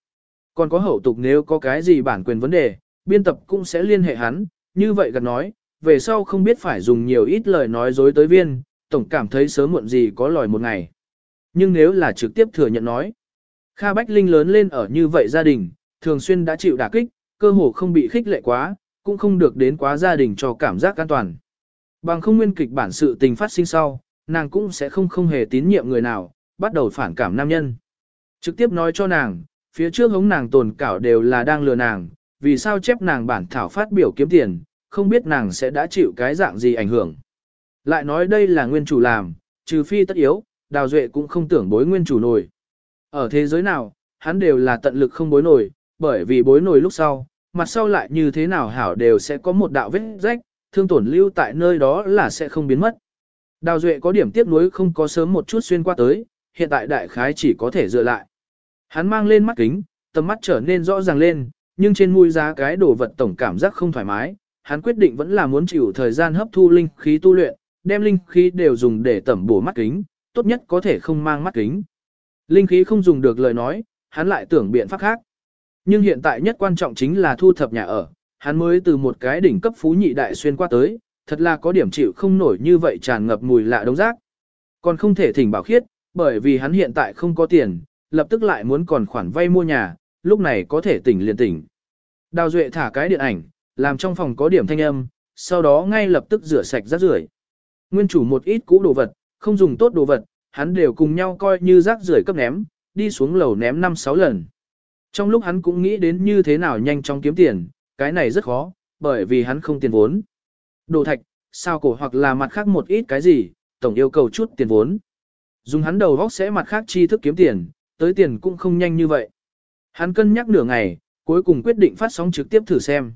Còn có hậu tục nếu có cái gì bản quyền vấn đề, biên tập cũng sẽ liên hệ hắn, như vậy gần nói, về sau không biết phải dùng nhiều ít lời nói dối tới viên, tổng cảm thấy sớm muộn gì có lòi một ngày. Nhưng nếu là trực tiếp thừa nhận nói, Kha Bách Linh lớn lên ở như vậy gia đình, thường xuyên đã chịu đả kích, cơ hồ không bị khích lệ quá, cũng không được đến quá gia đình cho cảm giác an toàn. Bằng không nguyên kịch bản sự tình phát sinh sau, nàng cũng sẽ không không hề tín nhiệm người nào, bắt đầu phản cảm nam nhân. Trực tiếp nói cho nàng, phía trước hống nàng tồn cảo đều là đang lừa nàng, vì sao chép nàng bản thảo phát biểu kiếm tiền, không biết nàng sẽ đã chịu cái dạng gì ảnh hưởng. Lại nói đây là nguyên chủ làm, trừ phi tất yếu, đào duệ cũng không tưởng bối nguyên chủ nổi. Ở thế giới nào, hắn đều là tận lực không bối nổi, bởi vì bối nổi lúc sau, mặt sau lại như thế nào hảo đều sẽ có một đạo vết rách, thương tổn lưu tại nơi đó là sẽ không biến mất. Đào Duệ có điểm tiếc nuối không có sớm một chút xuyên qua tới, hiện tại đại khái chỉ có thể dựa lại. Hắn mang lên mắt kính, tầm mắt trở nên rõ ràng lên, nhưng trên mũi giá cái đồ vật tổng cảm giác không thoải mái, hắn quyết định vẫn là muốn chịu thời gian hấp thu linh khí tu luyện, đem linh khí đều dùng để tẩm bổ mắt kính, tốt nhất có thể không mang mắt kính. Linh khí không dùng được lời nói, hắn lại tưởng biện pháp khác. Nhưng hiện tại nhất quan trọng chính là thu thập nhà ở, hắn mới từ một cái đỉnh cấp phú nhị đại xuyên qua tới, thật là có điểm chịu không nổi như vậy tràn ngập mùi lạ đống rác. Còn không thể thỉnh bảo khiết, bởi vì hắn hiện tại không có tiền, lập tức lại muốn còn khoản vay mua nhà, lúc này có thể tỉnh liền tỉnh. Đào Duệ thả cái điện ảnh, làm trong phòng có điểm thanh âm, sau đó ngay lập tức rửa sạch rác rưởi. Nguyên chủ một ít cũ đồ vật, không dùng tốt đồ vật, hắn đều cùng nhau coi như rác rưởi cấp ném, đi xuống lầu ném 5-6 lần. Trong lúc hắn cũng nghĩ đến như thế nào nhanh chóng kiếm tiền, cái này rất khó, bởi vì hắn không tiền vốn. Đồ thạch, sao cổ hoặc là mặt khác một ít cái gì, tổng yêu cầu chút tiền vốn. Dùng hắn đầu góc sẽ mặt khác chi thức kiếm tiền, tới tiền cũng không nhanh như vậy. Hắn cân nhắc nửa ngày, cuối cùng quyết định phát sóng trực tiếp thử xem.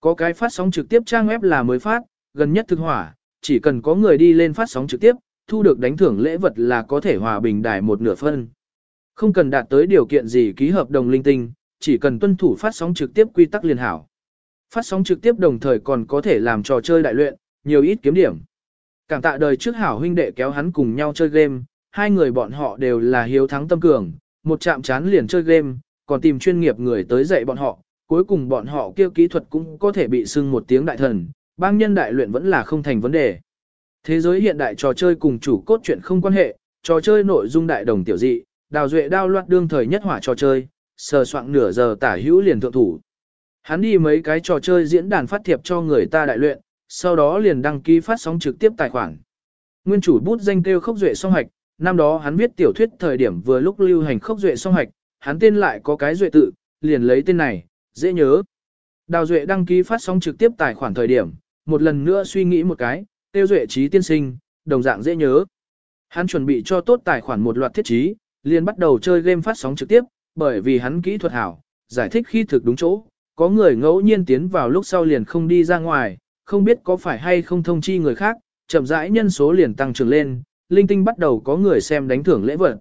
Có cái phát sóng trực tiếp trang web là mới phát, gần nhất thực hỏa, chỉ cần có người đi lên phát sóng trực tiếp, thu được đánh thưởng lễ vật là có thể hòa bình đài một nửa phân. Không cần đạt tới điều kiện gì ký hợp đồng linh tinh, chỉ cần tuân thủ phát sóng trực tiếp quy tắc liên hảo. Phát sóng trực tiếp đồng thời còn có thể làm trò chơi đại luyện, nhiều ít kiếm điểm. Cảm tạ đời trước hảo huynh đệ kéo hắn cùng nhau chơi game, hai người bọn họ đều là hiếu thắng tâm cường, một chạm chán liền chơi game, còn tìm chuyên nghiệp người tới dạy bọn họ, cuối cùng bọn họ kêu kỹ thuật cũng có thể bị xưng một tiếng đại thần, bang nhân đại luyện vẫn là không thành vấn đề. Thế giới hiện đại trò chơi cùng chủ cốt truyện không quan hệ, trò chơi nội dung đại đồng tiểu dị, đào duệ đao loạt đương thời nhất hỏa trò chơi, sờ soạn nửa giờ tả hữu liền thượng thủ. Hắn đi mấy cái trò chơi diễn đàn phát thiệp cho người ta đại luyện, sau đó liền đăng ký phát sóng trực tiếp tài khoản. Nguyên chủ bút danh kêu khốc duệ song hạch, năm đó hắn viết tiểu thuyết thời điểm vừa lúc lưu hành khốc duệ song hạch, hắn tên lại có cái duệ tự, liền lấy tên này, dễ nhớ. Đào duệ đăng ký phát sóng trực tiếp tài khoản thời điểm, một lần nữa suy nghĩ một cái, tiêu duệ trí tiên sinh, đồng dạng dễ nhớ. Hắn chuẩn bị cho tốt tài khoản một loạt thiết trí, liền bắt đầu chơi game phát sóng trực tiếp, bởi vì hắn kỹ thuật hảo, giải thích khi thực đúng chỗ, có người ngẫu nhiên tiến vào lúc sau liền không đi ra ngoài, không biết có phải hay không thông chi người khác, chậm rãi nhân số liền tăng trưởng lên, linh tinh bắt đầu có người xem đánh thưởng lễ vật.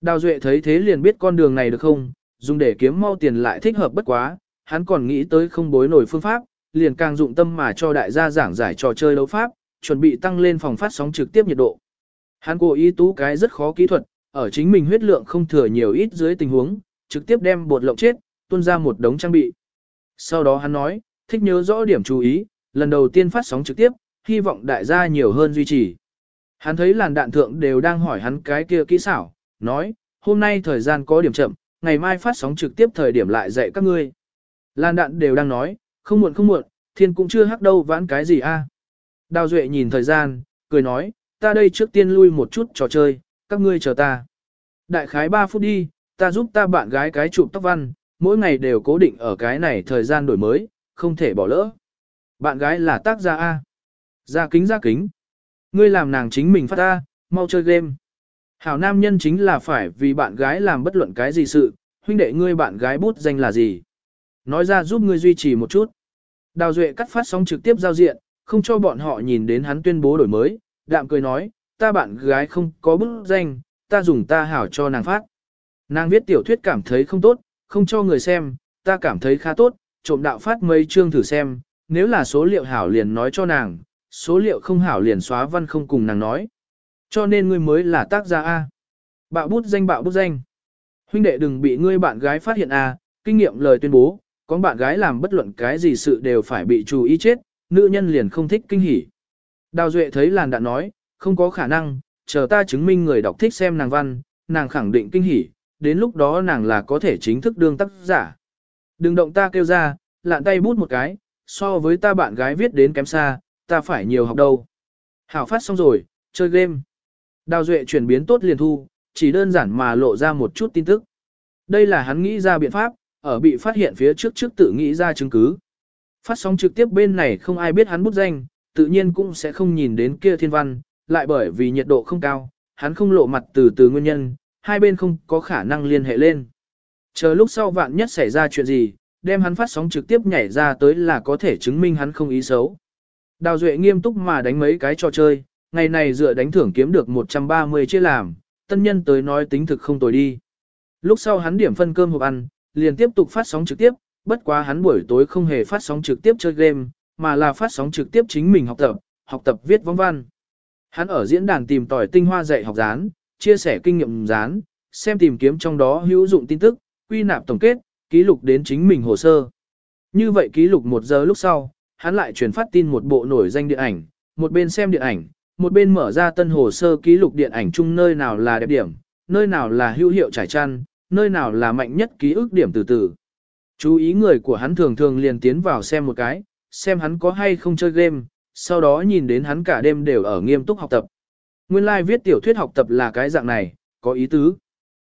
Đào Duệ thấy thế liền biết con đường này được không, dùng để kiếm mau tiền lại thích hợp bất quá, hắn còn nghĩ tới không bối nổi phương pháp, liền càng dụng tâm mà cho đại gia giảng giải trò chơi đấu pháp, chuẩn bị tăng lên phòng phát sóng trực tiếp nhiệt độ. Hắn cố ý tú cái rất khó kỹ thuật, ở chính mình huyết lượng không thừa nhiều ít dưới tình huống, trực tiếp đem bột lộng chết, tuôn ra một đống trang bị. Sau đó hắn nói, thích nhớ rõ điểm chú ý, lần đầu tiên phát sóng trực tiếp, hy vọng đại gia nhiều hơn duy trì. Hắn thấy làn đạn thượng đều đang hỏi hắn cái kia kỹ xảo, nói, hôm nay thời gian có điểm chậm, ngày mai phát sóng trực tiếp thời điểm lại dạy các ngươi. Làn đạn đều đang nói, không muộn không muộn, thiên cũng chưa hắc đâu vãn cái gì a. Đào Duệ nhìn thời gian, cười nói, ta đây trước tiên lui một chút trò chơi, các ngươi chờ ta. Đại khái 3 phút đi, ta giúp ta bạn gái cái chụp tóc văn, mỗi ngày đều cố định ở cái này thời gian đổi mới, không thể bỏ lỡ. Bạn gái là tác gia A. Ra kính ra kính. Ngươi làm nàng chính mình phát ta, mau chơi game. Hảo nam nhân chính là phải vì bạn gái làm bất luận cái gì sự, huynh đệ ngươi bạn gái bút danh là gì. Nói ra giúp ngươi duy trì một chút. Đào Duệ cắt phát sóng trực tiếp giao diện, không cho bọn họ nhìn đến hắn tuyên bố đổi mới, đạm cười nói, ta bạn gái không có bút danh, ta dùng ta hảo cho nàng phát. Nàng viết tiểu thuyết cảm thấy không tốt, không cho người xem, ta cảm thấy khá tốt, trộm đạo phát mấy chương thử xem, nếu là số liệu hảo liền nói cho nàng, số liệu không hảo liền xóa văn không cùng nàng nói. Cho nên ngươi mới là tác gia A. Bạo bút danh bạo bút danh. Huynh đệ đừng bị ngươi bạn gái phát hiện A, kinh nghiệm lời tuyên bố, có bạn gái làm bất luận cái gì sự đều phải bị chú ý chết, nữ nhân liền không thích kinh hỉ. Đào Duệ thấy làn đạn nói, không có khả năng, chờ ta chứng minh người đọc thích xem nàng văn, nàng khẳng định kinh hỉ, đến lúc đó nàng là có thể chính thức đương tác giả. Đừng động ta kêu ra, lạn tay bút một cái, so với ta bạn gái viết đến kém xa, ta phải nhiều học đâu. Hảo phát xong rồi, chơi game. Đào Duệ chuyển biến tốt liền thu, chỉ đơn giản mà lộ ra một chút tin tức. Đây là hắn nghĩ ra biện pháp, ở bị phát hiện phía trước trước tự nghĩ ra chứng cứ. Phát sóng trực tiếp bên này không ai biết hắn bút danh, tự nhiên cũng sẽ không nhìn đến kia thiên văn, lại bởi vì nhiệt độ không cao, hắn không lộ mặt từ từ nguyên nhân, hai bên không có khả năng liên hệ lên. Chờ lúc sau vạn nhất xảy ra chuyện gì, đem hắn phát sóng trực tiếp nhảy ra tới là có thể chứng minh hắn không ý xấu. Đào Duệ nghiêm túc mà đánh mấy cái trò chơi, ngày này dựa đánh thưởng kiếm được 130 chia làm, tân nhân tới nói tính thực không tồi đi. Lúc sau hắn điểm phân cơm hộp ăn, liền tiếp tục phát sóng trực tiếp, bất quá hắn buổi tối không hề phát sóng trực tiếp chơi game, mà là phát sóng trực tiếp chính mình học tập, học tập viết vong văn. Hắn ở diễn đàn tìm tòi tinh hoa dạy học dán, chia sẻ kinh nghiệm dán, xem tìm kiếm trong đó hữu dụng tin tức, quy nạp tổng kết, ký lục đến chính mình hồ sơ. Như vậy ký lục một giờ lúc sau, hắn lại truyền phát tin một bộ nổi danh điện ảnh, một bên xem điện ảnh, một bên mở ra tân hồ sơ ký lục điện ảnh chung nơi nào là đẹp điểm, nơi nào là hữu hiệu trải chăn, nơi nào là mạnh nhất ký ức điểm từ từ. Chú ý người của hắn thường thường liền tiến vào xem một cái, xem hắn có hay không chơi game, sau đó nhìn đến hắn cả đêm đều ở nghiêm túc học tập. Nguyên lai like viết tiểu thuyết học tập là cái dạng này, có ý tứ.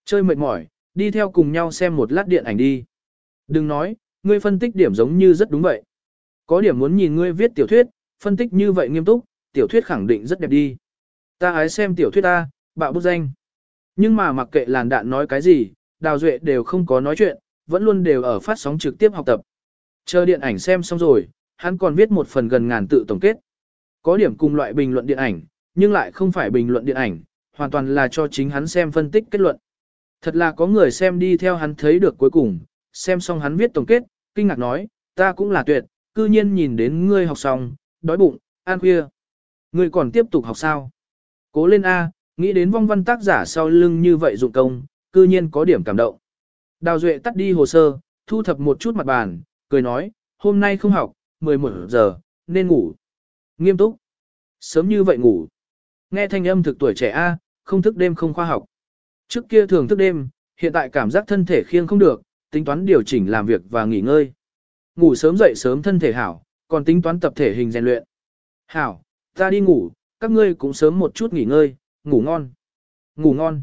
Chơi mệt mỏi, đi theo cùng nhau xem một lát điện ảnh đi. Đừng nói, ngươi phân tích điểm giống như rất đúng vậy. Có điểm muốn nhìn ngươi viết tiểu thuyết, phân tích như vậy nghiêm túc, tiểu thuyết khẳng định rất đẹp đi. Ta ái xem tiểu thuyết ta, bạo bút danh. Nhưng mà mặc kệ làn đạn nói cái gì, Đào Duệ đều không có nói chuyện, vẫn luôn đều ở phát sóng trực tiếp học tập. Chờ điện ảnh xem xong rồi, hắn còn viết một phần gần ngàn tự tổng kết. Có điểm cùng loại bình luận điện ảnh, nhưng lại không phải bình luận điện ảnh, hoàn toàn là cho chính hắn xem phân tích kết luận. Thật là có người xem đi theo hắn thấy được cuối cùng, xem xong hắn viết tổng kết, kinh ngạc nói, ta cũng là tuyệt, cư nhiên nhìn đến ngươi học xong, đói bụng, ăn khuya. Ngươi còn tiếp tục học sao? Cố lên A, nghĩ đến vong văn tác giả sau lưng như vậy dụng công, cư nhiên có điểm cảm động. Đào Duệ tắt đi hồ sơ, thu thập một chút mặt bàn, cười nói, hôm nay không học, 11 giờ, nên ngủ. Nghiêm túc. Sớm như vậy ngủ. Nghe thanh âm thực tuổi trẻ A, không thức đêm không khoa học. Trước kia thường thức đêm, hiện tại cảm giác thân thể khiêng không được, tính toán điều chỉnh làm việc và nghỉ ngơi. Ngủ sớm dậy sớm thân thể hảo, còn tính toán tập thể hình rèn luyện. Hảo, ta đi ngủ, các ngươi cũng sớm một chút nghỉ ngơi, ngủ ngon. Ngủ ngon.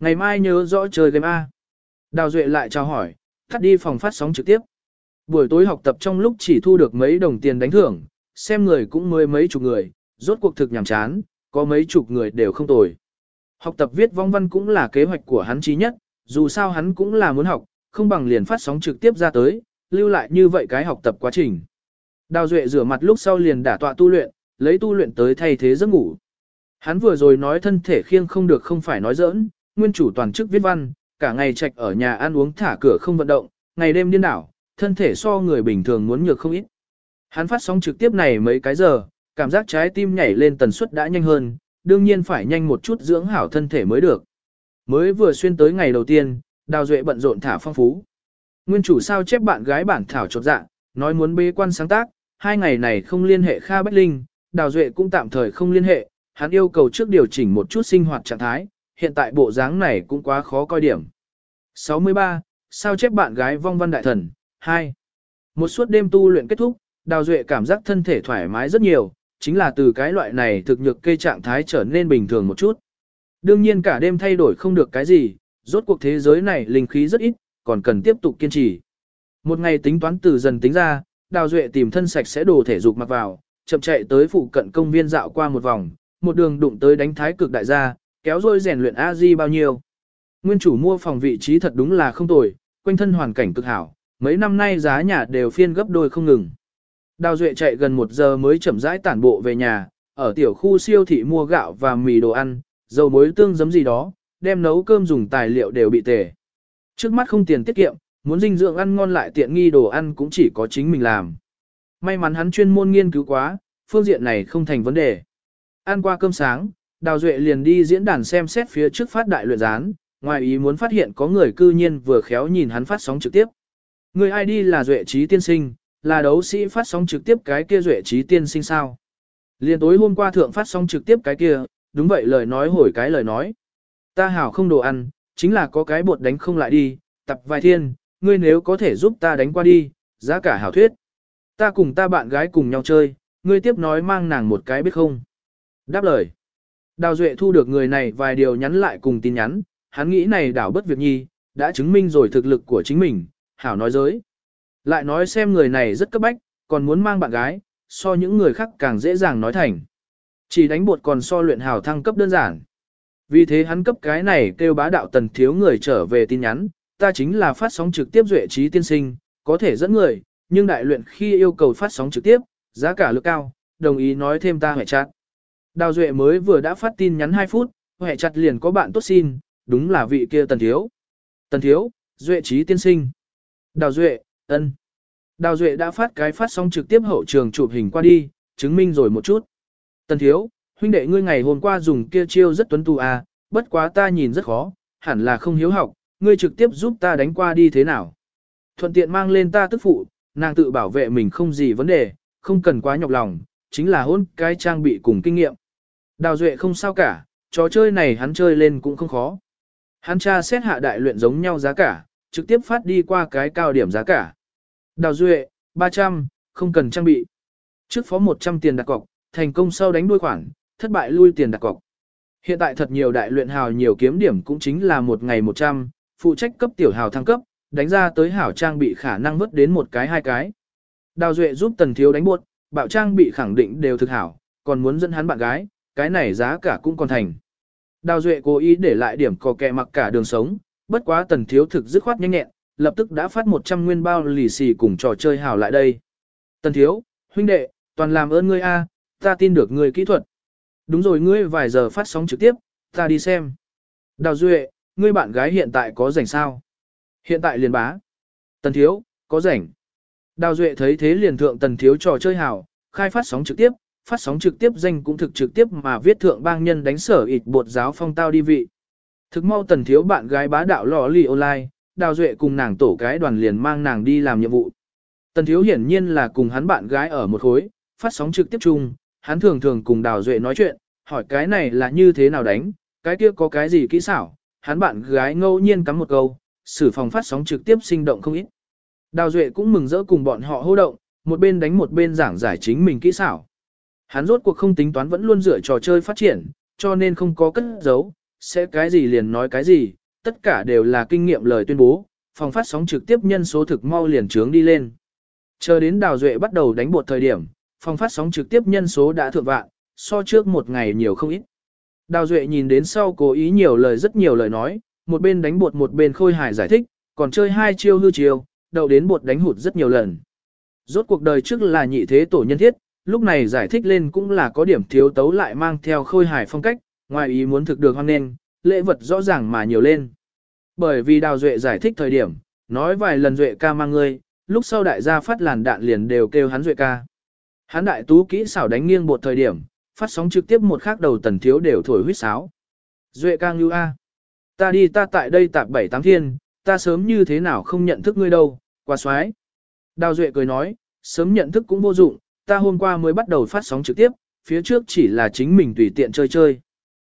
Ngày mai nhớ rõ chơi game A. Đào Duệ lại chào hỏi, cắt đi phòng phát sóng trực tiếp. Buổi tối học tập trong lúc chỉ thu được mấy đồng tiền đánh thưởng, xem người cũng mới mấy chục người, rốt cuộc thực nhàm chán, có mấy chục người đều không tồi. Học tập viết vong văn cũng là kế hoạch của hắn chí nhất, dù sao hắn cũng là muốn học, không bằng liền phát sóng trực tiếp ra tới, lưu lại như vậy cái học tập quá trình. Đào Duệ rửa mặt lúc sau liền đả tọa tu luyện, lấy tu luyện tới thay thế giấc ngủ. Hắn vừa rồi nói thân thể khiêng không được không phải nói giỡn, nguyên chủ toàn chức viết văn, cả ngày trạch ở nhà ăn uống thả cửa không vận động, ngày đêm điên đảo, thân thể so người bình thường muốn nhược không ít. Hắn phát sóng trực tiếp này mấy cái giờ, cảm giác trái tim nhảy lên tần suất đã nhanh hơn, đương nhiên phải nhanh một chút dưỡng hảo thân thể mới được. Mới vừa xuyên tới ngày đầu tiên, Đào Duệ bận rộn thả phong phú. Nguyên chủ sao chép bạn gái bản thảo chột dạ, nói muốn bế quan sáng tác, hai ngày này không liên hệ Kha Bách Linh, Đào Duệ cũng tạm thời không liên hệ, hắn yêu cầu trước điều chỉnh một chút sinh hoạt trạng thái, hiện tại bộ dáng này cũng quá khó coi điểm. 63. Sao chép bạn gái vong văn đại thần 2. Một suốt đêm tu luyện kết thúc, Đào Duệ cảm giác thân thể thoải mái rất nhiều, chính là từ cái loại này thực nhược cây trạng thái trở nên bình thường một chút. Đương nhiên cả đêm thay đổi không được cái gì, rốt cuộc thế giới này linh khí rất ít, còn cần tiếp tục kiên trì. Một ngày tính toán từ dần tính ra, Đào Duệ tìm thân sạch sẽ đồ thể dục mặc vào, chậm chạy tới phụ cận công viên dạo qua một vòng, một đường đụng tới đánh thái cực đại gia, kéo rồi rèn luyện a di bao nhiêu. Nguyên chủ mua phòng vị trí thật đúng là không tồi, quanh thân hoàn cảnh cực hảo, mấy năm nay giá nhà đều phiên gấp đôi không ngừng. Đào Duệ chạy gần một giờ mới chậm rãi tản bộ về nhà, ở tiểu khu siêu thị mua gạo và mì đồ ăn, dầu muối tương giấm gì đó, đem nấu cơm dùng tài liệu đều bị tề. Trước mắt không tiền tiết kiệm, muốn dinh dưỡng ăn ngon lại tiện nghi đồ ăn cũng chỉ có chính mình làm. May mắn hắn chuyên môn nghiên cứu quá, phương diện này không thành vấn đề. Ăn qua cơm sáng, Đào Duệ liền đi diễn đàn xem xét phía trước phát đại luyện gián, ngoài ý muốn phát hiện có người cư nhiên vừa khéo nhìn hắn phát sóng trực tiếp. Người ID là Duệ Trí Tiên Sinh, là đấu sĩ phát sóng trực tiếp cái kia Duệ Trí Tiên Sinh sao. Liền tối hôm qua thượng phát sóng trực tiếp cái kia, đúng vậy lời nói hồi cái lời nói. Ta hảo không đồ ăn, chính là có cái bột đánh không lại đi, tập vài thiên, ngươi nếu có thể giúp ta đánh qua đi, giá cả hảo thuyết. Ta cùng ta bạn gái cùng nhau chơi, ngươi tiếp nói mang nàng một cái biết không. Đáp lời. Đào Duệ thu được người này vài điều nhắn lại cùng tin nhắn, hắn nghĩ này đảo bất việc nhi, đã chứng minh rồi thực lực của chính mình, hảo nói dối. Lại nói xem người này rất cấp bách, còn muốn mang bạn gái, so những người khác càng dễ dàng nói thành. Chỉ đánh bột còn so luyện hào thăng cấp đơn giản. Vì thế hắn cấp cái này kêu bá đạo tần thiếu người trở về tin nhắn, ta chính là phát sóng trực tiếp duệ trí tiên sinh, có thể dẫn người, nhưng đại luyện khi yêu cầu phát sóng trực tiếp, giá cả lực cao, đồng ý nói thêm ta hệ chặt. Đào duệ mới vừa đã phát tin nhắn 2 phút, hệ chặt liền có bạn tốt xin, đúng là vị kia tần thiếu. Tần thiếu, duệ trí tiên sinh. Đào duệ, ân. Đào duệ đã phát cái phát sóng trực tiếp hậu trường chụp hình qua đi, chứng minh rồi một chút. Tần thiếu, huynh đệ ngươi ngày hôm qua dùng kia chiêu rất tuấn tu à, bất quá ta nhìn rất khó, hẳn là không hiếu học, ngươi trực tiếp giúp ta đánh qua đi thế nào. Thuận tiện mang lên ta tức phụ, nàng tự bảo vệ mình không gì vấn đề, không cần quá nhọc lòng, chính là hôn cái trang bị cùng kinh nghiệm. Đào Duệ không sao cả, trò chơi này hắn chơi lên cũng không khó. Hắn tra xét hạ đại luyện giống nhau giá cả, trực tiếp phát đi qua cái cao điểm giá cả. Đào Duệ, 300, không cần trang bị. Trước phó 100 tiền đặt cọc, thành công sau đánh đuôi khoản, thất bại lui tiền đặt cọc. Hiện tại thật nhiều đại luyện hào nhiều kiếm điểm cũng chính là một ngày 100, phụ trách cấp tiểu hào thăng cấp, đánh ra tới hảo trang bị khả năng vứt đến một cái hai cái. Đào Duệ giúp tần thiếu đánh buộc, bạo trang bị khẳng định đều thực hảo, còn muốn dẫn hắn bạn gái, cái này giá cả cũng còn thành. Đào Duệ cố ý để lại điểm cò kẹ mặc cả đường sống, bất quá tần thiếu thực dứt khoát nhanh nhẹn, lập tức đã phát 100 nguyên bao lì xì cùng trò chơi hảo lại đây. Tần thiếu, huynh đệ, toàn làm ơn ngươi a, ta tin được ngươi kỹ thuật. Đúng rồi ngươi vài giờ phát sóng trực tiếp, ta đi xem. Đào Duệ, ngươi bạn gái hiện tại có rảnh sao? Hiện tại liền bá. Tần thiếu, có rảnh. Đào Duệ thấy thế liền thượng tần thiếu trò chơi hảo, khai phát sóng trực tiếp, phát sóng trực tiếp danh cũng thực trực tiếp mà viết thượng bang nhân đánh sở ịt bột giáo phong tao đi vị. Thực mau tần thiếu bạn gái bá đạo lò lì online, Đào Duệ cùng nàng tổ cái đoàn liền mang nàng đi làm nhiệm vụ. Tần thiếu hiển nhiên là cùng hắn bạn gái ở một khối, phát sóng trực tiếp chung, hắn thường thường cùng Đào Duệ nói chuyện, hỏi cái này là như thế nào đánh, cái kia có cái gì kỹ xảo, hắn bạn gái ngẫu nhiên cắm một câu, sử phòng phát sóng trực tiếp sinh động không ít. Đào Duệ cũng mừng rỡ cùng bọn họ hô động, một bên đánh một bên giảng giải chính mình kỹ xảo. Hắn rốt cuộc không tính toán vẫn luôn dựa trò chơi phát triển, cho nên không có cất giấu, sẽ cái gì liền nói cái gì, tất cả đều là kinh nghiệm lời tuyên bố, phòng phát sóng trực tiếp nhân số thực mau liền trướng đi lên. Chờ đến Đào Duệ bắt đầu đánh bột thời điểm, phòng phát sóng trực tiếp nhân số đã thượng vạn, so trước một ngày nhiều không ít. Đào Duệ nhìn đến sau cố ý nhiều lời rất nhiều lời nói, một bên đánh bột một bên khôi hài giải thích, còn chơi hai chiêu hư chiêu, đầu đến bột đánh hụt rất nhiều lần. Rốt cuộc đời trước là nhị thế tổ nhân thiết, lúc này giải thích lên cũng là có điểm thiếu tấu lại mang theo khôi hài phong cách, ngoài ý muốn thực được hoan nên, lễ vật rõ ràng mà nhiều lên. Bởi vì Đào Duệ giải thích thời điểm, nói vài lần Duệ ca mang ngươi, lúc sau đại gia phát làn đạn liền đều kêu hắn Duệ ca. Hắn đại tú kỹ xảo đánh nghiêng bột thời điểm, phát sóng trực tiếp một khác đầu tần thiếu đều thổi huýt sáo. Duệ ca ngưu A. Ta đi ta tại đây tạp bảy tám thiên, ta sớm như thế nào không nhận thức ngươi đâu, quá xoái. Đào Duệ cười nói, sớm nhận thức cũng vô dụng, ta hôm qua mới bắt đầu phát sóng trực tiếp, phía trước chỉ là chính mình tùy tiện chơi chơi.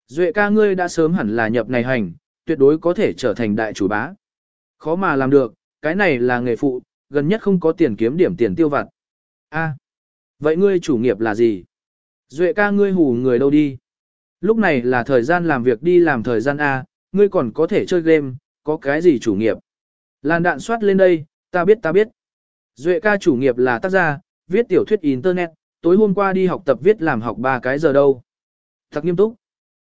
Duệ ca ngươi đã sớm hẳn là nhập này hành, tuyệt đối có thể trở thành đại chủ bá. Khó mà làm được, cái này là nghề phụ, gần nhất không có tiền kiếm điểm tiền tiêu vặt. A, vậy ngươi chủ nghiệp là gì? Duệ ca ngươi hù người đâu đi? Lúc này là thời gian làm việc đi làm thời gian A, ngươi còn có thể chơi game, có cái gì chủ nghiệp? Làn đạn soát lên đây, ta biết ta biết. Duệ ca chủ nghiệp là tác gia, viết tiểu thuyết internet, tối hôm qua đi học tập viết làm học ba cái giờ đâu. Thật nghiêm túc.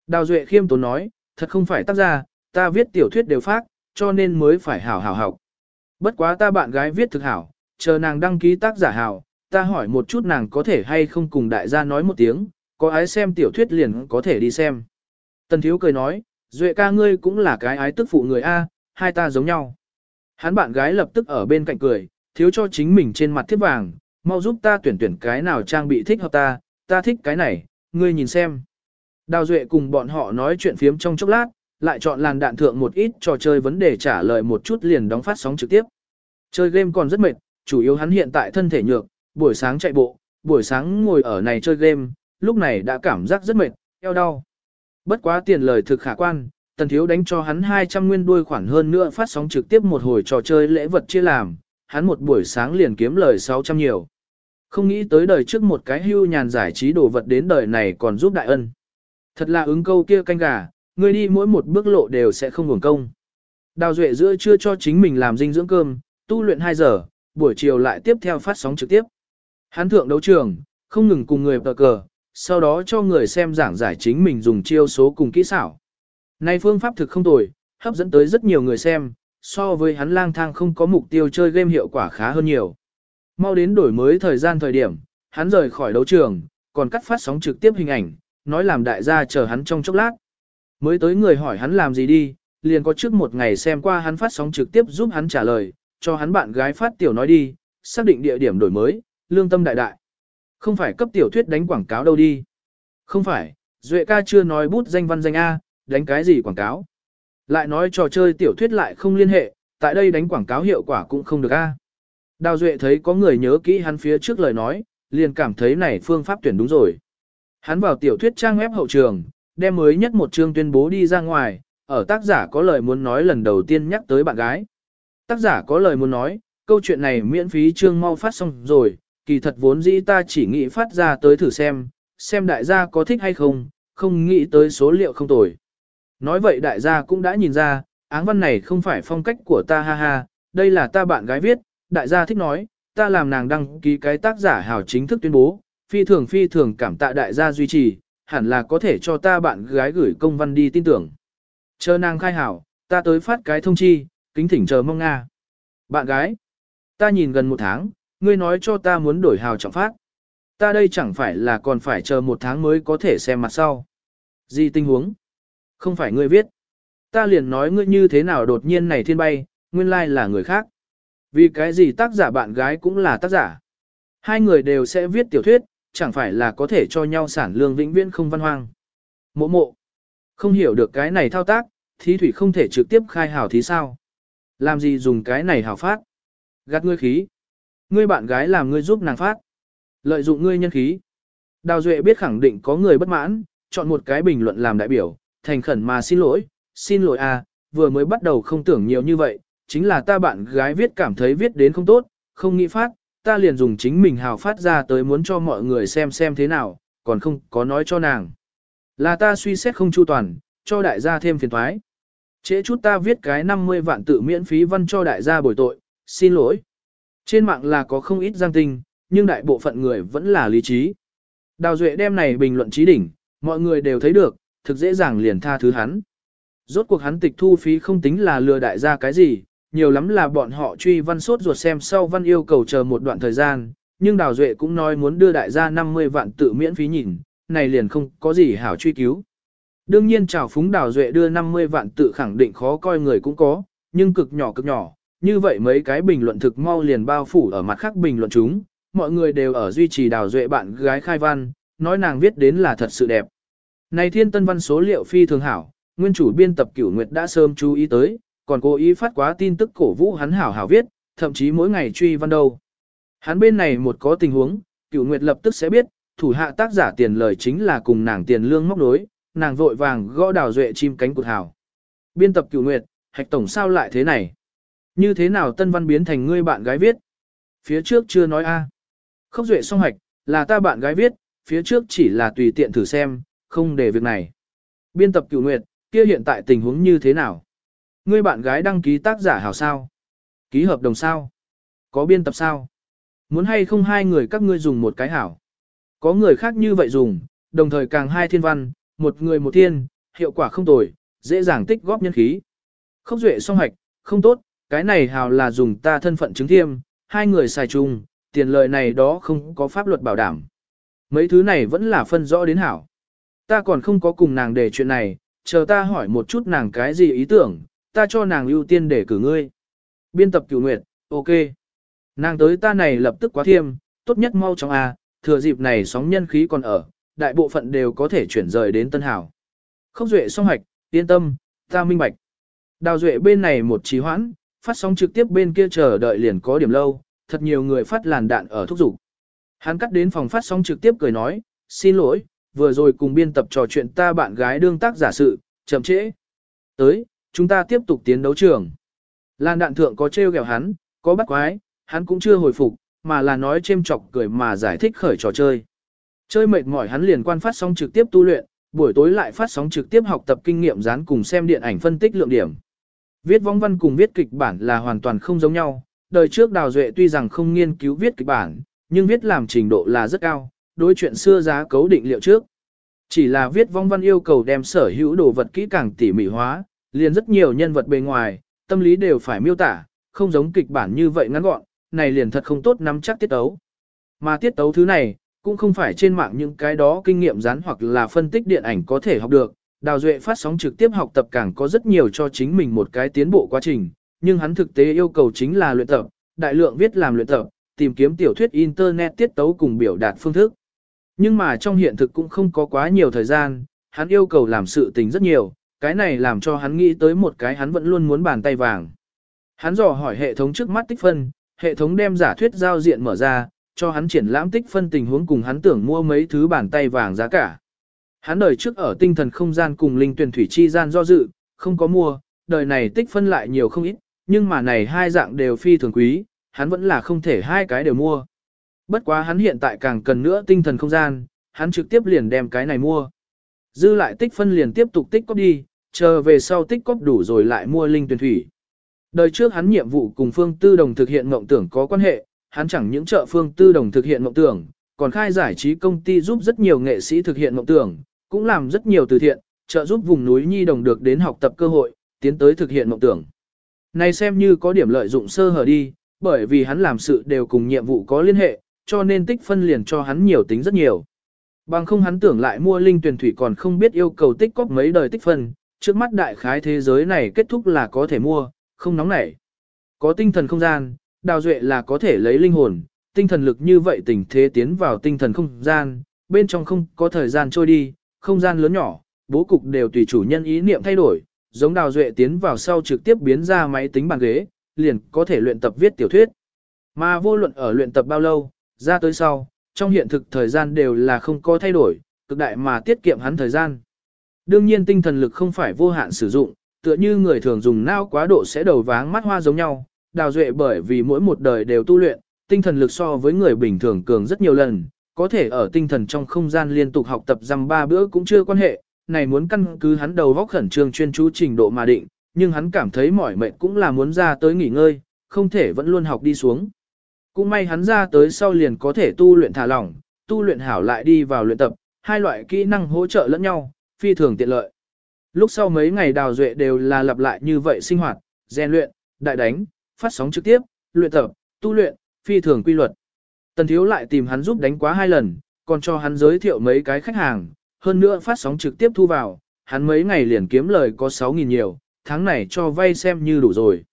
Đào Duệ khiêm tốn nói, thật không phải tác gia, ta viết tiểu thuyết đều phát, cho nên mới phải hảo hảo học. Bất quá ta bạn gái viết thực hảo, chờ nàng đăng ký tác giả hảo, ta hỏi một chút nàng có thể hay không cùng đại gia nói một tiếng, có ái xem tiểu thuyết liền có thể đi xem. Tần thiếu cười nói, Duệ ca ngươi cũng là cái ái tức phụ người A, hai ta giống nhau. Hắn bạn gái lập tức ở bên cạnh cười, thiếu cho chính mình trên mặt thiết vàng, mau giúp ta tuyển tuyển cái nào trang bị thích hợp ta, ta thích cái này, ngươi nhìn xem. Đào Duệ cùng bọn họ nói chuyện phiếm trong chốc lát, lại chọn làn đạn thượng một ít trò chơi vấn đề trả lời một chút liền đóng phát sóng trực tiếp. Chơi game còn rất mệt, chủ yếu hắn hiện tại thân thể nhược, buổi sáng chạy bộ, buổi sáng ngồi ở này chơi game, lúc này đã cảm giác rất mệt, eo đau. Bất quá tiền lời thực khả quan, tần thiếu đánh cho hắn 200 nguyên đuôi khoản hơn nữa phát sóng trực tiếp một hồi trò chơi lễ vật chia làm, hắn một buổi sáng liền kiếm lời 600 nhiều. Không nghĩ tới đời trước một cái hưu nhàn giải trí đồ vật đến đời này còn giúp đại ân. Thật là ứng câu kia canh gà, người đi mỗi một bước lộ đều sẽ không ngủng công. Đào Duệ giữa chưa cho chính mình làm dinh dưỡng cơm, tu luyện 2 giờ, buổi chiều lại tiếp theo phát sóng trực tiếp. Hắn thượng đấu trường, không ngừng cùng người tờ cờ, sau đó cho người xem giảng giải chính mình dùng chiêu số cùng kỹ xảo. Này phương pháp thực không tồi, hấp dẫn tới rất nhiều người xem, so với hắn lang thang không có mục tiêu chơi game hiệu quả khá hơn nhiều. Mau đến đổi mới thời gian thời điểm, hắn rời khỏi đấu trường, còn cắt phát sóng trực tiếp hình ảnh, nói làm đại gia chờ hắn trong chốc lát. Mới tới người hỏi hắn làm gì đi, liền có trước một ngày xem qua hắn phát sóng trực tiếp giúp hắn trả lời, cho hắn bạn gái phát tiểu nói đi, xác định địa điểm đổi mới, lương tâm đại đại. Không phải cấp tiểu thuyết đánh quảng cáo đâu đi. Không phải, Duệ ca chưa nói bút danh văn danh A, đánh cái gì quảng cáo. Lại nói trò chơi tiểu thuyết lại không liên hệ, tại đây đánh quảng cáo hiệu quả cũng không được A. Đào Duệ thấy có người nhớ kỹ hắn phía trước lời nói, liền cảm thấy này phương pháp tuyển đúng rồi. Hắn vào tiểu thuyết trang web hậu trường, đem mới nhất một chương tuyên bố đi ra ngoài, ở tác giả có lời muốn nói lần đầu tiên nhắc tới bạn gái. Tác giả có lời muốn nói, câu chuyện này miễn phí chương mau phát xong rồi, kỳ thật vốn dĩ ta chỉ nghĩ phát ra tới thử xem, xem đại gia có thích hay không, không nghĩ tới số liệu không tồi. Nói vậy đại gia cũng đã nhìn ra, áng văn này không phải phong cách của ta ha ha, đây là ta bạn gái viết, đại gia thích nói, ta làm nàng đăng ký cái tác giả hào chính thức tuyên bố, phi thường phi thường cảm tạ đại gia duy trì, hẳn là có thể cho ta bạn gái gửi công văn đi tin tưởng. Chờ nàng khai hảo, ta tới phát cái thông chi, kính thỉnh chờ mong Nga. Bạn gái, ta nhìn gần một tháng, ngươi nói cho ta muốn đổi hào trọng phát. Ta đây chẳng phải là còn phải chờ một tháng mới có thể xem mặt sau. Gì tình huống? Không phải ngươi viết. Ta liền nói ngươi như thế nào đột nhiên này thiên bay, nguyên lai là người khác. Vì cái gì tác giả bạn gái cũng là tác giả. Hai người đều sẽ viết tiểu thuyết, chẳng phải là có thể cho nhau sản lương vĩnh viễn không văn hoang. Mộ mộ. Không hiểu được cái này thao tác, thí thủy không thể trực tiếp khai hào thí sao. Làm gì dùng cái này hào phát? Gạt ngươi khí. Ngươi bạn gái làm ngươi giúp nàng phát. Lợi dụng ngươi nhân khí. Đào Duệ biết khẳng định có người bất mãn, chọn một cái bình luận làm đại biểu, thành khẩn mà xin lỗi, xin lỗi à, vừa mới bắt đầu không tưởng nhiều như vậy, chính là ta bạn gái viết cảm thấy viết đến không tốt, không nghĩ phát, ta liền dùng chính mình hào phát ra tới muốn cho mọi người xem xem thế nào, còn không có nói cho nàng. Là ta suy xét không chu toàn, cho đại gia thêm phiền thoái. Trễ chút ta viết cái 50 vạn tự miễn phí văn cho đại gia bồi tội, xin lỗi. Trên mạng là có không ít giang tinh, nhưng đại bộ phận người vẫn là lý trí. Đào Duệ đem này bình luận trí đỉnh, mọi người đều thấy được, thực dễ dàng liền tha thứ hắn. Rốt cuộc hắn tịch thu phí không tính là lừa đại gia cái gì, nhiều lắm là bọn họ truy văn sốt ruột xem sau văn yêu cầu chờ một đoạn thời gian, nhưng Đào Duệ cũng nói muốn đưa đại gia 50 vạn tự miễn phí nhìn, này liền không có gì hảo truy cứu. Đương nhiên chào phúng Đào Duệ đưa 50 vạn tự khẳng định khó coi người cũng có, nhưng cực nhỏ cực nhỏ, như vậy mấy cái bình luận thực mau liền bao phủ ở mặt khác bình luận chúng, mọi người đều ở duy trì Đào Duệ bạn gái khai văn, nói nàng viết đến là thật sự đẹp. Này thiên tân văn số liệu phi thường hảo, nguyên chủ biên tập cửu nguyệt đã sớm chú ý tới, còn cố ý phát quá tin tức cổ vũ hắn hảo hảo viết, thậm chí mỗi ngày truy văn đâu. Hắn bên này một có tình huống, cửu nguyệt lập tức sẽ biết, thủ hạ tác giả tiền lời chính là cùng nàng tiền lương móc đối, nàng vội vàng gõ đào duệ chim cánh cụt hảo. Biên tập cửu nguyệt, hạch tổng sao lại thế này? Như thế nào tân văn biến thành ngươi bạn gái viết? Phía trước chưa nói a. Khốc duệ song hoạch là ta bạn gái viết, phía trước chỉ là tùy tiện thử xem, không để việc này. Biên tập cửu nguyệt, kia hiện tại tình huống như thế nào? Ngươi bạn gái đăng ký tác giả hảo sao? Ký hợp đồng sao? Có biên tập sao? Muốn hay không hai người các ngươi dùng một cái hảo? Có người khác như vậy dùng, đồng thời càng hai thiên văn, một người một thiên, hiệu quả không tồi, dễ dàng tích góp nhân khí. Không duệ song hoạch không tốt, cái này hào là dùng ta thân phận chứng thiêm, hai người xài chung, tiền lợi này đó không có pháp luật bảo đảm. Mấy thứ này vẫn là phân rõ đến hảo. Ta còn không có cùng nàng để chuyện này, chờ ta hỏi một chút nàng cái gì ý tưởng, ta cho nàng ưu tiên để cử ngươi. Biên tập cửu nguyệt, ok. Nàng tới ta này lập tức quá thiêm, tốt nhất mau chóng A, thừa dịp này sóng nhân khí còn ở, đại bộ phận đều có thể chuyển rời đến Tân Hảo. Không duệ song hoạch, yên tâm, ta minh bạch. Đào duệ bên này một trí hoãn, phát sóng trực tiếp bên kia chờ đợi liền có điểm lâu, thật nhiều người phát làn đạn ở thúc dục. Hắn cắt đến phòng phát sóng trực tiếp cười nói, xin lỗi, vừa rồi cùng biên tập trò chuyện ta bạn gái đương tác giả sự, chậm trễ. Tới, chúng ta tiếp tục tiến đấu trường. Lan đạn thượng có trêu ghẹo hắn, có bắt quái, hắn cũng chưa hồi phục, mà là nói chêm chọc cười mà giải thích khởi trò chơi. Chơi mệt mỏi hắn liền quan phát sóng trực tiếp tu luyện, buổi tối lại phát sóng trực tiếp học tập kinh nghiệm dán cùng xem điện ảnh phân tích lượng điểm. Viết vong văn cùng viết kịch bản là hoàn toàn không giống nhau, đời trước Đào Duệ tuy rằng không nghiên cứu viết kịch bản, nhưng viết làm trình độ là rất cao, đối chuyện xưa giá cấu định liệu trước. Chỉ là viết vong văn yêu cầu đem sở hữu đồ vật kỹ càng tỉ mỉ hóa, liền rất nhiều nhân vật bề ngoài, tâm lý đều phải miêu tả, không giống kịch bản như vậy ngắn gọn, này liền thật không tốt nắm chắc tiết tấu. Mà tiết tấu thứ này, cũng không phải trên mạng những cái đó kinh nghiệm rán hoặc là phân tích điện ảnh có thể học được. Đào Duệ phát sóng trực tiếp học tập càng có rất nhiều cho chính mình một cái tiến bộ quá trình, nhưng hắn thực tế yêu cầu chính là luyện tập, đại lượng viết làm luyện tập, tìm kiếm tiểu thuyết internet tiết tấu cùng biểu đạt phương thức. Nhưng mà trong hiện thực cũng không có quá nhiều thời gian, hắn yêu cầu làm sự tình rất nhiều, cái này làm cho hắn nghĩ tới một cái hắn vẫn luôn muốn bàn tay vàng. Hắn dò hỏi hệ thống trước mắt tích phân, hệ thống đem giả thuyết giao diện mở ra, cho hắn triển lãm tích phân tình huống cùng hắn tưởng mua mấy thứ bàn tay vàng giá cả. Hắn đời trước ở tinh thần không gian cùng linh tuyển thủy chi gian do dự, không có mua, đời này tích phân lại nhiều không ít, nhưng mà này hai dạng đều phi thường quý, hắn vẫn là không thể hai cái đều mua. Bất quá hắn hiện tại càng cần nữa tinh thần không gian, hắn trực tiếp liền đem cái này mua. Dư lại tích phân liền tiếp tục tích cóp đi, chờ về sau tích cóp đủ rồi lại mua linh tuyển thủy. Đời trước hắn nhiệm vụ cùng Phương Tư Đồng thực hiện mộng tưởng có quan hệ, hắn chẳng những trợ Phương Tư Đồng thực hiện mộng tưởng, còn khai giải trí công ty giúp rất nhiều nghệ sĩ thực hiện mộng tưởng, cũng làm rất nhiều từ thiện, trợ giúp vùng núi Nhi Đồng được đến học tập cơ hội, tiến tới thực hiện mộng tưởng. Này xem như có điểm lợi dụng sơ hở đi, bởi vì hắn làm sự đều cùng nhiệm vụ có liên hệ, cho nên tích phân liền cho hắn nhiều tính rất nhiều. Bằng không hắn tưởng lại mua linh tuyển thủy còn không biết yêu cầu tích cóp mấy đời tích phân, trước mắt đại khái thế giới này kết thúc là có thể mua, không nóng nảy. Có tinh thần không gian, đào duệ là có thể lấy linh hồn, tinh thần lực như vậy tình thế tiến vào tinh thần không gian, bên trong không có thời gian trôi đi, không gian lớn nhỏ, bố cục đều tùy chủ nhân ý niệm thay đổi, giống đào duệ tiến vào sau trực tiếp biến ra máy tính bàn ghế, liền có thể luyện tập viết tiểu thuyết. Mà vô luận ở luyện tập bao lâu, ra tới sau, trong hiện thực thời gian đều là không có thay đổi, cực đại mà tiết kiệm hắn thời gian. Đương nhiên tinh thần lực không phải vô hạn sử dụng, tựa như người thường dùng não quá độ sẽ đầu váng mắt hoa giống nhau, đào duệ bởi vì mỗi một đời đều tu luyện, tinh thần lực so với người bình thường cường rất nhiều lần, có thể ở tinh thần trong không gian liên tục học tập dăm ba bữa cũng chưa quan hệ, này muốn căn cứ hắn đầu vóc khẩn trương chuyên chú trình độ mà định, nhưng hắn cảm thấy mỏi mệt cũng là muốn ra tới nghỉ ngơi, không thể vẫn luôn học đi xuống. Cũng may hắn ra tới sau liền có thể tu luyện thả lỏng, tu luyện hảo lại đi vào luyện tập, hai loại kỹ năng hỗ trợ lẫn nhau, phi thường tiện lợi. Lúc sau mấy ngày đào duệ đều là lặp lại như vậy sinh hoạt, rèn luyện, đại đánh, phát sóng trực tiếp, luyện tập, tu luyện, phi thường quy luật. Tần thiếu lại tìm hắn giúp đánh quá hai lần, còn cho hắn giới thiệu mấy cái khách hàng, hơn nữa phát sóng trực tiếp thu vào, hắn mấy ngày liền kiếm lời có 6.000 nhiều, tháng này cho vay xem như đủ rồi.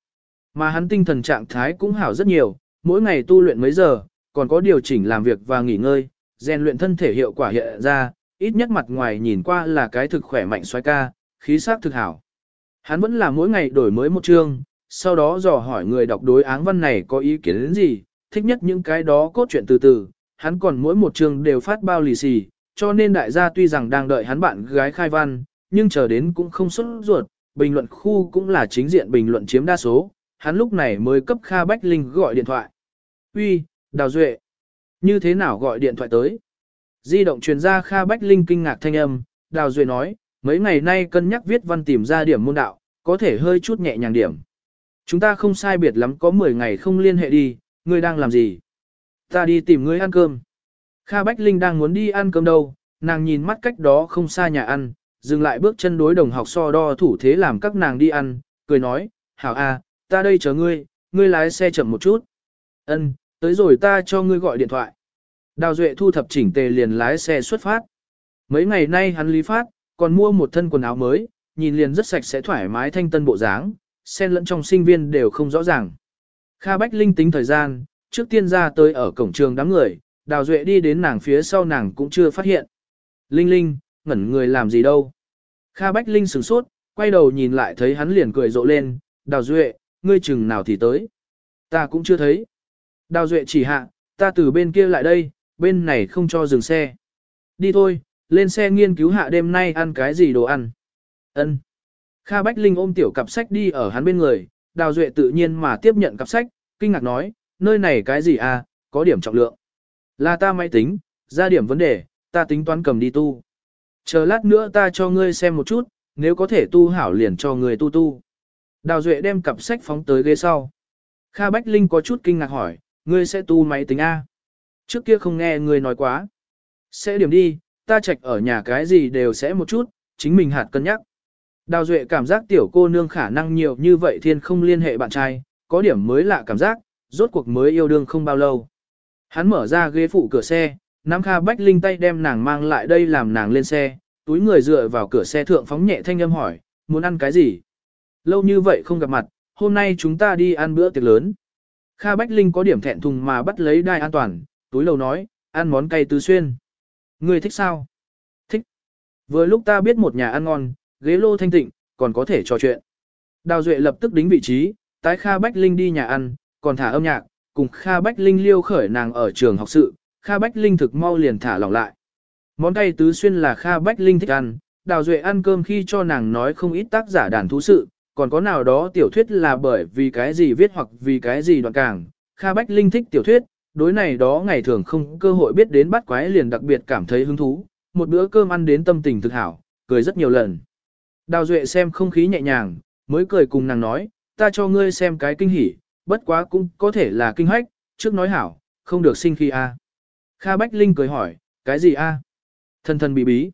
Mà hắn tinh thần trạng thái cũng hảo rất nhiều, mỗi ngày tu luyện mấy giờ, còn có điều chỉnh làm việc và nghỉ ngơi, rèn luyện thân thể hiệu quả hiện ra, ít nhất mặt ngoài nhìn qua là cái thực khỏe mạnh xoay ca, khí sắc thực hảo. Hắn vẫn là mỗi ngày đổi mới một chương, sau đó dò hỏi người đọc đối áng văn này có ý kiến đến gì, thích nhất những cái đó cốt truyện từ từ, hắn còn mỗi một trường đều phát bao lì xì, cho nên đại gia tuy rằng đang đợi hắn bạn gái khai văn, nhưng chờ đến cũng không xuất ruột, bình luận khu cũng là chính diện bình luận chiếm đa số, hắn lúc này mới cấp Kha Bách Linh gọi điện thoại. Uy, Đào Duệ, như thế nào gọi điện thoại tới? Di động truyền ra Kha Bách Linh kinh ngạc thanh âm, Đào Duệ nói, mấy ngày nay cân nhắc viết văn tìm ra điểm môn đạo, có thể hơi chút nhẹ nhàng điểm. Chúng ta không sai biệt lắm có 10 ngày không liên hệ đi, ngươi đang làm gì? Ta đi tìm ngươi ăn cơm. Kha Bách Linh đang muốn đi ăn cơm đâu, nàng nhìn mắt cách đó không xa nhà ăn, dừng lại bước chân đối đồng học so đo thủ thế làm các nàng đi ăn, cười nói, hảo a, ta đây chờ ngươi, ngươi lái xe chậm một chút. Ân, tới rồi ta cho ngươi gọi điện thoại. Đào Duệ thu thập chỉnh tề liền lái xe xuất phát. Mấy ngày nay hắn lý phát, còn mua một thân quần áo mới, nhìn liền rất sạch sẽ thoải mái thanh tân bộ dáng, xen lẫn trong sinh viên đều không rõ ràng. Kha Bách Linh tính thời gian, trước tiên ra tới ở cổng trường đám người, Đào Duệ đi đến nàng phía sau nàng cũng chưa phát hiện. Linh Linh, ngẩn người làm gì đâu. Kha Bách Linh sửng sốt, quay đầu nhìn lại thấy hắn liền cười rộ lên, Đào Duệ, ngươi chừng nào thì tới. Ta cũng chưa thấy. Đào Duệ chỉ hạ, ta từ bên kia lại đây, bên này không cho dừng xe. Đi thôi, lên xe nghiên cứu hạ đêm nay ăn cái gì đồ ăn. Ân. Kha Bách Linh ôm tiểu cặp sách đi ở hắn bên người, Đào Duệ tự nhiên mà tiếp nhận cặp sách, kinh ngạc nói, nơi này cái gì à, có điểm trọng lượng. Là ta máy tính, ra điểm vấn đề, ta tính toán cầm đi tu. Chờ lát nữa ta cho ngươi xem một chút, nếu có thể tu hảo liền cho ngươi tu tu. Đào Duệ đem cặp sách phóng tới ghế sau. Kha Bách Linh có chút kinh ngạc hỏi, ngươi sẽ tu máy tính A. Trước kia không nghe ngươi nói quá. Sẽ điểm đi, ta trạch ở nhà cái gì đều sẽ một chút, chính mình hạt cân nhắc. Đào Duệ cảm giác tiểu cô nương khả năng nhiều như vậy thiên không liên hệ bạn trai, có điểm mới lạ cảm giác, rốt cuộc mới yêu đương không bao lâu. Hắn mở ra ghế phụ cửa xe, Nam Kha Bách Linh tay đem nàng mang lại đây làm nàng lên xe, túi người dựa vào cửa xe thượng phóng nhẹ thanh âm hỏi, muốn ăn cái gì? Lâu như vậy không gặp mặt, hôm nay chúng ta đi ăn bữa tiệc lớn. Kha Bách Linh có điểm thẹn thùng mà bắt lấy đai an toàn, túi lầu nói, ăn món cay tứ xuyên. Người thích sao? Thích. Vừa lúc ta biết một nhà ăn ngon, ghế lô thanh tịnh, còn có thể trò chuyện. Đào Duệ lập tức đính vị trí, tái Kha Bách Linh đi nhà ăn, còn thả âm nhạc, cùng Kha Bách Linh liêu khởi nàng ở trường học sự, Kha Bách Linh thực mau liền thả lỏng lại. Món cay tứ xuyên là Kha Bách Linh thích ăn, Đào Duệ ăn cơm khi cho nàng nói không ít tác giả đàn thú sự, còn có nào đó tiểu thuyết là bởi vì cái gì viết hoặc vì cái gì đoạn càng. Kha Bách Linh thích tiểu thuyết, đối này đó ngày thường không cơ hội biết đến bắt quái liền đặc biệt cảm thấy hứng thú, một bữa cơm ăn đến tâm tình thực hảo, cười rất nhiều lần. Đào Duệ xem không khí nhẹ nhàng, mới cười cùng nàng nói, ta cho ngươi xem cái kinh hỉ, bất quá cũng có thể là kinh hách, trước nói hảo, không được sinh khi a. Kha Bách Linh cười hỏi, cái gì a? Thân thân bí bí.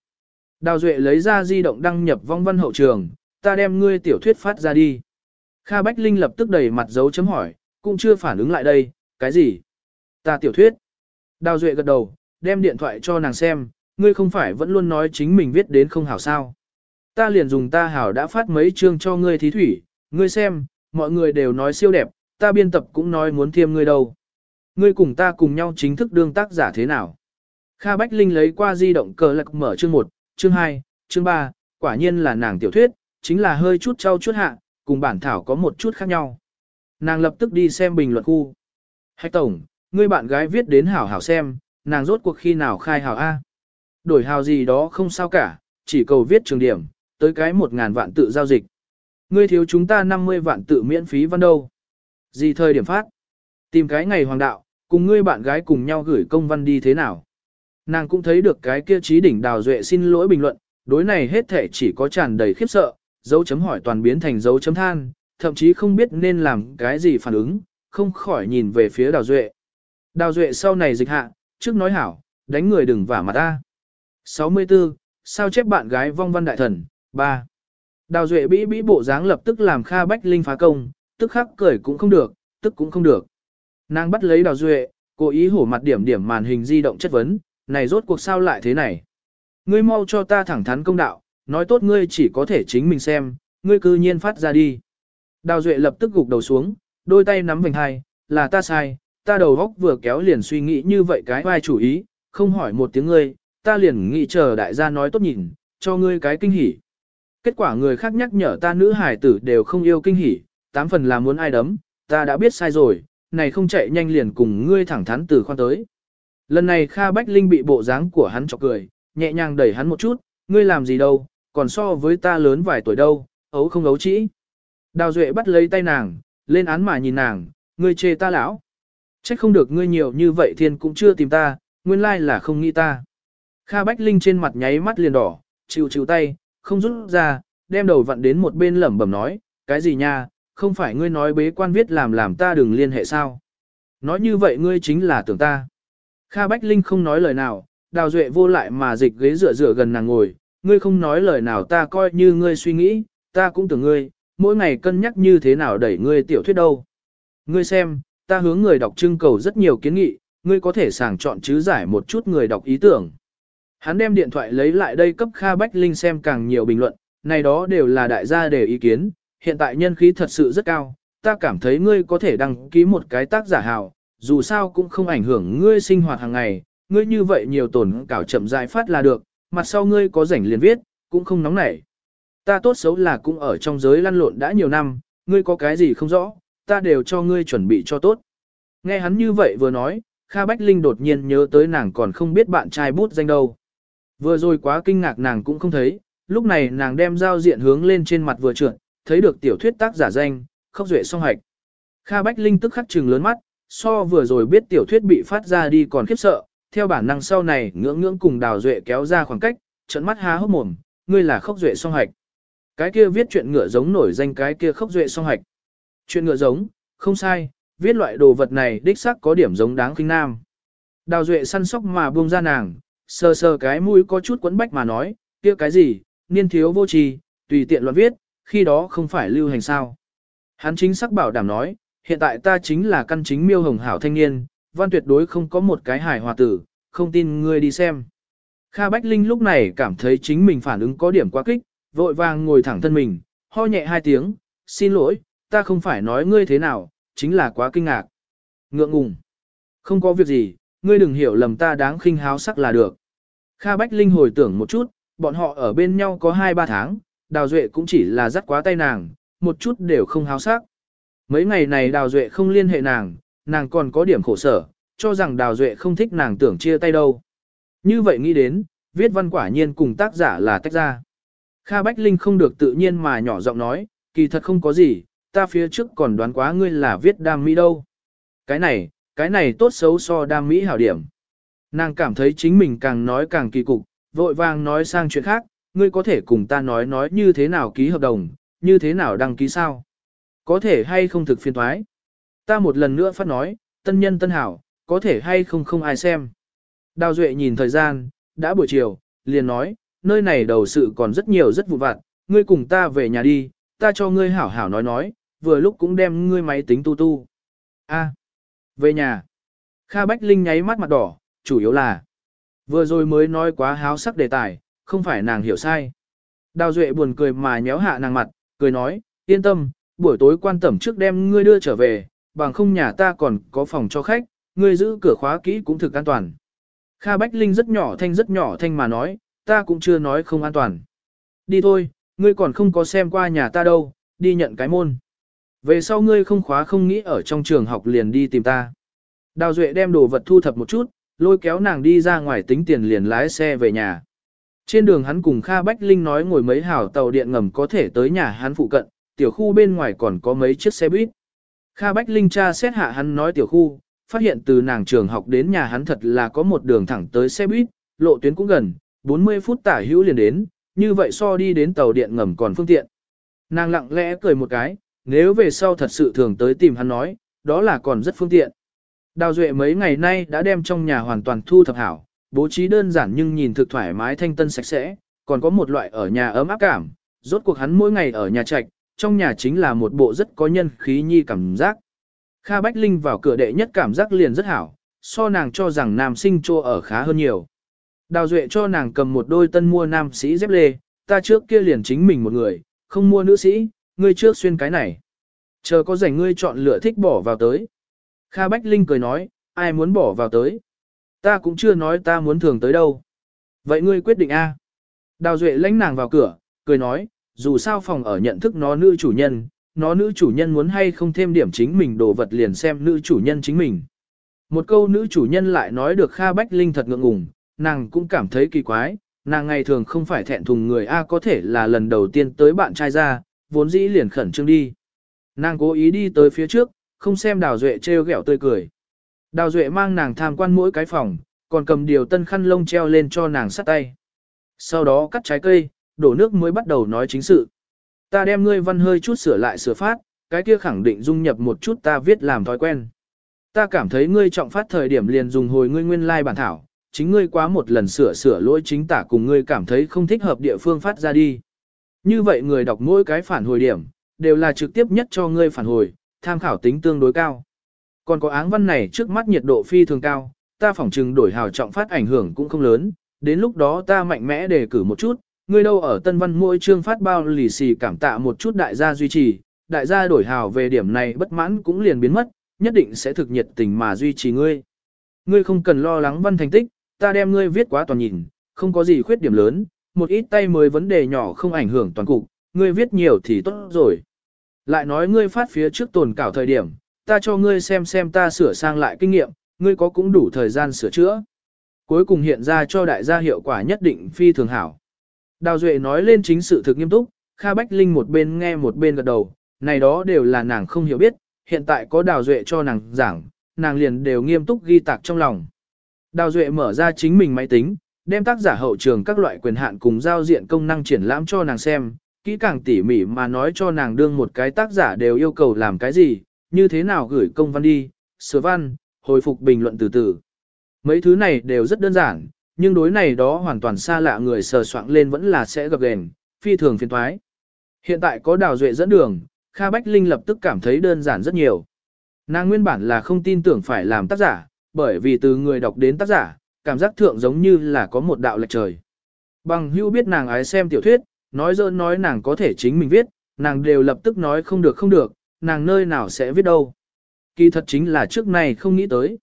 Đào Duệ lấy ra di động đăng nhập vong văn hậu trường, ta đem ngươi tiểu thuyết phát ra đi. Kha Bách Linh lập tức đầy mặt dấu chấm hỏi, cũng chưa phản ứng lại đây, cái gì? Ta tiểu thuyết. Đào Duệ gật đầu, đem điện thoại cho nàng xem, ngươi không phải vẫn luôn nói chính mình viết đến không hảo sao. Ta liền dùng ta hảo đã phát mấy chương cho ngươi thí thủy, ngươi xem, mọi người đều nói siêu đẹp, ta biên tập cũng nói muốn thiêm ngươi đâu. Ngươi cùng ta cùng nhau chính thức đương tác giả thế nào? Kha Bách Linh lấy qua di động cờ lạc mở chương 1, chương 2, chương 3, quả nhiên là nàng tiểu thuyết, chính là hơi chút trau chút hạ, cùng bản thảo có một chút khác nhau. Nàng lập tức đi xem bình luận khu. Hách tổng, ngươi bạn gái viết đến hảo hảo xem, nàng rốt cuộc khi nào khai Hảo A. Đổi hào gì đó không sao cả, chỉ cầu viết trường điểm, tới cái một ngàn vạn tự giao dịch. Ngươi thiếu chúng ta 50 vạn tự miễn phí văn đâu. Gì thời điểm phát? Tìm cái ngày hoàng đạo, cùng ngươi bạn gái cùng nhau gửi công văn đi thế nào? Nàng cũng thấy được cái kia trí đỉnh đào duệ xin lỗi bình luận, đối này hết thể chỉ có tràn đầy khiếp sợ, dấu chấm hỏi toàn biến thành dấu chấm than, thậm chí không biết nên làm cái gì phản ứng, không khỏi nhìn về phía đào duệ. Đào duệ sau này dịch hạ, trước nói hảo, đánh người đừng vả mặt ta. 64. Sao chép bạn gái vong văn đại thần, 3. Đào duệ bĩ bĩ bộ dáng lập tức làm Kha Bách Linh phá công, tức khắc cười cũng không được, tức cũng không được. Nàng bắt lấy đào duệ, cố ý hổ mặt điểm điểm màn hình di động chất vấn, này rốt cuộc sao lại thế này. Ngươi mau cho ta thẳng thắn công đạo, nói tốt ngươi chỉ có thể chính mình xem, ngươi cư nhiên phát ra đi. Đào duệ lập tức gục đầu xuống, đôi tay nắm vành hai, là ta sai, ta đầu góc vừa kéo liền suy nghĩ như vậy cái vai chủ ý, không hỏi một tiếng ngươi, ta liền nghĩ chờ đại gia nói tốt nhìn, cho ngươi cái kinh hỉ. Kết quả người khác nhắc nhở ta nữ hải tử đều không yêu kinh hỉ, tám phần là muốn ai đấm, ta đã biết sai rồi, này không chạy nhanh liền cùng ngươi thẳng thắn từ khoan tới. Lần này Kha Bách Linh bị bộ dáng của hắn chọc cười, nhẹ nhàng đẩy hắn một chút, ngươi làm gì đâu, còn so với ta lớn vài tuổi đâu, ấu không ấu trĩ. Đào Duệ bắt lấy tay nàng, lên án mà nhìn nàng, ngươi chê ta lão. Trách không được ngươi nhiều như vậy thiên cũng chưa tìm ta, nguyên lai là không nghĩ ta. Kha Bách Linh trên mặt nháy mắt liền đỏ, chịu chịu tay, không rút ra, đem đầu vặn đến một bên lẩm bẩm nói, cái gì nha, không phải ngươi nói bế quan viết làm làm ta đừng liên hệ sao. Nói như vậy ngươi chính là tưởng ta. Kha Bách Linh không nói lời nào, đào duệ vô lại mà dịch ghế dựa dựa gần nàng ngồi, ngươi không nói lời nào ta coi như ngươi suy nghĩ, ta cũng tưởng ngươi, mỗi ngày cân nhắc như thế nào đẩy ngươi tiểu thuyết đâu. Ngươi xem, ta hướng người đọc trưng cầu rất nhiều kiến nghị, ngươi có thể sàng chọn chứ giải một chút người đọc ý tưởng. Hắn đem điện thoại lấy lại đây cấp Kha Bách Linh xem càng nhiều bình luận, này đó đều là đại gia để ý kiến, hiện tại nhân khí thật sự rất cao, ta cảm thấy ngươi có thể đăng ký một cái tác giả hào, dù sao cũng không ảnh hưởng ngươi sinh hoạt hàng ngày, ngươi như vậy nhiều tổn cảo chậm rãi phát là được, mặt sau ngươi có rảnh liền viết, cũng không nóng nảy. Ta tốt xấu là cũng ở trong giới lăn lộn đã nhiều năm, ngươi có cái gì không rõ, ta đều cho ngươi chuẩn bị cho tốt. Nghe hắn như vậy vừa nói, Kha Bách Linh đột nhiên nhớ tới nàng còn không biết bạn trai bút danh đâu. Vừa rồi quá kinh ngạc nàng cũng không thấy, lúc này nàng đem giao diện hướng lên trên mặt vừa trượt, thấy được tiểu thuyết tác giả danh, khóc duệ song hạch. Kha Bách Linh tức khắc trừng lớn mắt, so vừa rồi biết tiểu thuyết bị phát ra đi còn khiếp sợ, theo bản năng sau này ngưỡng ngưỡng cùng đào duệ kéo ra khoảng cách, trận mắt há hốc mồm, ngươi là khóc duệ song hạch. Cái kia viết chuyện ngựa giống nổi danh cái kia khóc duệ song hạch. Chuyện ngựa giống, không sai, viết loại đồ vật này đích xác có điểm giống đáng khinh nam. Đào duệ săn sóc mà buông ra nàng, sờ sờ cái mũi có chút quấn bách mà nói, kia cái gì, niên thiếu vô trì, tùy tiện luận viết, khi đó không phải lưu hành sao. Hắn chính xác bảo đảm nói, hiện tại ta chính là căn chính miêu hồng hảo thanh niên, văn tuyệt đối không có một cái hài hòa tử, không tin ngươi đi xem. Kha Bách Linh lúc này cảm thấy chính mình phản ứng có điểm quá kích, vội vàng ngồi thẳng thân mình, ho nhẹ hai tiếng, xin lỗi, ta không phải nói ngươi thế nào, chính là quá kinh ngạc. Ngượng ngùng. Không có việc gì, ngươi đừng hiểu lầm ta đáng khinh háo sắc là được. Kha Bách Linh hồi tưởng một chút, bọn họ ở bên nhau có 2-3 tháng, Đào Duệ cũng chỉ là dắt quá tay nàng, một chút đều không háo sắc. Mấy ngày này Đào Duệ không liên hệ nàng, nàng còn có điểm khổ sở, cho rằng Đào Duệ không thích nàng tưởng chia tay đâu. Như vậy nghĩ đến, viết văn quả nhiên cùng tác giả là tách ra. Kha Bách Linh không được tự nhiên mà nhỏ giọng nói, kỳ thật không có gì, ta phía trước còn đoán quá ngươi là viết đam mỹ đâu. Cái này, cái này tốt xấu so đam mỹ hảo điểm. Nàng cảm thấy chính mình càng nói càng kỳ cục, vội vàng nói sang chuyện khác, ngươi có thể cùng ta nói nói như thế nào ký hợp đồng, như thế nào đăng ký sao. Có thể hay không thực phiên thoái. Ta một lần nữa phát nói, tân nhân tân hảo, có thể hay không không ai xem. Đào Duệ nhìn thời gian, đã buổi chiều, liền nói, nơi này đầu sự còn rất nhiều rất vụ vặt, ngươi cùng ta về nhà đi, ta cho ngươi hảo hảo nói nói, vừa lúc cũng đem ngươi máy tính tu tu. A, về nhà. Kha Bách Linh nháy mắt mặt đỏ, chủ yếu là vừa rồi mới nói quá háo sắc đề tài, không phải nàng hiểu sai. Đào Duệ buồn cười mà nhéo hạ nàng mặt, cười nói, yên tâm, buổi tối quan tẩm trước đem ngươi đưa trở về, bằng không nhà ta còn có phòng cho khách, ngươi giữ cửa khóa kỹ cũng thực an toàn. Kha Bách Linh rất nhỏ thanh rất nhỏ thanh mà nói, ta cũng chưa nói không an toàn. Đi thôi, ngươi còn không có xem qua nhà ta đâu, đi nhận cái môn. Về sau ngươi không khóa không nghĩ ở trong trường học liền đi tìm ta. Đào Duệ đem đồ vật thu thập một chút, lôi kéo nàng đi ra ngoài tính tiền liền lái xe về nhà. Trên đường hắn cùng Kha Bách Linh nói ngồi mấy hảo tàu điện ngầm có thể tới nhà hắn phụ cận, tiểu khu bên ngoài còn có mấy chiếc xe buýt. Kha Bách Linh tra xét hạ hắn nói tiểu khu, phát hiện từ nàng trường học đến nhà hắn thật là có một đường thẳng tới xe buýt, lộ tuyến cũng gần, 40 phút tả hữu liền đến, như vậy so đi đến tàu điện ngầm còn phương tiện. Nàng lặng lẽ cười một cái, nếu về sau thật sự thường tới tìm hắn nói, đó là còn rất phương tiện. Đào Duệ mấy ngày nay đã đem trong nhà hoàn toàn thu thập hảo, bố trí đơn giản nhưng nhìn thực thoải mái thanh tân sạch sẽ, còn có một loại ở nhà ấm áp cảm, rốt cuộc hắn mỗi ngày ở nhà trạch, trong nhà chính là một bộ rất có nhân khí nhi cảm giác. Kha Bách Linh vào cửa đệ nhất cảm giác liền rất hảo, so nàng cho rằng nam sinh trô ở khá hơn nhiều. Đào Duệ cho nàng cầm một đôi tân mua nam sĩ dép lê, ta trước kia liền chính mình một người, không mua nữ sĩ, ngươi trước xuyên cái này. Chờ có rảnh ngươi chọn lựa thích bỏ vào tới. Kha Bách Linh cười nói, ai muốn bỏ vào tới. Ta cũng chưa nói ta muốn thường tới đâu. Vậy ngươi quyết định A. Đào Duệ lãnh nàng vào cửa, cười nói, dù sao phòng ở nhận thức nó nữ chủ nhân, nó nữ chủ nhân muốn hay không thêm điểm chính mình đồ vật liền xem nữ chủ nhân chính mình. Một câu nữ chủ nhân lại nói được Kha Bách Linh thật ngượng ngùng, nàng cũng cảm thấy kỳ quái, nàng ngày thường không phải thẹn thùng người A có thể là lần đầu tiên tới bạn trai ra, vốn dĩ liền khẩn trương đi. Nàng cố ý đi tới phía trước, không xem Đào Duệ trêu ghẹo tươi cười. Đào Duệ mang nàng tham quan mỗi cái phòng, còn cầm điều tân khăn lông treo lên cho nàng sắt tay. Sau đó cắt trái cây, đổ nước mới bắt đầu nói chính sự. Ta đem ngươi văn hơi chút sửa lại sửa phát, cái kia khẳng định dung nhập một chút ta viết làm thói quen. Ta cảm thấy ngươi trọng phát thời điểm liền dùng hồi ngươi nguyên lai like bản thảo, chính ngươi quá một lần sửa sửa lỗi chính tả cùng ngươi cảm thấy không thích hợp địa phương phát ra đi. Như vậy người đọc mỗi cái phản hồi điểm, đều là trực tiếp nhất cho ngươi phản hồi, tham khảo tính tương đối cao. Còn có áng văn này trước mắt nhiệt độ phi thường cao, ta phỏng chừng đổi hào trọng phát ảnh hưởng cũng không lớn, đến lúc đó ta mạnh mẽ đề cử một chút, ngươi đâu ở tân văn mỗi chương phát bao lì xì cảm tạ một chút đại gia duy trì, đại gia đổi hào về điểm này bất mãn cũng liền biến mất, nhất định sẽ thực nhiệt tình mà duy trì ngươi. Ngươi không cần lo lắng văn thành tích, ta đem ngươi viết quá toàn nhìn, không có gì khuyết điểm lớn, một ít tay mới vấn đề nhỏ không ảnh hưởng toàn cục, ngươi viết nhiều thì tốt rồi. Lại nói ngươi phát phía trước tồn cảo thời điểm, ta cho ngươi xem xem ta sửa sang lại kinh nghiệm, ngươi có cũng đủ thời gian sửa chữa. Cuối cùng hiện ra cho đại gia hiệu quả nhất định phi thường hảo. Đào Duệ nói lên chính sự thực nghiêm túc, Kha Bách Linh một bên nghe một bên gật đầu, này đó đều là nàng không hiểu biết, hiện tại có Đào Duệ cho nàng giảng, nàng liền đều nghiêm túc ghi tạc trong lòng. Đào Duệ mở ra chính mình máy tính, đem tác giả hậu trường các loại quyền hạn cùng giao diện công năng triển lãm cho nàng xem, kỹ càng tỉ mỉ mà nói cho nàng đương một cái tác giả đều yêu cầu làm cái gì, như thế nào gửi công văn đi, sửa văn, hồi phục bình luận từ từ. Mấy thứ này đều rất đơn giản, nhưng đối này đó hoàn toàn xa lạ người sờ soạn lên vẫn là sẽ gặp gền, phi thường phiền thoái. Hiện tại có đào duệ dẫn đường, Kha Bách Linh lập tức cảm thấy đơn giản rất nhiều. Nàng nguyên bản là không tin tưởng phải làm tác giả, bởi vì từ người đọc đến tác giả, cảm giác thượng giống như là có một đạo lệch trời. Bằng hưu biết nàng ái xem tiểu thuyết, nói dơ nói nàng có thể chính mình viết, nàng đều lập tức nói không được không được, nàng nơi nào sẽ viết đâu. Kỳ thật chính là trước này không nghĩ tới.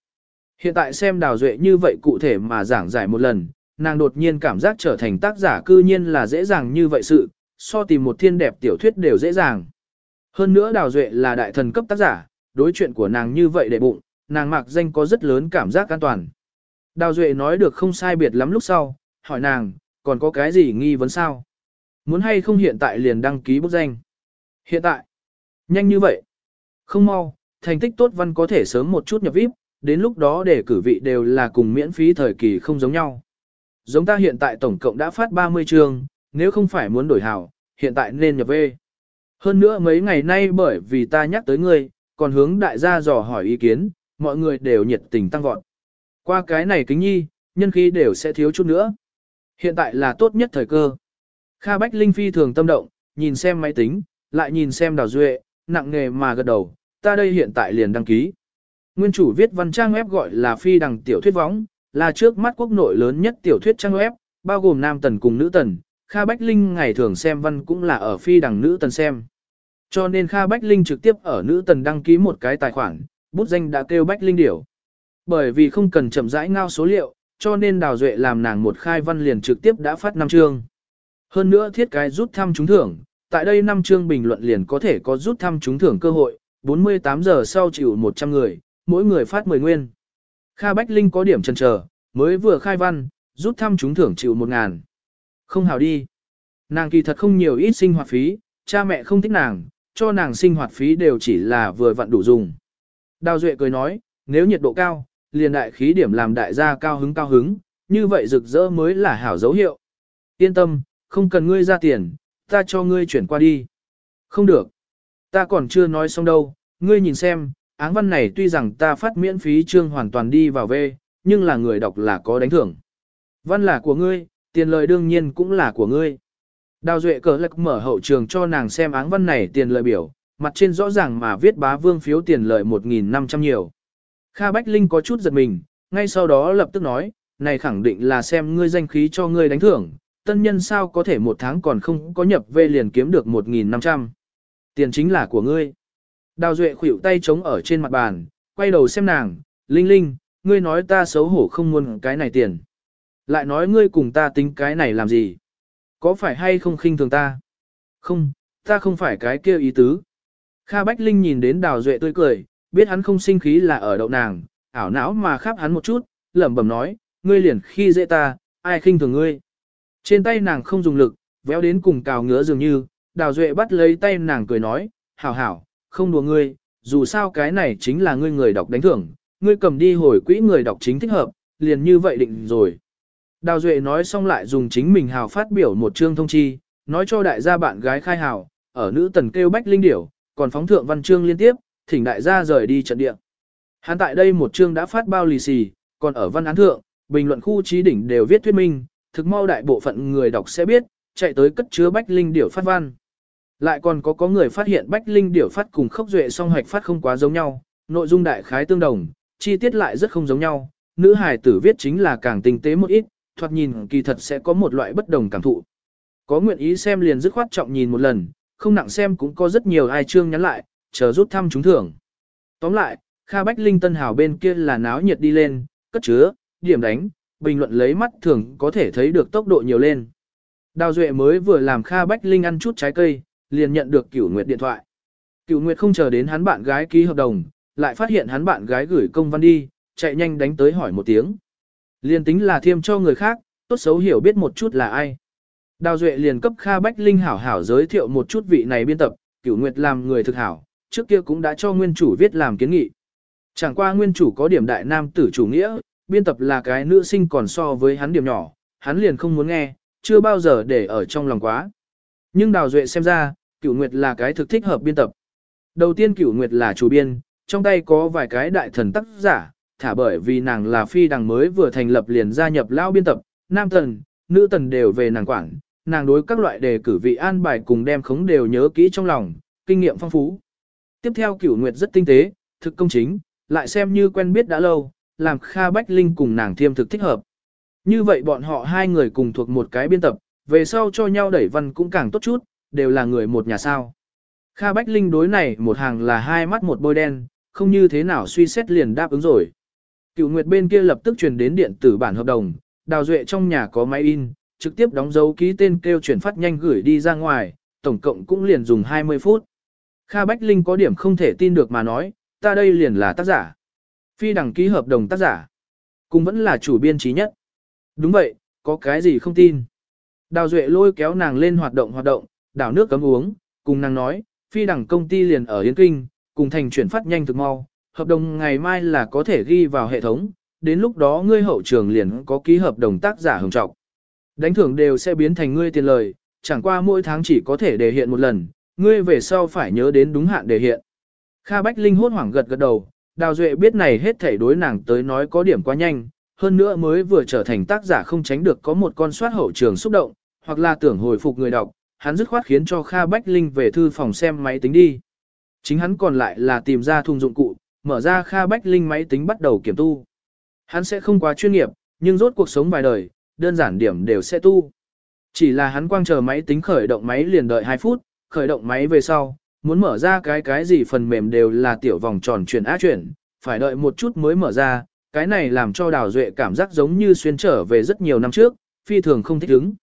Hiện tại xem đào duệ như vậy cụ thể mà giảng giải một lần, nàng đột nhiên cảm giác trở thành tác giả cư nhiên là dễ dàng như vậy sự, so tìm một thiên đẹp tiểu thuyết đều dễ dàng. Hơn nữa đào duệ là đại thần cấp tác giả, đối chuyện của nàng như vậy để bụng, nàng mặc danh có rất lớn cảm giác an toàn. Đào duệ nói được không sai biệt lắm lúc sau, hỏi nàng, còn có cái gì nghi vấn sao? Muốn hay không hiện tại liền đăng ký bút danh? Hiện tại? Nhanh như vậy? Không mau, thành tích tốt văn có thể sớm một chút nhập VIP, đến lúc đó để cử vị đều là cùng miễn phí thời kỳ không giống nhau. Giống ta hiện tại tổng cộng đã phát 30 chương, nếu không phải muốn đổi hảo, hiện tại nên nhập về. Hơn nữa mấy ngày nay bởi vì ta nhắc tới ngươi, còn hướng đại gia dò hỏi ý kiến, mọi người đều nhiệt tình tăng vọt. Qua cái này kính nhi, nhân khí đều sẽ thiếu chút nữa. Hiện tại là tốt nhất thời cơ. Kha Bách Linh phi thường tâm động, nhìn xem máy tính, lại nhìn xem đào duệ, nặng nghề mà gật đầu, ta đây hiện tại liền đăng ký. Nguyên chủ viết văn trang web gọi là phi đằng tiểu thuyết võng, là trước mắt quốc nội lớn nhất tiểu thuyết trang web, bao gồm nam tần cùng nữ tần. Kha Bách Linh ngày thường xem văn cũng là ở phi đằng nữ tần xem. Cho nên Kha Bách Linh trực tiếp ở nữ tần đăng ký một cái tài khoản, bút danh đã kêu Bách Linh Điểu. Bởi vì không cần chậm rãi ngao số liệu, cho nên Đào Duệ làm nàng một khai văn liền trực tiếp đã phát năm chương. Hơn nữa thiết cái rút thăm trúng thưởng, tại đây năm chương bình luận liền có thể có rút thăm trúng thưởng cơ hội, 48 giờ sau chịu 100 người, mỗi người phát 10 nguyên. Kha Bách Linh có điểm chần chờ, mới vừa khai văn, rút thăm trúng thưởng chịu một ngàn. Không hào đi. Nàng kỳ thật không nhiều ít sinh hoạt phí, cha mẹ không thích nàng, cho nàng sinh hoạt phí đều chỉ là vừa vặn đủ dùng. Đào Duệ cười nói, nếu nhiệt độ cao, liền đại khí điểm làm đại gia cao hứng cao hứng, như vậy rực rỡ mới là hảo dấu hiệu. Yên tâm, không cần ngươi ra tiền, ta cho ngươi chuyển qua đi. Không được. Ta còn chưa nói xong đâu, ngươi nhìn xem, áng văn này tuy rằng ta phát miễn phí chương hoàn toàn đi vào về, nhưng là người đọc là có đánh thưởng. Văn là của ngươi, tiền lời đương nhiên cũng là của ngươi. Đào Duệ cờ lạc mở hậu trường cho nàng xem áng văn này tiền lợi biểu, mặt trên rõ ràng mà viết bá vương phiếu tiền lợi 1.500 nhiều. Kha Bách Linh có chút giật mình, ngay sau đó lập tức nói, này khẳng định là xem ngươi danh khí cho ngươi đánh thưởng, tân nhân sao có thể một tháng còn không có nhập về liền kiếm được 1.500. Tiền chính là của ngươi. Đào Duệ khuỷu tay chống ở trên mặt bàn, quay đầu xem nàng, Linh Linh, ngươi nói ta xấu hổ không muốn cái này tiền. Lại nói ngươi cùng ta tính cái này làm gì? Có phải hay không khinh thường ta? Không, ta không phải cái kia ý tứ. Kha Bách Linh nhìn đến Đào Duệ tươi cười, biết hắn không sinh khí là ở đậu nàng, ảo não mà khắp hắn một chút, lẩm bẩm nói, ngươi liền khi dễ ta, ai khinh thường ngươi. Trên tay nàng không dùng lực, véo đến cùng cào ngứa dường như, Đào Duệ bắt lấy tay nàng cười nói, hảo hảo, không đùa ngươi, dù sao cái này chính là ngươi người đọc đánh thưởng, ngươi cầm đi hồi quỹ người đọc chính thích hợp, liền như vậy định rồi. Đào Duệ nói xong lại dùng chính mình hào phát biểu một chương thông chi, nói cho đại gia bạn gái khai hào, ở nữ tần kêu bách linh điểu, còn phóng thượng văn chương liên tiếp, thỉnh đại gia rời đi trận địa. Hắn tại đây một chương đã phát bao lì xì, còn ở văn án thượng, bình luận khu trí đỉnh đều viết thuyết minh, thực mau đại bộ phận người đọc sẽ biết, chạy tới cất chứa bách linh điểu phát văn. Lại còn có có người phát hiện bách linh điểu phát cùng khốc duệ song hoạch phát không quá giống nhau, nội dung đại khái tương đồng, chi tiết lại rất không giống nhau, nữ hài tử viết chính là càng tinh tế một ít, thoạt nhìn kỳ thật sẽ có một loại bất đồng cảm thụ. Có nguyện ý xem liền dứt khoát trọng nhìn một lần, không nặng xem cũng có rất nhiều ai chương nhắn lại, chờ rút thăm trúng thưởng. Tóm lại, Kha Bách Linh Tân Hào bên kia là náo nhiệt đi lên, cất chứa, điểm đánh, bình luận lấy mắt thường có thể thấy được tốc độ nhiều lên. Đào Duệ mới vừa làm Kha Bách Linh ăn chút trái cây, liền nhận được Cửu Nguyệt điện thoại. Cửu Nguyệt không chờ đến hắn bạn gái ký hợp đồng, lại phát hiện hắn bạn gái gửi công văn đi, chạy nhanh đánh tới hỏi một tiếng. Liền tính là thiêm cho người khác, tốt xấu hiểu biết một chút là ai. Đào Duệ liền cấp Kha Bách Linh hảo hảo giới thiệu một chút vị này biên tập, Cửu Nguyệt làm người thực hảo, trước kia cũng đã cho nguyên chủ viết làm kiến nghị. Chẳng qua nguyên chủ có điểm đại nam tử chủ nghĩa, biên tập là cái nữ sinh còn so với hắn điểm nhỏ, hắn liền không muốn nghe, chưa bao giờ để ở trong lòng quá. Nhưng Đào Duệ xem ra, Cửu Nguyệt là cái thực thích hợp biên tập. Đầu tiên Cửu Nguyệt là chủ biên, trong tay có vài cái đại thần tác giả, thả bởi vì nàng là phi đằng mới vừa thành lập liền gia nhập lao biên tập, nam tần, nữ tần đều về nàng quản, nàng đối các loại đề cử vị an bài cùng đem khống đều nhớ kỹ trong lòng, kinh nghiệm phong phú. Tiếp theo Cửu Nguyệt rất tinh tế, thực công chính, lại xem như quen biết đã lâu, làm Kha Bách Linh cùng nàng thiêm thực thích hợp. Như vậy bọn họ hai người cùng thuộc một cái biên tập, về sau cho nhau đẩy văn cũng càng tốt chút, đều là người một nhà sao. Kha Bách Linh đối này một hàng là hai mắt một bôi đen, không như thế nào suy xét liền đáp ứng rồi. Cựu Nguyệt bên kia lập tức truyền đến điện tử bản hợp đồng, Đào Duệ trong nhà có máy in, trực tiếp đóng dấu ký tên kêu chuyển phát nhanh gửi đi ra ngoài, tổng cộng cũng liền dùng 20 phút. Kha Bách Linh có điểm không thể tin được mà nói, ta đây liền là tác giả. Phi đăng ký hợp đồng tác giả. Cũng vẫn là chủ biên trí nhất. Đúng vậy, có cái gì không tin. Đào Duệ lôi kéo nàng lên hoạt động hoạt động, đảo nước cấm uống, cùng nàng nói, phi đẳng công ty liền ở Yến Kinh, cùng thành chuyển phát nhanh thực mau, hợp đồng ngày mai là có thể ghi vào hệ thống, đến lúc đó ngươi hậu trường liền có ký hợp đồng tác giả hưởng trọng. Đánh thưởng đều sẽ biến thành ngươi tiền lời, chẳng qua mỗi tháng chỉ có thể đề hiện một lần, ngươi về sau phải nhớ đến đúng hạn đề hiện. Kha Bách Linh hốt hoảng gật gật đầu, Đào Duệ biết này hết thảy đối nàng tới nói có điểm quá nhanh, hơn nữa mới vừa trở thành tác giả không tránh được có một con soát hậu trường xúc động, hoặc là tưởng hồi phục người đọc, hắn dứt khoát khiến cho Kha Bách Linh về thư phòng xem máy tính đi. Chính hắn còn lại là tìm ra thùng dụng cụ, mở ra Kha Bách Linh máy tính bắt đầu kiểm tu. Hắn sẽ không quá chuyên nghiệp, nhưng rốt cuộc sống vài đời, đơn giản điểm đều sẽ tu. Chỉ là hắn quang chờ máy tính khởi động máy liền đợi 2 phút, khởi động máy về sau, muốn mở ra cái cái gì phần mềm đều là tiểu vòng tròn chuyển á chuyển, phải đợi một chút mới mở ra, cái này làm cho Đào Duệ cảm giác giống như xuyên trở về rất nhiều năm trước, phi thường không thích ứng.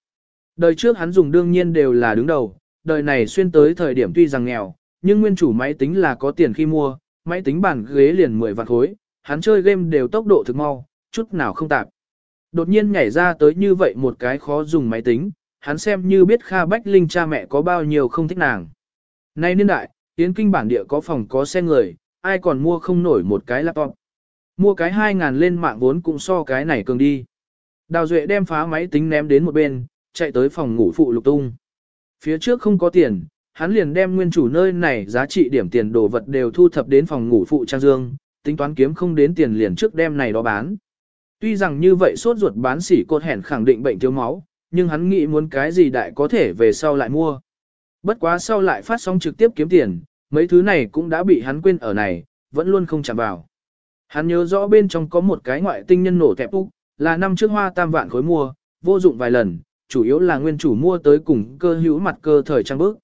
Đời trước hắn dùng đương nhiên đều là đứng đầu, đời này xuyên tới thời điểm tuy rằng nghèo, nhưng nguyên chủ máy tính là có tiền khi mua, máy tính bàn ghế liền 10 vạn khối, hắn chơi game đều tốc độ thực mau, chút nào không tạp. Đột nhiên nhảy ra tới như vậy một cái khó dùng máy tính, hắn xem như biết Kha Bách Linh cha mẹ có bao nhiêu không thích nàng. Nay niên đại, Yến Kinh bản địa có phòng có xe người, ai còn mua không nổi một cái laptop. Mua cái 2.000 lên mạng vốn cũng so cái này cường đi. Đào Duệ đem phá máy tính ném đến một bên, chạy tới phòng ngủ phụ lục tung. Phía trước không có tiền, hắn liền đem nguyên chủ nơi này giá trị điểm tiền đồ vật đều thu thập đến phòng ngủ phụ trang dương, tính toán kiếm không đến tiền liền trước đem này đó bán. Tuy rằng như vậy sốt ruột bán sỉ cột hẻn khẳng định bệnh thiếu máu, nhưng hắn nghĩ muốn cái gì đại có thể về sau lại mua. Bất quá sau lại phát sóng trực tiếp kiếm tiền, mấy thứ này cũng đã bị hắn quên ở này, vẫn luôn không chạm vào. Hắn nhớ rõ bên trong có một cái ngoại tinh nhân nổ tẹp úc, là năm trước hoa tam vạn khối mua, vô dụng vài lần, chủ yếu là nguyên chủ mua tới cùng cơ hữu mặt cơ thời trang bước.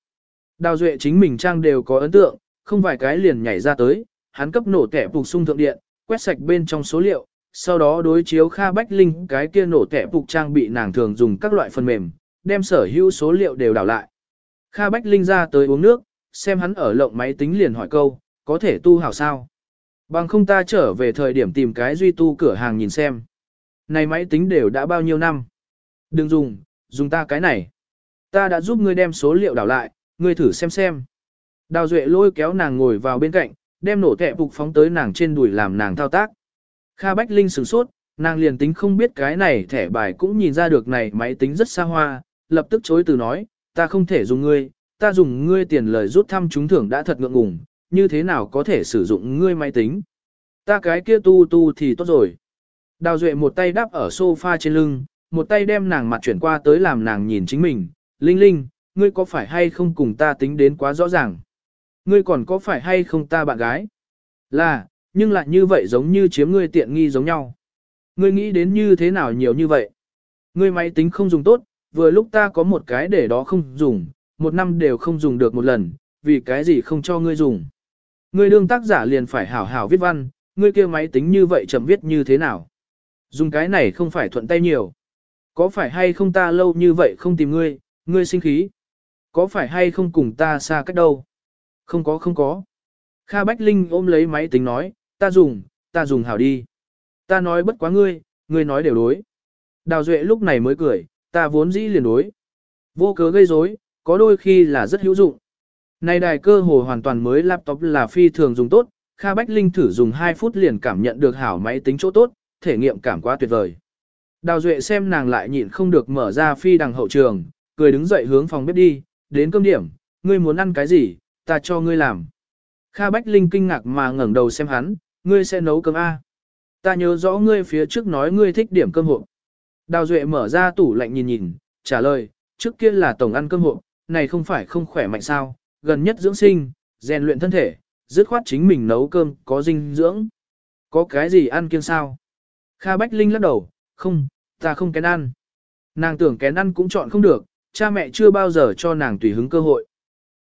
Đào Duệ chính mình trang đều có ấn tượng, không vài cái liền nhảy ra tới, hắn cấp nổ tẻ phục sung thượng điện, quét sạch bên trong số liệu, sau đó đối chiếu Kha Bách Linh cái kia nổ tẻ phục trang bị nàng thường dùng các loại phần mềm, đem sở hữu số liệu đều đảo lại. Kha Bách Linh ra tới uống nước, xem hắn ở lộng máy tính liền hỏi câu, có thể tu hảo sao? Bằng không ta trở về thời điểm tìm cái duy tu cửa hàng nhìn xem. Này máy tính đều đã bao nhiêu năm? Đừng dùng, dùng ta cái này. Ta đã giúp ngươi đem số liệu đảo lại, ngươi thử xem xem. Đào Duệ lôi kéo nàng ngồi vào bên cạnh, đem nổ kẹp phục phóng tới nàng trên đùi làm nàng thao tác. Kha Bách Linh sửng sốt, nàng liền tính không biết cái này thẻ bài cũng nhìn ra được này máy tính rất xa hoa, lập tức chối từ nói, ta không thể dùng ngươi, ta dùng ngươi tiền lời rút thăm trúng thưởng đã thật ngượng ngùng, như thế nào có thể sử dụng ngươi máy tính. Ta cái kia tu tu thì tốt rồi. Đào Duệ một tay đắp ở sofa trên lưng, một tay đem nàng mặt chuyển qua tới làm nàng nhìn chính mình. Linh Linh, ngươi có phải hay không cùng ta tính đến quá rõ ràng? Ngươi còn có phải hay không ta bạn gái? Là, nhưng lại như vậy giống như chiếm ngươi tiện nghi giống nhau. Ngươi nghĩ đến như thế nào nhiều như vậy? Ngươi máy tính không dùng tốt, vừa lúc ta có một cái để đó không dùng, một năm đều không dùng được một lần, vì cái gì không cho ngươi dùng. Ngươi đương tác giả liền phải hảo hảo viết văn, ngươi kia máy tính như vậy chậm viết như thế nào? Dùng cái này không phải thuận tay nhiều. Có phải hay không ta lâu như vậy không tìm ngươi, ngươi sinh khí? Có phải hay không cùng ta xa cách đâu? Không có không có. Kha Bách Linh ôm lấy máy tính nói, ta dùng, ta dùng hảo đi. Ta nói bất quá ngươi, ngươi nói đều đối. Đào Duệ lúc này mới cười, ta vốn dĩ liền đối. Vô cớ gây rối, có đôi khi là rất hữu dụng. Này đài cơ hồ hoàn toàn mới laptop là phi thường dùng tốt, Kha Bách Linh thử dùng 2 phút liền cảm nhận được hảo máy tính chỗ tốt, thể nghiệm cảm quá tuyệt vời. Đào Duệ xem nàng lại nhịn không được mở ra phi đằng hậu trường, cười đứng dậy hướng phòng bếp đi, đến cơm điểm, ngươi muốn ăn cái gì, ta cho ngươi làm. Kha Bách Linh kinh ngạc mà ngẩng đầu xem hắn, ngươi sẽ nấu cơm A. Ta nhớ rõ ngươi phía trước nói ngươi thích điểm cơm hộp. Đào Duệ mở ra tủ lạnh nhìn nhìn, trả lời, trước kia là tổng ăn cơm hộp, này không phải không khỏe mạnh sao, gần nhất dưỡng sinh, rèn luyện thân thể, dứt khoát chính mình nấu cơm có dinh dưỡng. Có cái gì ăn kiêng sao? Kha Bách Linh lắc đầu, không, ta không kén ăn. Nàng tưởng kén ăn cũng chọn không được, cha mẹ chưa bao giờ cho nàng tùy hứng cơ hội.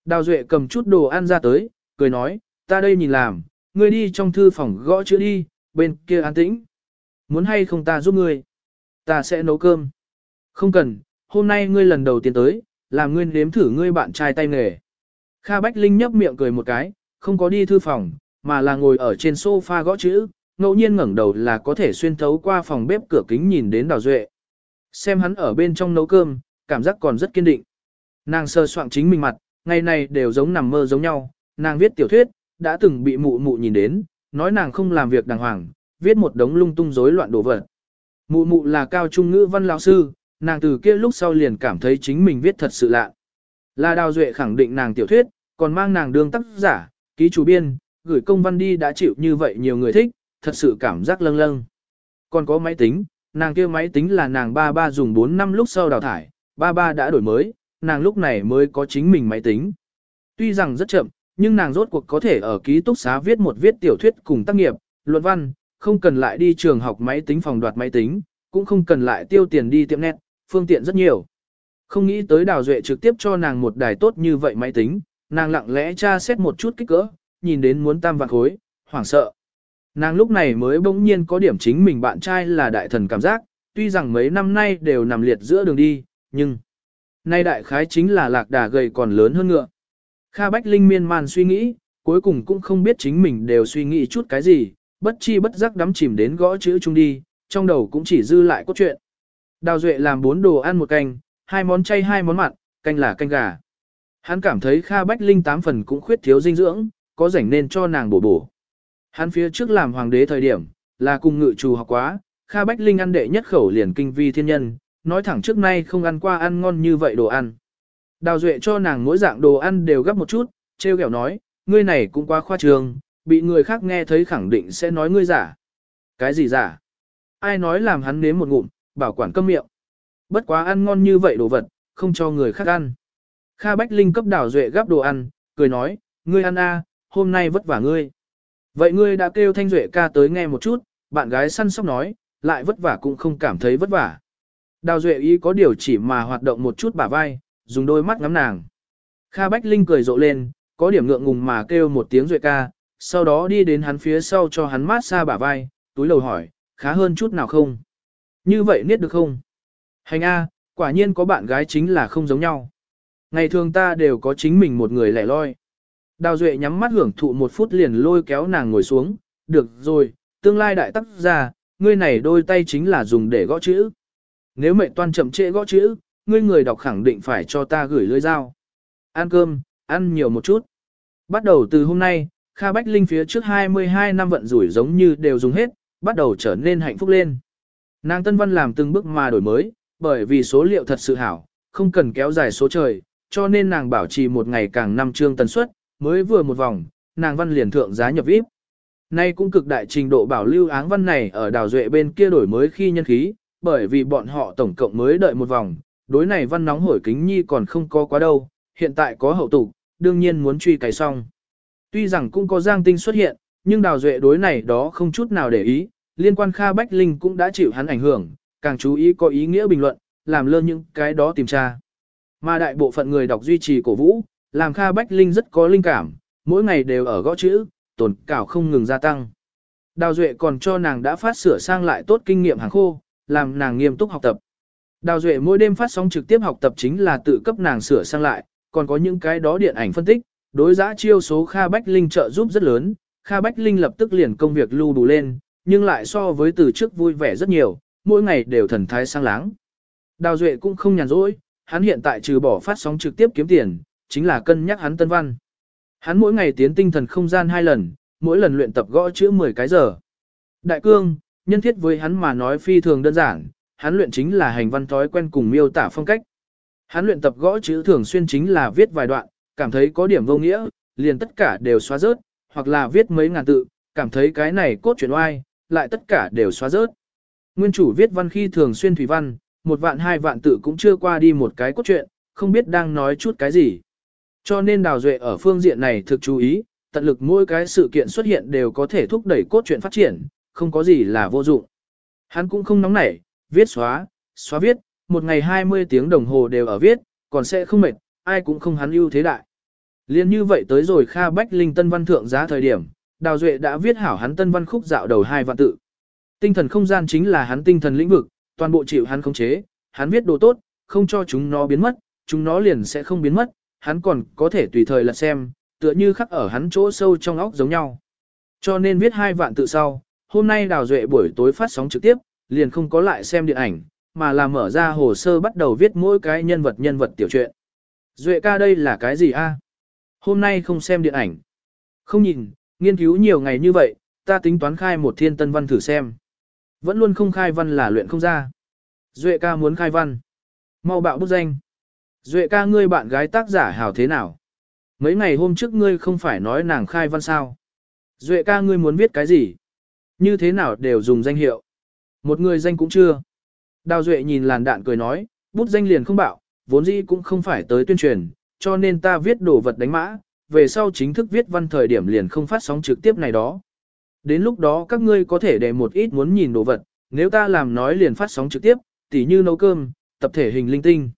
Đào Duệ cầm chút đồ ăn ra tới, cười nói, ta đây nhìn làm, ngươi đi trong thư phòng gõ chữ đi, bên kia an tĩnh. Muốn hay không ta giúp ngươi? Ta sẽ nấu cơm. Không cần, hôm nay ngươi lần đầu tiên tới, làm ngươi nếm thử ngươi bạn trai tay nghề. Kha Bách Linh nhấp miệng cười một cái, không có đi thư phòng, mà là ngồi ở trên sofa gõ chữ, ngẫu nhiên ngẩng đầu là có thể xuyên thấu qua phòng bếp cửa kính nhìn đến Đào Duệ. Xem hắn ở bên trong nấu cơm, cảm giác còn rất kiên định. Nàng sơ soạn chính mình mặt, ngày này đều giống nằm mơ giống nhau, nàng viết tiểu thuyết, đã từng bị mụ mụ nhìn đến, nói nàng không làm việc đàng hoàng, viết một đống lung tung rối loạn đồ vật. Mụ mụ là cao trung ngữ văn lão sư, nàng từ kia lúc sau liền cảm thấy chính mình viết thật sự lạ. Là Đào Duệ khẳng định nàng tiểu thuyết, còn mang nàng đương tác giả, ký chủ biên, gửi công văn đi đã chịu như vậy nhiều người thích, thật sự cảm giác lâng lâng. Còn có máy tính, nàng kia máy tính là nàng ba ba dùng 4 năm lúc sau đào thải, ba ba đã đổi mới, nàng lúc này mới có chính mình máy tính. Tuy rằng rất chậm, nhưng nàng rốt cuộc có thể ở ký túc xá viết một viết tiểu thuyết cùng tác nghiệp, luận văn, không cần lại đi trường học máy tính phòng đoạt máy tính, cũng không cần lại tiêu tiền đi tiệm net, phương tiện rất nhiều. Không nghĩ tới Đào Duệ trực tiếp cho nàng một đài tốt như vậy máy tính, nàng lặng lẽ tra xét một chút kích cỡ, nhìn đến muốn tam vạn khối, hoảng sợ. Nàng lúc này mới bỗng nhiên có điểm chính mình bạn trai là đại thần cảm giác, tuy rằng mấy năm nay đều nằm liệt giữa đường đi, nhưng... Nay đại khái chính là lạc đà gầy còn lớn hơn ngựa. Kha Bách Linh miên man suy nghĩ, cuối cùng cũng không biết chính mình đều suy nghĩ chút cái gì, bất chi bất giác đắm chìm đến gõ chữ chung đi, trong đầu cũng chỉ dư lại cốt truyện. Đào Duệ làm bốn đồ ăn một canh, hai món chay hai món mặn, canh là canh gà. Hắn cảm thấy Kha Bách Linh tám phần cũng khuyết thiếu dinh dưỡng, có rảnh nên cho nàng bổ bổ. Hắn phía trước làm hoàng đế thời điểm, là cùng ngự trù học quá, Kha Bách Linh ăn đệ nhất khẩu liền kinh vi thiên nhân, nói thẳng trước nay không ăn qua ăn ngon như vậy đồ ăn. Đào Duệ cho nàng mỗi dạng đồ ăn đều gấp một chút, treo kẹo nói, ngươi này cũng quá khoa trương, bị người khác nghe thấy khẳng định sẽ nói ngươi giả. Cái gì giả? Ai nói làm hắn nếm một ngụm, bảo quản câm miệng. Bất quá ăn ngon như vậy đồ vật, không cho người khác ăn. Kha Bách Linh cấp Đào Duệ gấp đồ ăn, cười nói, ngươi ăn a, hôm nay vất vả ngươi. Vậy ngươi đã kêu Thanh Duệ ca tới nghe một chút, bạn gái săn sóc nói, lại vất vả cũng không cảm thấy vất vả. Đào Duệ ý có điều chỉ mà hoạt động một chút bả vai, dùng đôi mắt ngắm nàng. Kha Bách Linh cười rộ lên, có điểm ngượng ngùng mà kêu một tiếng Duệ ca, sau đó đi đến hắn phía sau cho hắn mát xa bả vai, túi lầu hỏi, khá hơn chút nào không? Như vậy niết được không? Hành A, quả nhiên có bạn gái chính là không giống nhau. Ngày thường ta đều có chính mình một người lẻ loi. Đào Duệ nhắm mắt hưởng thụ một phút liền lôi kéo nàng ngồi xuống, được rồi, tương lai đại tác ra, ngươi này đôi tay chính là dùng để gõ chữ. Nếu mẹ toan chậm trễ gõ chữ, ngươi người đọc khẳng định phải cho ta gửi lưỡi dao. Ăn cơm, ăn nhiều một chút. Bắt đầu từ hôm nay, Kha Bách Linh phía trước 22 năm vận rủi giống như đều dùng hết, bắt đầu trở nên hạnh phúc lên. Nàng Tân Văn làm từng bước mà đổi mới, bởi vì số liệu thật sự hảo, không cần kéo dài số trời, cho nên nàng bảo trì một ngày càng năm chương tần suất, mới vừa một vòng, nàng văn liền thượng giá nhập VIP. Nay cũng cực đại trình độ bảo lưu áng văn này ở đào duệ bên kia đổi mới khi nhân khí, bởi vì bọn họ tổng cộng mới đợi một vòng, đối này văn nóng hổi kính nhi còn không có quá đâu, hiện tại có hậu tục, đương nhiên muốn truy cày xong. Tuy rằng cũng có giang tinh xuất hiện, nhưng đào duệ đối này đó không chút nào để ý, liên quan Kha Bách Linh cũng đã chịu hắn ảnh hưởng, càng chú ý có ý nghĩa bình luận, làm lơ những cái đó tìm tra. Mà đại bộ phận người đọc duy trì cổ vũ, làm Kha Bách Linh rất có linh cảm, mỗi ngày đều ở gõ chữ, tồn cảo không ngừng gia tăng. Đào Duệ còn cho nàng đã phát sửa sang lại tốt kinh nghiệm hàng khô, làm nàng nghiêm túc học tập. Đào Duệ mỗi đêm phát sóng trực tiếp học tập chính là tự cấp nàng sửa sang lại, còn có những cái đó điện ảnh phân tích, đối giã chiêu số Kha Bách Linh trợ giúp rất lớn, Kha Bách Linh lập tức liền công việc lưu đủ lên, nhưng lại so với từ trước vui vẻ rất nhiều, mỗi ngày đều thần thái sang láng. Đào Duệ cũng không nhàn rỗi, hắn hiện tại trừ bỏ phát sóng trực tiếp kiếm tiền, chính là cân nhắc hắn tân văn. Hắn mỗi ngày tiến tinh thần không gian hai lần, mỗi lần luyện tập gõ chữ 10 cái giờ. Đại cương, nhân thiết với hắn mà nói phi thường đơn giản, hắn luyện chính là hành văn thói quen cùng miêu tả phong cách. Hắn luyện tập gõ chữ thường xuyên chính là viết vài đoạn, cảm thấy có điểm vô nghĩa, liền tất cả đều xóa rớt, hoặc là viết mấy ngàn tự, cảm thấy cái này cốt truyện oai, lại tất cả đều xóa rớt. Nguyên chủ viết văn khi thường xuyên thủy văn, một vạn hai vạn tự cũng chưa qua đi một cái cốt truyện, không biết đang nói chút cái gì. Cho nên Đào Duệ ở phương diện này thực chú ý, tận lực mỗi cái sự kiện xuất hiện đều có thể thúc đẩy cốt truyện phát triển, không có gì là vô dụng. Hắn cũng không nóng nảy, viết xóa, xóa viết, một ngày 20 tiếng đồng hồ đều ở viết, còn sẽ không mệt, ai cũng không hắn ưu thế đại. Liên như vậy tới rồi Kha Bách Linh Tân Văn Thượng giá thời điểm, Đào Duệ đã viết hảo hắn Tân Văn khúc dạo đầu hai vạn tự. Tinh thần không gian chính là hắn tinh thần lĩnh vực, toàn bộ chịu hắn khống chế, hắn viết đồ tốt, không cho chúng nó biến mất, chúng nó liền sẽ không biến mất, hắn còn có thể tùy thời lật xem, tựa như khắc ở hắn chỗ sâu trong óc giống nhau. Cho nên viết hai vạn tự sau, hôm nay Đào Duệ buổi tối phát sóng trực tiếp, liền không có lại xem điện ảnh, mà là mở ra hồ sơ bắt đầu viết mỗi cái nhân vật nhân vật tiểu truyện. Duệ ca đây là cái gì a? Hôm nay không xem điện ảnh. Không nhìn, nghiên cứu nhiều ngày như vậy, ta tính toán khai một thiên tân văn thử xem. Vẫn luôn không khai văn là luyện không ra. Duệ ca muốn khai văn. Mau bạo bút danh. Duệ ca ngươi bạn gái tác giả hảo thế nào? Mấy ngày hôm trước ngươi không phải nói nàng khai văn sao? Duệ ca ngươi muốn viết cái gì? Như thế nào đều dùng danh hiệu? Một người danh cũng chưa. Đào Duệ nhìn làn đạn cười nói, bút danh liền không bạo, vốn dĩ cũng không phải tới tuyên truyền, cho nên ta viết đồ vật đánh mã, về sau chính thức viết văn thời điểm liền không phát sóng trực tiếp này đó. Đến lúc đó các ngươi có thể để một ít muốn nhìn đồ vật, nếu ta làm nói liền phát sóng trực tiếp, tỉ như nấu cơm, tập thể hình linh tinh.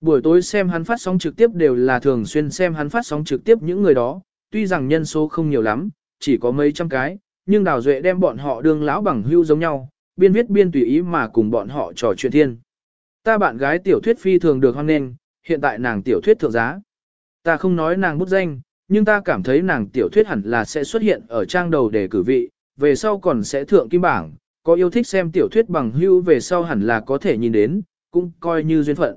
Buổi tối xem hắn phát sóng trực tiếp đều là thường xuyên xem hắn phát sóng trực tiếp những người đó, tuy rằng nhân số không nhiều lắm, chỉ có mấy trăm cái, nhưng Đào Duệ đem bọn họ đương lão bằng hưu giống nhau, biên viết biên tùy ý mà cùng bọn họ trò chuyện thiên. Ta bạn gái tiểu thuyết phi thường được hoan nghênh, hiện tại nàng tiểu thuyết thượng giá. Ta không nói nàng bút danh, nhưng ta cảm thấy nàng tiểu thuyết hẳn là sẽ xuất hiện ở trang đầu để cử vị, về sau còn sẽ thượng kim bảng, có yêu thích xem tiểu thuyết bằng hưu về sau hẳn là có thể nhìn đến, cũng coi như duyên phận.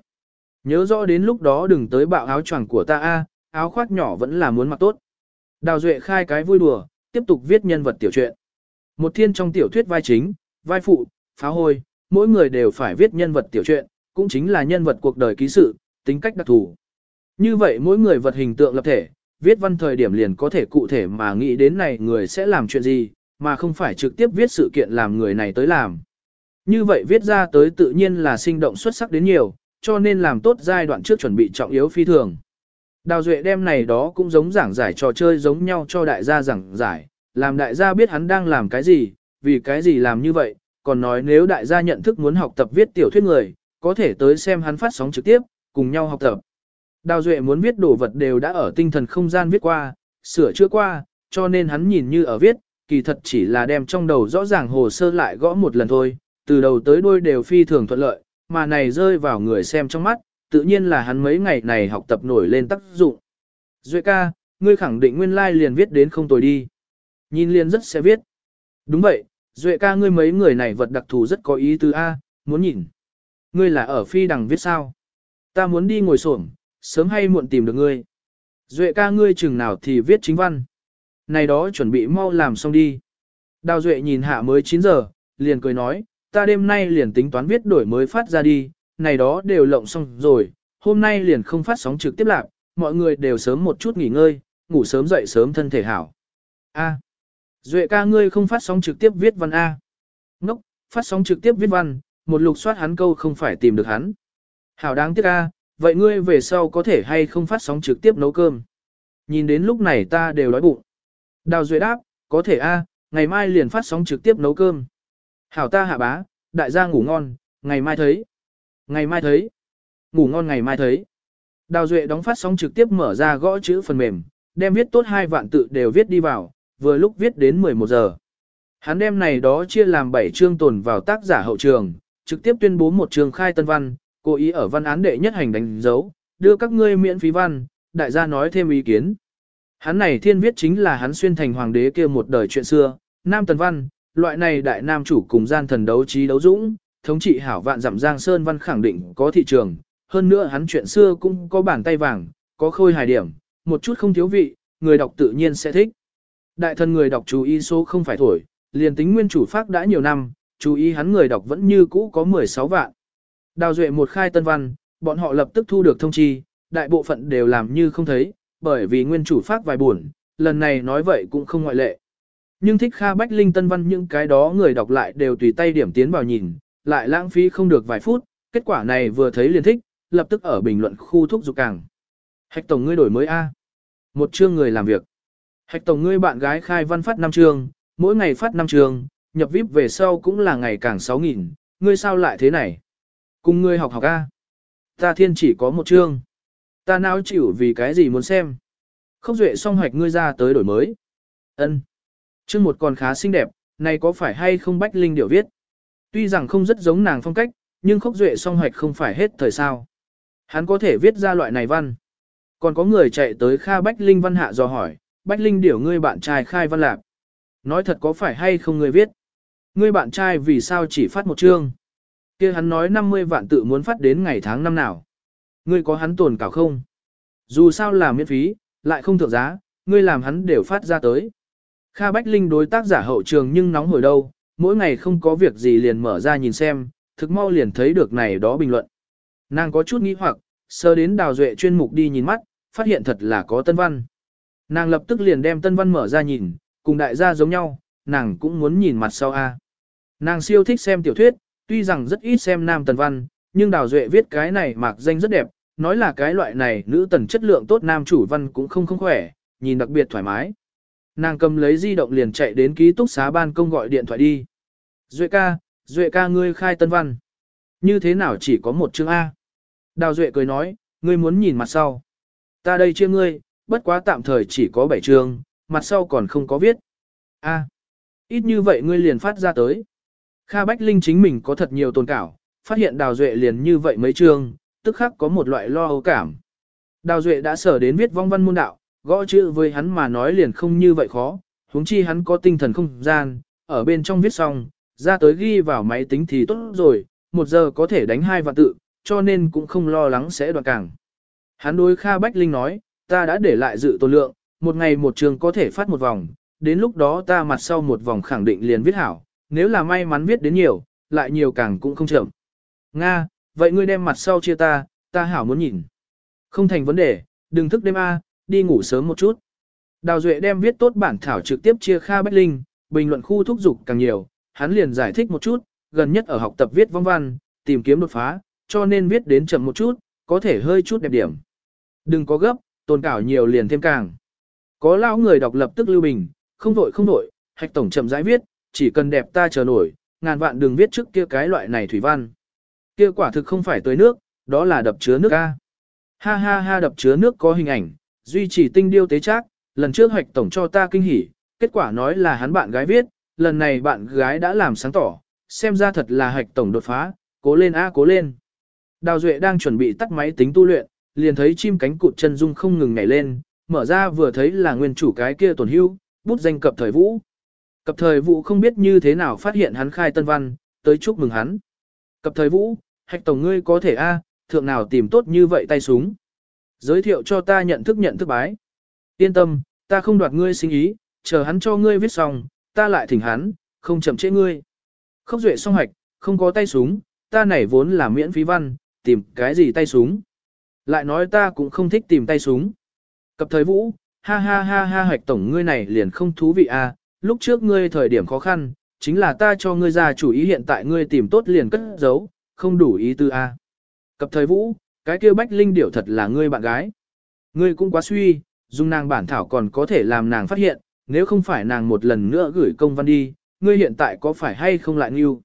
Nhớ rõ đến lúc đó đừng tới bạo áo choàng của ta a, áo khoác nhỏ vẫn là muốn mặc tốt. Đào Duệ khai cái vui đùa, tiếp tục viết nhân vật tiểu truyện. Một thiên trong tiểu thuyết vai chính, vai phụ, phá hôi, mỗi người đều phải viết nhân vật tiểu truyện, cũng chính là nhân vật cuộc đời ký sự, tính cách đặc thù. Như vậy mỗi người vật hình tượng lập thể, viết văn thời điểm liền có thể cụ thể mà nghĩ đến này người sẽ làm chuyện gì, mà không phải trực tiếp viết sự kiện làm người này tới làm. Như vậy viết ra tới tự nhiên là sinh động xuất sắc đến nhiều, cho nên làm tốt giai đoạn trước chuẩn bị trọng yếu phi thường. Đào Duệ đem này đó cũng giống giảng giải trò chơi giống nhau cho đại gia giảng giải, làm đại gia biết hắn đang làm cái gì, vì cái gì làm như vậy, còn nói nếu đại gia nhận thức muốn học tập viết tiểu thuyết người, có thể tới xem hắn phát sóng trực tiếp, cùng nhau học tập. Đào Duệ muốn viết đồ vật đều đã ở tinh thần không gian viết qua, sửa chữa qua, cho nên hắn nhìn như ở viết, kỳ thật chỉ là đem trong đầu rõ ràng hồ sơ lại gõ một lần thôi, từ đầu tới đuôi đều phi thường thuận lợi, mà này rơi vào người xem trong mắt, tự nhiên là hắn mấy ngày này học tập nổi lên tác dụng. Duệ ca, ngươi khẳng định nguyên lai like liền viết đến không tồi đi. Nhìn liền rất sẽ viết. Đúng vậy, Duệ ca ngươi mấy người này vật đặc thù rất có ý tứ A, muốn nhìn. Ngươi là ở phi đằng viết sao? Ta muốn đi ngồi xổm, sớm hay muộn tìm được ngươi. Duệ ca ngươi chừng nào thì viết chính văn. Này đó chuẩn bị mau làm xong đi. Đào Duệ nhìn hạ mới 9 giờ, liền cười nói, ta đêm nay liền tính toán viết đổi mới phát ra đi, này đó đều lộng xong rồi, hôm nay liền không phát sóng trực tiếp lạc, mọi người đều sớm một chút nghỉ ngơi, ngủ sớm dậy sớm thân thể hảo. A. Duệ ca ngươi không phát sóng trực tiếp viết văn A. Ngốc, phát sóng trực tiếp viết văn, một lục soát hắn câu không phải tìm được hắn. Hảo đáng tiếc A, vậy ngươi về sau có thể hay không phát sóng trực tiếp nấu cơm. Nhìn đến lúc này ta đều đói bụng. Đào Duệ đáp, có thể A, ngày mai liền phát sóng trực tiếp nấu cơm. Hảo ta hạ bá, đại gia ngủ ngon, ngày mai thấy. Ngày mai thấy. Ngủ ngon ngày mai thấy. Đào Duệ đóng phát sóng trực tiếp mở ra gõ chữ phần mềm, đem viết tốt hai vạn tự đều viết đi vào, vừa lúc viết đến 11 giờ. Hắn đem này đó chia làm 7 chương tồn vào tác giả hậu trường, trực tiếp tuyên bố một trường khai tân văn, cố ý ở văn án đệ nhất hành đánh dấu, đưa các ngươi miễn phí văn, đại gia nói thêm ý kiến. Hắn này thiên viết chính là hắn xuyên thành hoàng đế kia một đời chuyện xưa, Nam Tần Văn, loại này đại nam chủ cùng gian thần đấu trí đấu dũng, thống trị hảo vạn dặm giang sơn văn khẳng định có thị trường, hơn nữa hắn chuyện xưa cũng có bàn tay vàng, có khôi hài điểm, một chút không thiếu vị, người đọc tự nhiên sẽ thích. Đại thần người đọc chú ý số không phải thổi, liền tính nguyên chủ phát đã nhiều năm, chú ý hắn người đọc vẫn như cũ có 16 vạn. Đào Duệ một khai tân văn, bọn họ lập tức thu được thông chi, đại bộ phận đều làm như không thấy, bởi vì nguyên chủ phát vài buồn, lần này nói vậy cũng không ngoại lệ. Nhưng thích Kha Bách Linh tân văn những cái đó người đọc lại đều tùy tay điểm tiến vào nhìn, lại lãng phí không được vài phút, kết quả này vừa thấy liền thích, lập tức ở bình luận khu thúc dục càng. Hạch tổng ngươi đổi mới A. Một chương người làm việc. Hạch tổng ngươi bạn gái khai văn phát năm chương, mỗi ngày phát năm chương, nhập VIP về sau cũng là ngày càng 6.000, ngươi sao lại thế này? Cùng ngươi học học A. Ta thiên chỉ có một chương. Ta não chịu vì cái gì muốn xem. Không duệ song hoạch ngươi ra tới đổi mới. ân Chương một còn khá xinh đẹp, này có phải hay không Bách Linh điều viết? Tuy rằng không rất giống nàng phong cách, nhưng khốc duệ song hoạch không phải hết thời sao. Hắn có thể viết ra loại này văn. Còn có người chạy tới Kha Bách Linh văn hạ dò hỏi, Bách Linh điểu ngươi bạn trai khai văn lạc. Nói thật có phải hay không ngươi viết? Ngươi bạn trai vì sao chỉ phát một chương? Kia hắn nói 50 vạn tự muốn phát đến ngày tháng năm nào. Ngươi có hắn tồn cảo không? Dù sao là miễn phí, lại không thượng giá, ngươi làm hắn đều phát ra tới. Kha Bách Linh đối tác giả hậu trường nhưng nóng hồi đâu, mỗi ngày không có việc gì liền mở ra nhìn xem, thực mau liền thấy được này đó bình luận. Nàng có chút nghĩ hoặc, sơ đến đào duệ chuyên mục đi nhìn mắt, phát hiện thật là có tân văn. Nàng lập tức liền đem tân văn mở ra nhìn, cùng đại gia giống nhau, nàng cũng muốn nhìn mặt sau A. Nàng siêu thích xem tiểu thuyết, tuy rằng rất ít xem nam tần văn, nhưng đào duệ viết cái này mạc danh rất đẹp, nói là cái loại này nữ tần chất lượng tốt nam chủ văn cũng không không khỏe, nhìn đặc biệt thoải mái. Nàng cầm lấy di động liền chạy đến ký túc xá ban công gọi điện thoại đi. Duệ ca, Duệ ca ngươi khai tân văn. Như thế nào chỉ có một chương A? Đào Duệ cười nói, ngươi muốn nhìn mặt sau. Ta đây chia ngươi, bất quá tạm thời chỉ có bảy chương, mặt sau còn không có viết. A. Ít như vậy ngươi liền phát ra tới. Kha Bách Linh chính mình có thật nhiều tồn cảo, phát hiện Đào Duệ liền như vậy mấy chương, tức khắc có một loại lo âu cảm. Đào Duệ đã sở đến viết vong văn môn đạo, gõ chữ với hắn mà nói liền không như vậy khó, huống chi hắn có tinh thần không gian, ở bên trong viết xong, ra tới ghi vào máy tính thì tốt rồi, một giờ có thể đánh hai vạn tự, cho nên cũng không lo lắng sẽ đoạn càng. Hắn đối Kha Bách Linh nói, ta đã để lại dự tồn lượng, một ngày một trường có thể phát một vòng, đến lúc đó ta mặt sau một vòng khẳng định liền viết hảo, nếu là may mắn viết đến nhiều, lại nhiều càng cũng không chậm. Nga, vậy ngươi đem mặt sau chia ta, ta hảo muốn nhìn. Không thành vấn đề, đừng thức đêm A, đi ngủ sớm một chút. Đào Duệ đem viết tốt bản thảo trực tiếp chia Kha Bách Linh, bình luận khu thúc dục càng nhiều, hắn liền giải thích một chút, gần nhất ở học tập viết vong văn, tìm kiếm đột phá, cho nên viết đến chậm một chút, có thể hơi chút đẹp điểm. Đừng có gấp, tồn cảo nhiều liền thêm càng. Có lão người đọc lập tức lưu bình, không vội không vội, hạch tổng chậm rãi viết, chỉ cần đẹp ta chờ nổi, ngàn vạn đừng viết trước kia cái loại này thủy văn. Kia quả thực không phải tới nước, đó là đập chứa nước A. Ha ha ha đập chứa nước có hình ảnh, duy trì tinh điêu tế chắc, lần trước hoạch tổng cho ta kinh hỉ, kết quả nói là hắn bạn gái viết, lần này bạn gái đã làm sáng tỏ, xem ra thật là hoạch tổng đột phá, cố lên a cố lên. Đào Duệ đang chuẩn bị tắt máy tính tu luyện, liền thấy chim cánh cụt chân dung không ngừng nhảy lên, mở ra vừa thấy là nguyên chủ cái kia tổn hưu, bút danh cập thời vũ. Cập thời vũ không biết như thế nào phát hiện hắn khai tân văn, tới chúc mừng hắn. Cập thời vũ, hạch tổng ngươi có thể a, thượng nào tìm tốt như vậy tay súng. Giới thiệu cho ta nhận thức nhận thức bái. Yên tâm, ta không đoạt ngươi sinh ý, chờ hắn cho ngươi viết xong, ta lại thỉnh hắn, không chậm trễ ngươi. Không duệ song hạch, không có tay súng, ta này vốn là miễn phí văn, tìm cái gì tay súng. Lại nói ta cũng không thích tìm tay súng. Cập thời vũ, ha ha ha ha hạch tổng ngươi này liền không thú vị à, lúc trước ngươi thời điểm khó khăn, chính là ta cho ngươi ra chủ ý hiện tại ngươi tìm tốt liền cất giấu, không đủ ý tư a. À. Cập thời vũ, cái kia bách linh điểu thật là ngươi bạn gái. Ngươi cũng quá suy, dùng nàng bản thảo còn có thể làm nàng phát hiện, nếu không phải nàng một lần nữa gửi công văn đi, ngươi hiện tại có phải hay không lại nghiêu.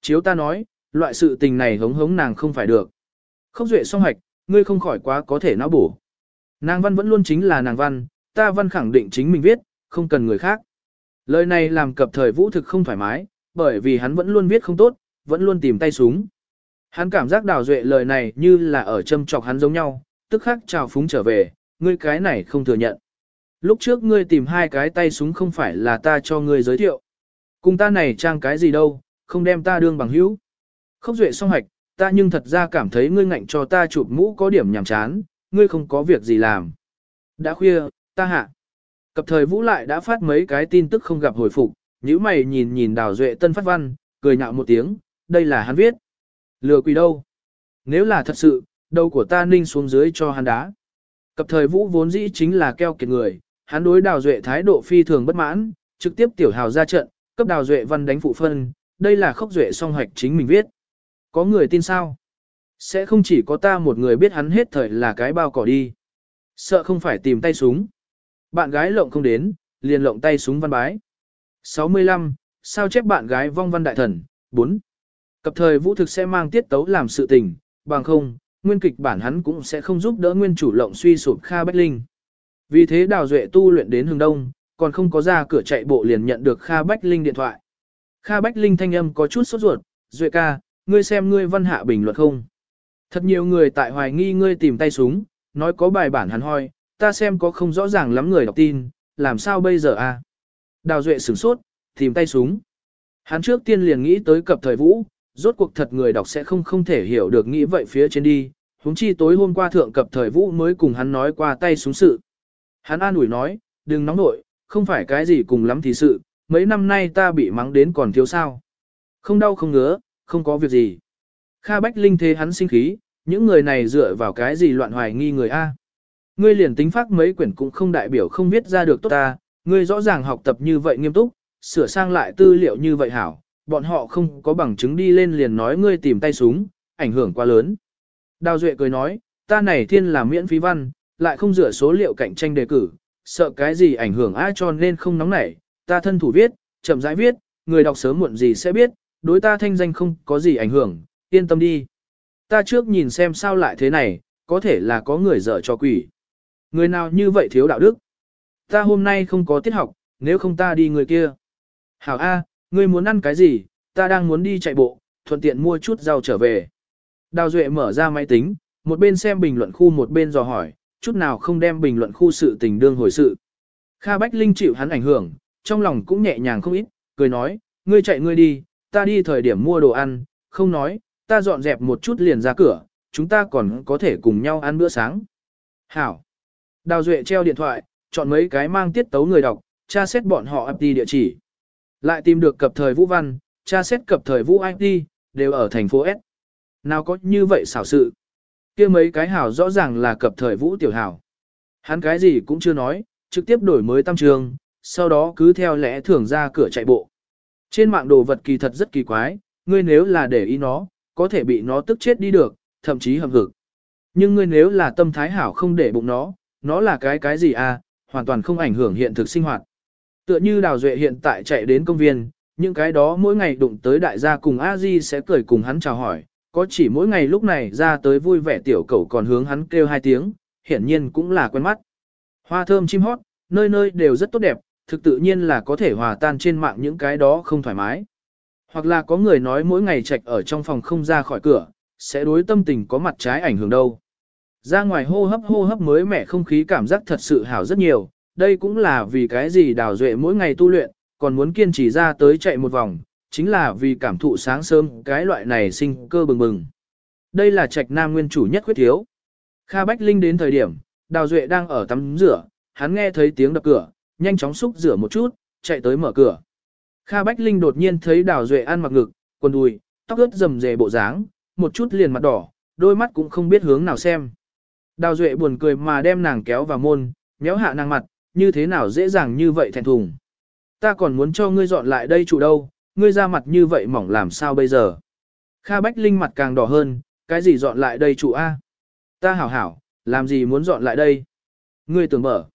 Chiếu ta nói, loại sự tình này hống hống nàng không phải được. Không duệ song hạch, ngươi không khỏi quá có thể não bổ. Nàng văn vẫn luôn chính là nàng văn, ta văn khẳng định chính mình viết, không cần người khác. Lời này làm cập thời vũ thực không thoải mái, bởi vì hắn vẫn luôn viết không tốt, vẫn luôn tìm tay súng. Hắn cảm giác đào duệ lời này như là ở châm chọc hắn giống nhau, tức khắc chào phúng trở về, ngươi cái này không thừa nhận. Lúc trước ngươi tìm hai cái tay súng không phải là ta cho ngươi giới thiệu. Cùng ta này trang cái gì đâu, không đem ta đương bằng hữu. Không duệ song hạch, ta nhưng thật ra cảm thấy ngươi ngạnh cho ta chụp mũ có điểm nhàm chán, ngươi không có việc gì làm. Đã khuya, ta hạ. Cập thời vũ lại đã phát mấy cái tin tức không gặp hồi phục, nhíu mày nhìn nhìn đào duệ tân phát văn, cười nhạo một tiếng, đây là hắn viết. Lừa quỷ đâu? Nếu là thật sự, đầu của ta ninh xuống dưới cho hắn đá. Cập thời vũ vốn dĩ chính là keo kiệt người, hắn đối đào duệ thái độ phi thường bất mãn, trực tiếp tiểu hào ra trận, cấp đào duệ văn đánh phụ phân, đây là khốc duệ song hoạch chính mình viết. Có người tin sao? Sẽ không chỉ có ta một người biết hắn hết thời là cái bao cỏ đi. Sợ không phải tìm tay súng. Bạn gái lộng không đến, liền lộng tay súng văn bái. 65. Sao chép bạn gái vong văn đại thần? 4. Cập thời vũ thực sẽ mang tiết tấu làm sự tình, bằng không, nguyên kịch bản hắn cũng sẽ không giúp đỡ nguyên chủ lộng suy sụp Kha Bách Linh. Vì thế Đào Duệ tu luyện đến hướng đông, còn không có ra cửa chạy bộ liền nhận được Kha Bách Linh điện thoại. Kha Bách Linh thanh âm có chút sốt ruột, Duệ ca, ngươi xem ngươi văn hạ bình luận không? Thật nhiều người tại hoài nghi ngươi tìm tay súng, nói có bài bản hắn hoi, ta xem có không rõ ràng lắm người đọc tin, làm sao bây giờ a? À? Đào Duệ sửng sốt, tìm tay súng. Hắn trước tiên liền nghĩ tới cập thời vũ, rốt cuộc thật người đọc sẽ không không thể hiểu được nghĩ vậy phía trên đi, huống chi tối hôm qua thượng cập thời vũ mới cùng hắn nói qua tay súng sự. Hắn an ủi nói, đừng nóng nội, không phải cái gì cùng lắm thì sự, mấy năm nay ta bị mắng đến còn thiếu sao. Không đau không ngứa, không có việc gì. Kha Bách Linh thế hắn sinh khí, những người này dựa vào cái gì loạn hoài nghi người A. Ngươi liền tính phát mấy quyển cũng không đại biểu không viết ra được tốt ta, ngươi rõ ràng học tập như vậy nghiêm túc, sửa sang lại tư liệu như vậy hảo, bọn họ không có bằng chứng đi lên liền nói ngươi tìm tay súng, ảnh hưởng quá lớn. Đào Duệ cười nói, ta này thiên là miễn phí văn, lại không dựa số liệu cạnh tranh đề cử, sợ cái gì ảnh hưởng ai cho nên không nóng nảy, ta thân thủ viết, chậm rãi viết, người đọc sớm muộn gì sẽ biết, đối ta thanh danh không có gì ảnh hưởng, yên tâm đi. Ta trước nhìn xem sao lại thế này, có thể là có người dở cho quỷ. Người nào như vậy thiếu đạo đức? Ta hôm nay không có tiết học, nếu không ta đi người kia. Hảo A, ngươi muốn ăn cái gì, ta đang muốn đi chạy bộ, thuận tiện mua chút rau trở về. Đào Duệ mở ra máy tính, một bên xem bình luận khu một bên dò hỏi, chút nào không đem bình luận khu sự tình đương hồi sự. Kha Bách Linh chịu hắn ảnh hưởng, trong lòng cũng nhẹ nhàng không ít, cười nói, ngươi chạy ngươi đi, ta đi thời điểm mua đồ ăn, không nói, ta dọn dẹp một chút liền ra cửa, chúng ta còn có thể cùng nhau ăn bữa sáng. Hảo. Đào Duệ treo điện thoại, chọn mấy cái mang tiết tấu người đọc, tra xét bọn họ IP địa chỉ. Lại tìm được cập thời Vũ Văn, tra xét cập thời Vũ IP, đều ở thành phố S. Nào có như vậy xảo sự. kia mấy cái hảo rõ ràng là cập thời Vũ Tiểu Hảo. Hắn cái gì cũng chưa nói, trực tiếp đổi mới tam trường, sau đó cứ theo lẽ thường ra cửa chạy bộ. Trên mạng đồ vật kỳ thật rất kỳ quái, ngươi nếu là để ý nó, có thể bị nó tức chết đi được, thậm chí hầm hực. Nhưng ngươi nếu là tâm thái hảo không để bụng nó, nó là cái cái gì à, hoàn toàn không ảnh hưởng hiện thực sinh hoạt. Tựa như Đào Duệ hiện tại chạy đến công viên, những cái đó mỗi ngày đụng tới đại gia cùng a di sẽ cười cùng hắn chào hỏi, có chỉ mỗi ngày lúc này ra tới vui vẻ tiểu cậu còn hướng hắn kêu hai tiếng, hiển nhiên cũng là quen mắt. Hoa thơm chim hót, nơi nơi đều rất tốt đẹp, thực tự nhiên là có thể hòa tan trên mạng những cái đó không thoải mái. Hoặc là có người nói mỗi ngày trạch ở trong phòng không ra khỏi cửa, sẽ đối tâm tình có mặt trái ảnh hưởng đâu. Ra ngoài hô hấp hô hấp mới mẻ không khí cảm giác thật sự hảo rất nhiều, đây cũng là vì cái gì đào duệ mỗi ngày tu luyện, còn muốn kiên trì ra tới chạy một vòng, chính là vì cảm thụ sáng sớm cái loại này sinh cơ bừng bừng. Đây là trạch nam nguyên chủ nhất khuyết thiếu. Kha Bách Linh đến thời điểm, đào duệ đang ở tắm rửa, hắn nghe thấy tiếng đập cửa, nhanh chóng xúc rửa một chút, chạy tới mở cửa. Kha Bách Linh đột nhiên thấy đào duệ ăn mặc ngực, quần đùi, tóc ướt rầm rề bộ dáng, một chút liền mặt đỏ, đôi mắt cũng không biết hướng nào xem. Đào duệ buồn cười mà đem nàng kéo vào môn, méo hạ nàng mặt, như thế nào dễ dàng như vậy thẹn thùng. Ta còn muốn cho ngươi dọn lại đây chủ đâu, ngươi ra mặt như vậy mỏng làm sao bây giờ. Kha Bách Linh mặt càng đỏ hơn, cái gì dọn lại đây chủ A. Ta hảo hảo, làm gì muốn dọn lại đây. Ngươi tưởng mở.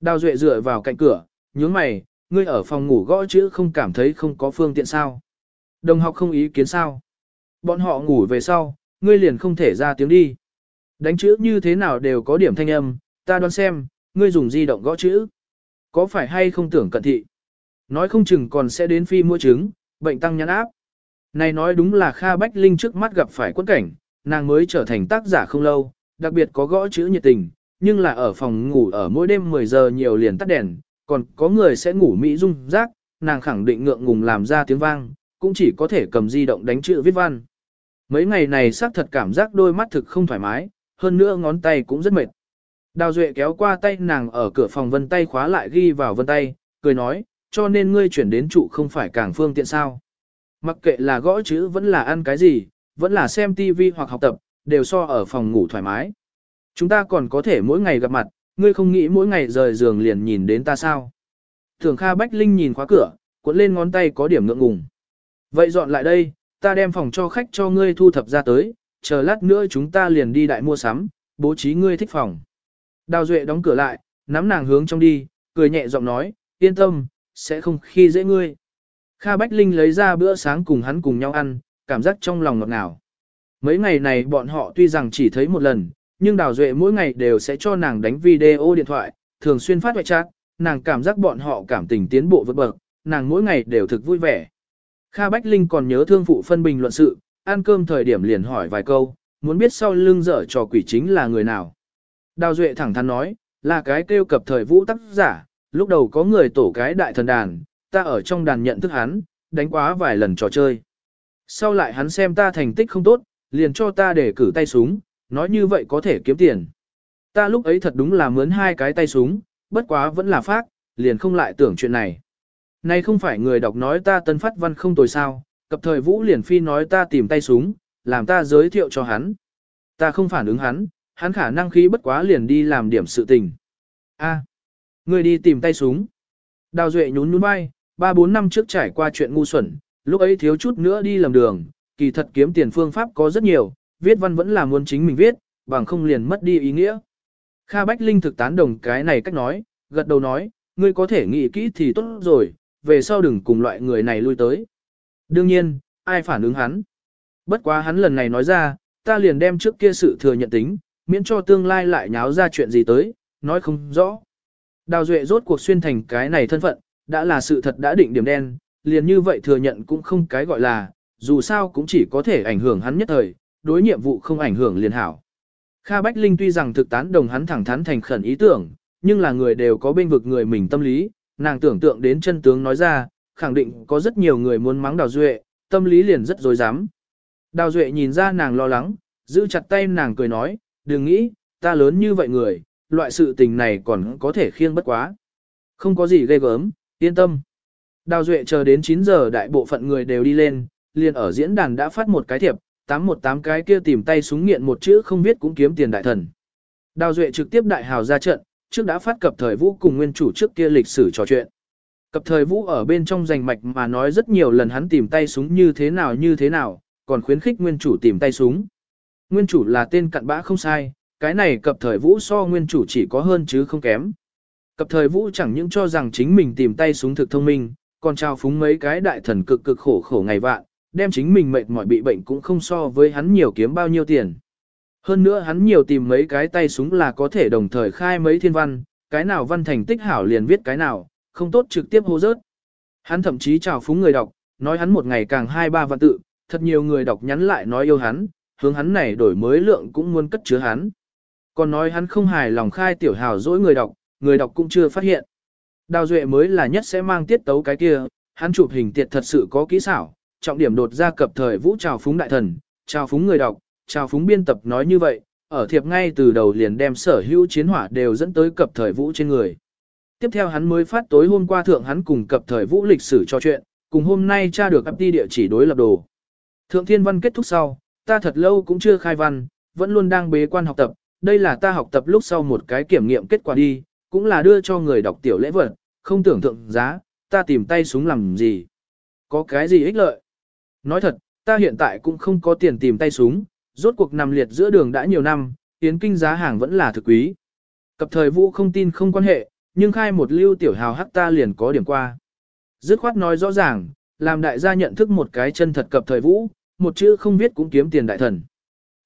Đào Duệ dựa vào cạnh cửa, nhướng mày, ngươi ở phòng ngủ gõ chữ không cảm thấy không có phương tiện sao. Đồng học không ý kiến sao. Bọn họ ngủ về sau, ngươi liền không thể ra tiếng đi. Đánh chữ như thế nào đều có điểm thanh âm, ta đoán xem, ngươi dùng di động gõ chữ. Có phải hay không tưởng cận thị? Nói không chừng còn sẽ đến phi mua trứng, bệnh tăng nhãn áp. Này nói đúng là Kha Bách Linh trước mắt gặp phải quân cảnh, nàng mới trở thành tác giả không lâu, đặc biệt có gõ chữ nhiệt tình, nhưng là ở phòng ngủ ở mỗi đêm 10 giờ nhiều liền tắt đèn, còn có người sẽ ngủ mỹ dung rác, nàng khẳng định ngượng ngùng làm ra tiếng vang, cũng chỉ có thể cầm di động đánh chữ viết văn. Mấy ngày này xác thật cảm giác đôi mắt thực không thoải mái, hơn nữa ngón tay cũng rất mệt. Đào Duệ kéo qua tay nàng ở cửa phòng vân tay khóa lại ghi vào vân tay, cười nói, cho nên ngươi chuyển đến trụ không phải càng phương tiện sao. Mặc kệ là gõ chữ vẫn là ăn cái gì, vẫn là xem TV hoặc học tập, đều so ở phòng ngủ thoải mái. Chúng ta còn có thể mỗi ngày gặp mặt, ngươi không nghĩ mỗi ngày rời giường liền nhìn đến ta sao. Thường Kha Bách Linh nhìn khóa cửa, cuộn lên ngón tay có điểm ngượng ngùng. Vậy dọn lại đây, ta đem phòng cho khách cho ngươi thu thập ra tới, chờ lát nữa chúng ta liền đi đại mua sắm, bố trí ngươi thích phòng. Đào Duệ đóng cửa lại, nắm nàng hướng trong đi, cười nhẹ giọng nói, yên tâm, sẽ không khi dễ ngươi. Kha Bách Linh lấy ra bữa sáng cùng hắn cùng nhau ăn, cảm giác trong lòng ngọt ngào. Mấy ngày này bọn họ tuy rằng chỉ thấy một lần, nhưng Đào Duệ mỗi ngày đều sẽ cho nàng đánh video điện thoại, thường xuyên phát hoại chat, nàng cảm giác bọn họ cảm tình tiến bộ vượt bậc, nàng mỗi ngày đều thực vui vẻ. Kha Bách Linh còn nhớ thương phụ phân bình luận sự, ăn cơm thời điểm liền hỏi vài câu, muốn biết sau lưng dở trò quỷ chính là người nào. Đào Duệ thẳng thắn nói, là cái kêu cập thời vũ tác giả, lúc đầu có người tổ cái đại thần đàn, ta ở trong đàn nhận thức hắn, đánh quá vài lần trò chơi. Sau lại hắn xem ta thành tích không tốt, liền cho ta để cử tay súng, nói như vậy có thể kiếm tiền. Ta lúc ấy thật đúng là mướn hai cái tay súng, bất quá vẫn là phát, liền không lại tưởng chuyện này. Này không phải người đọc nói ta tân phát văn không tồi sao, cập thời vũ liền phi nói ta tìm tay súng, làm ta giới thiệu cho hắn. Ta không phản ứng hắn, hắn khả năng khí bất quá liền đi làm điểm sự tình. A, người đi tìm tay súng. Đào Duệ nhún nhún vai, ba bốn năm trước trải qua chuyện ngu xuẩn, lúc ấy thiếu chút nữa đi lầm đường, kỳ thật kiếm tiền phương pháp có rất nhiều, viết văn vẫn là muốn chính mình viết, bằng không liền mất đi ý nghĩa. Kha Bách Linh thực tán đồng cái này cách nói, gật đầu nói, ngươi có thể nghĩ kỹ thì tốt rồi, về sau đừng cùng loại người này lui tới. Đương nhiên, ai phản ứng hắn. Bất quá hắn lần này nói ra, ta liền đem trước kia sự thừa nhận tính, miễn cho tương lai lại nháo ra chuyện gì tới, nói không rõ. Đào Duệ rốt cuộc xuyên thành cái này thân phận, đã là sự thật đã định điểm đen, liền như vậy thừa nhận cũng không cái gọi là, dù sao cũng chỉ có thể ảnh hưởng hắn nhất thời, đối nhiệm vụ không ảnh hưởng liền hảo. Kha Bách Linh tuy rằng thực tán đồng hắn thẳng thắn thành khẩn ý tưởng, nhưng là người đều có bên vực người mình tâm lý, nàng tưởng tượng đến chân tướng nói ra, khẳng định có rất nhiều người muốn mắng Đào Duệ, tâm lý liền rất dối dám. Đào Duệ nhìn ra nàng lo lắng, giữ chặt tay nàng cười nói, đừng nghĩ, ta lớn như vậy người, loại sự tình này còn có thể khiêng bất quá. Không có gì ghê gớm, yên tâm. Đào Duệ chờ đến 9 giờ đại bộ phận người đều đi lên, liền ở diễn đàn đã phát một cái thiệp, 818 cái kia tìm tay súng nghiện một chữ không biết cũng kiếm tiền đại thần. Đào Duệ trực tiếp đại hào ra trận, trước đã phát cập thời vũ cùng nguyên chủ trước kia lịch sử trò chuyện. Cập thời vũ ở bên trong giành mạch mà nói rất nhiều lần hắn tìm tay súng như thế nào như thế nào, còn khuyến khích nguyên chủ tìm tay súng. Nguyên chủ là tên cặn bã không sai, cái này cập thời vũ so nguyên chủ chỉ có hơn chứ không kém. Cập thời vũ chẳng những cho rằng chính mình tìm tay súng thực thông minh, còn trao phúng mấy cái đại thần cực cực khổ khổ ngày vạn, đem chính mình mệt mỏi bị bệnh cũng không so với hắn nhiều kiếm bao nhiêu tiền. Hơn nữa hắn nhiều tìm mấy cái tay súng là có thể đồng thời khai mấy thiên văn, cái nào văn thành tích hảo liền viết cái nào, không tốt trực tiếp hô rớt. Hắn thậm chí chào phúng người đọc, nói hắn một ngày càng hai ba vạn tự, thật nhiều người đọc nhắn lại nói yêu hắn, hướng hắn này đổi mới lượng cũng muốn cất chứa hắn. Còn nói hắn không hài lòng khai tiểu hào dỗi người đọc, người đọc cũng chưa phát hiện. Đào Duệ mới là nhất sẽ mang tiết tấu cái kia, hắn chụp hình tiệt thật sự có kỹ xảo, trọng điểm đột ra cập thời vũ trào phúng đại thần, trào phúng người đọc, trào phúng biên tập nói như vậy, ở thiệp ngay từ đầu liền đem sở hữu chiến hỏa đều dẫn tới cập thời vũ trên người. Tiếp theo hắn mới phát tối hôm qua thượng hắn cùng cập thời vũ lịch sử cho chuyện, cùng hôm nay tra được ấp đi địa chỉ đối lập đồ. Thượng thiên văn kết thúc sau, ta thật lâu cũng chưa khai văn, vẫn luôn đang bế quan học tập, đây là ta học tập lúc sau một cái kiểm nghiệm kết quả đi, cũng là đưa cho người đọc tiểu lễ vật, không tưởng tượng giá, ta tìm tay súng làm gì. Có cái gì ích lợi? Nói thật, ta hiện tại cũng không có tiền tìm tay súng, rốt cuộc nằm liệt giữa đường đã nhiều năm, yến kinh giá hàng vẫn là thực quý. Cập thời vũ không tin không quan hệ, nhưng khai một lưu tiểu hào hắc ta liền có điểm qua. Dứt khoát nói rõ ràng, làm đại gia nhận thức một cái chân thật cập thời vũ, một chữ không viết cũng kiếm tiền đại thần.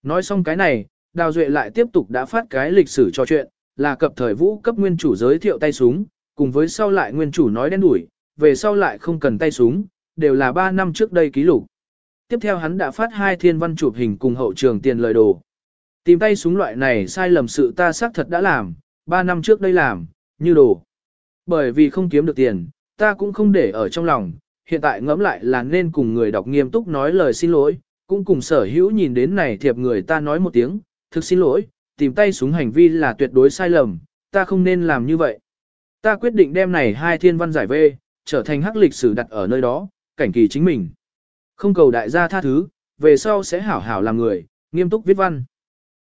Nói xong cái này, Đào Duệ lại tiếp tục đã phát cái lịch sử cho chuyện, là cập thời vũ cấp nguyên chủ giới thiệu tay súng, cùng với sau lại nguyên chủ nói đen đủi, về sau lại không cần tay súng, đều là 3 năm trước đây ký lục. Tiếp theo hắn đã phát hai thiên văn chụp hình cùng hậu trường tiền lời đồ. Tìm tay súng loại này sai lầm sự ta xác thật đã làm, 3 năm trước đây làm, như đồ. Bởi vì không kiếm được tiền, ta cũng không để ở trong lòng, hiện tại ngẫm lại là nên cùng người đọc nghiêm túc nói lời xin lỗi, cũng cùng sở hữu nhìn đến này thiệp người ta nói một tiếng, thực xin lỗi, tìm tay súng hành vi là tuyệt đối sai lầm, ta không nên làm như vậy. Ta quyết định đem này hai thiên văn giải vê, trở thành hắc lịch sử đặt ở nơi đó, cảnh kỳ chính mình. Không cầu đại gia tha thứ, về sau sẽ hảo hảo làm người, nghiêm túc viết văn.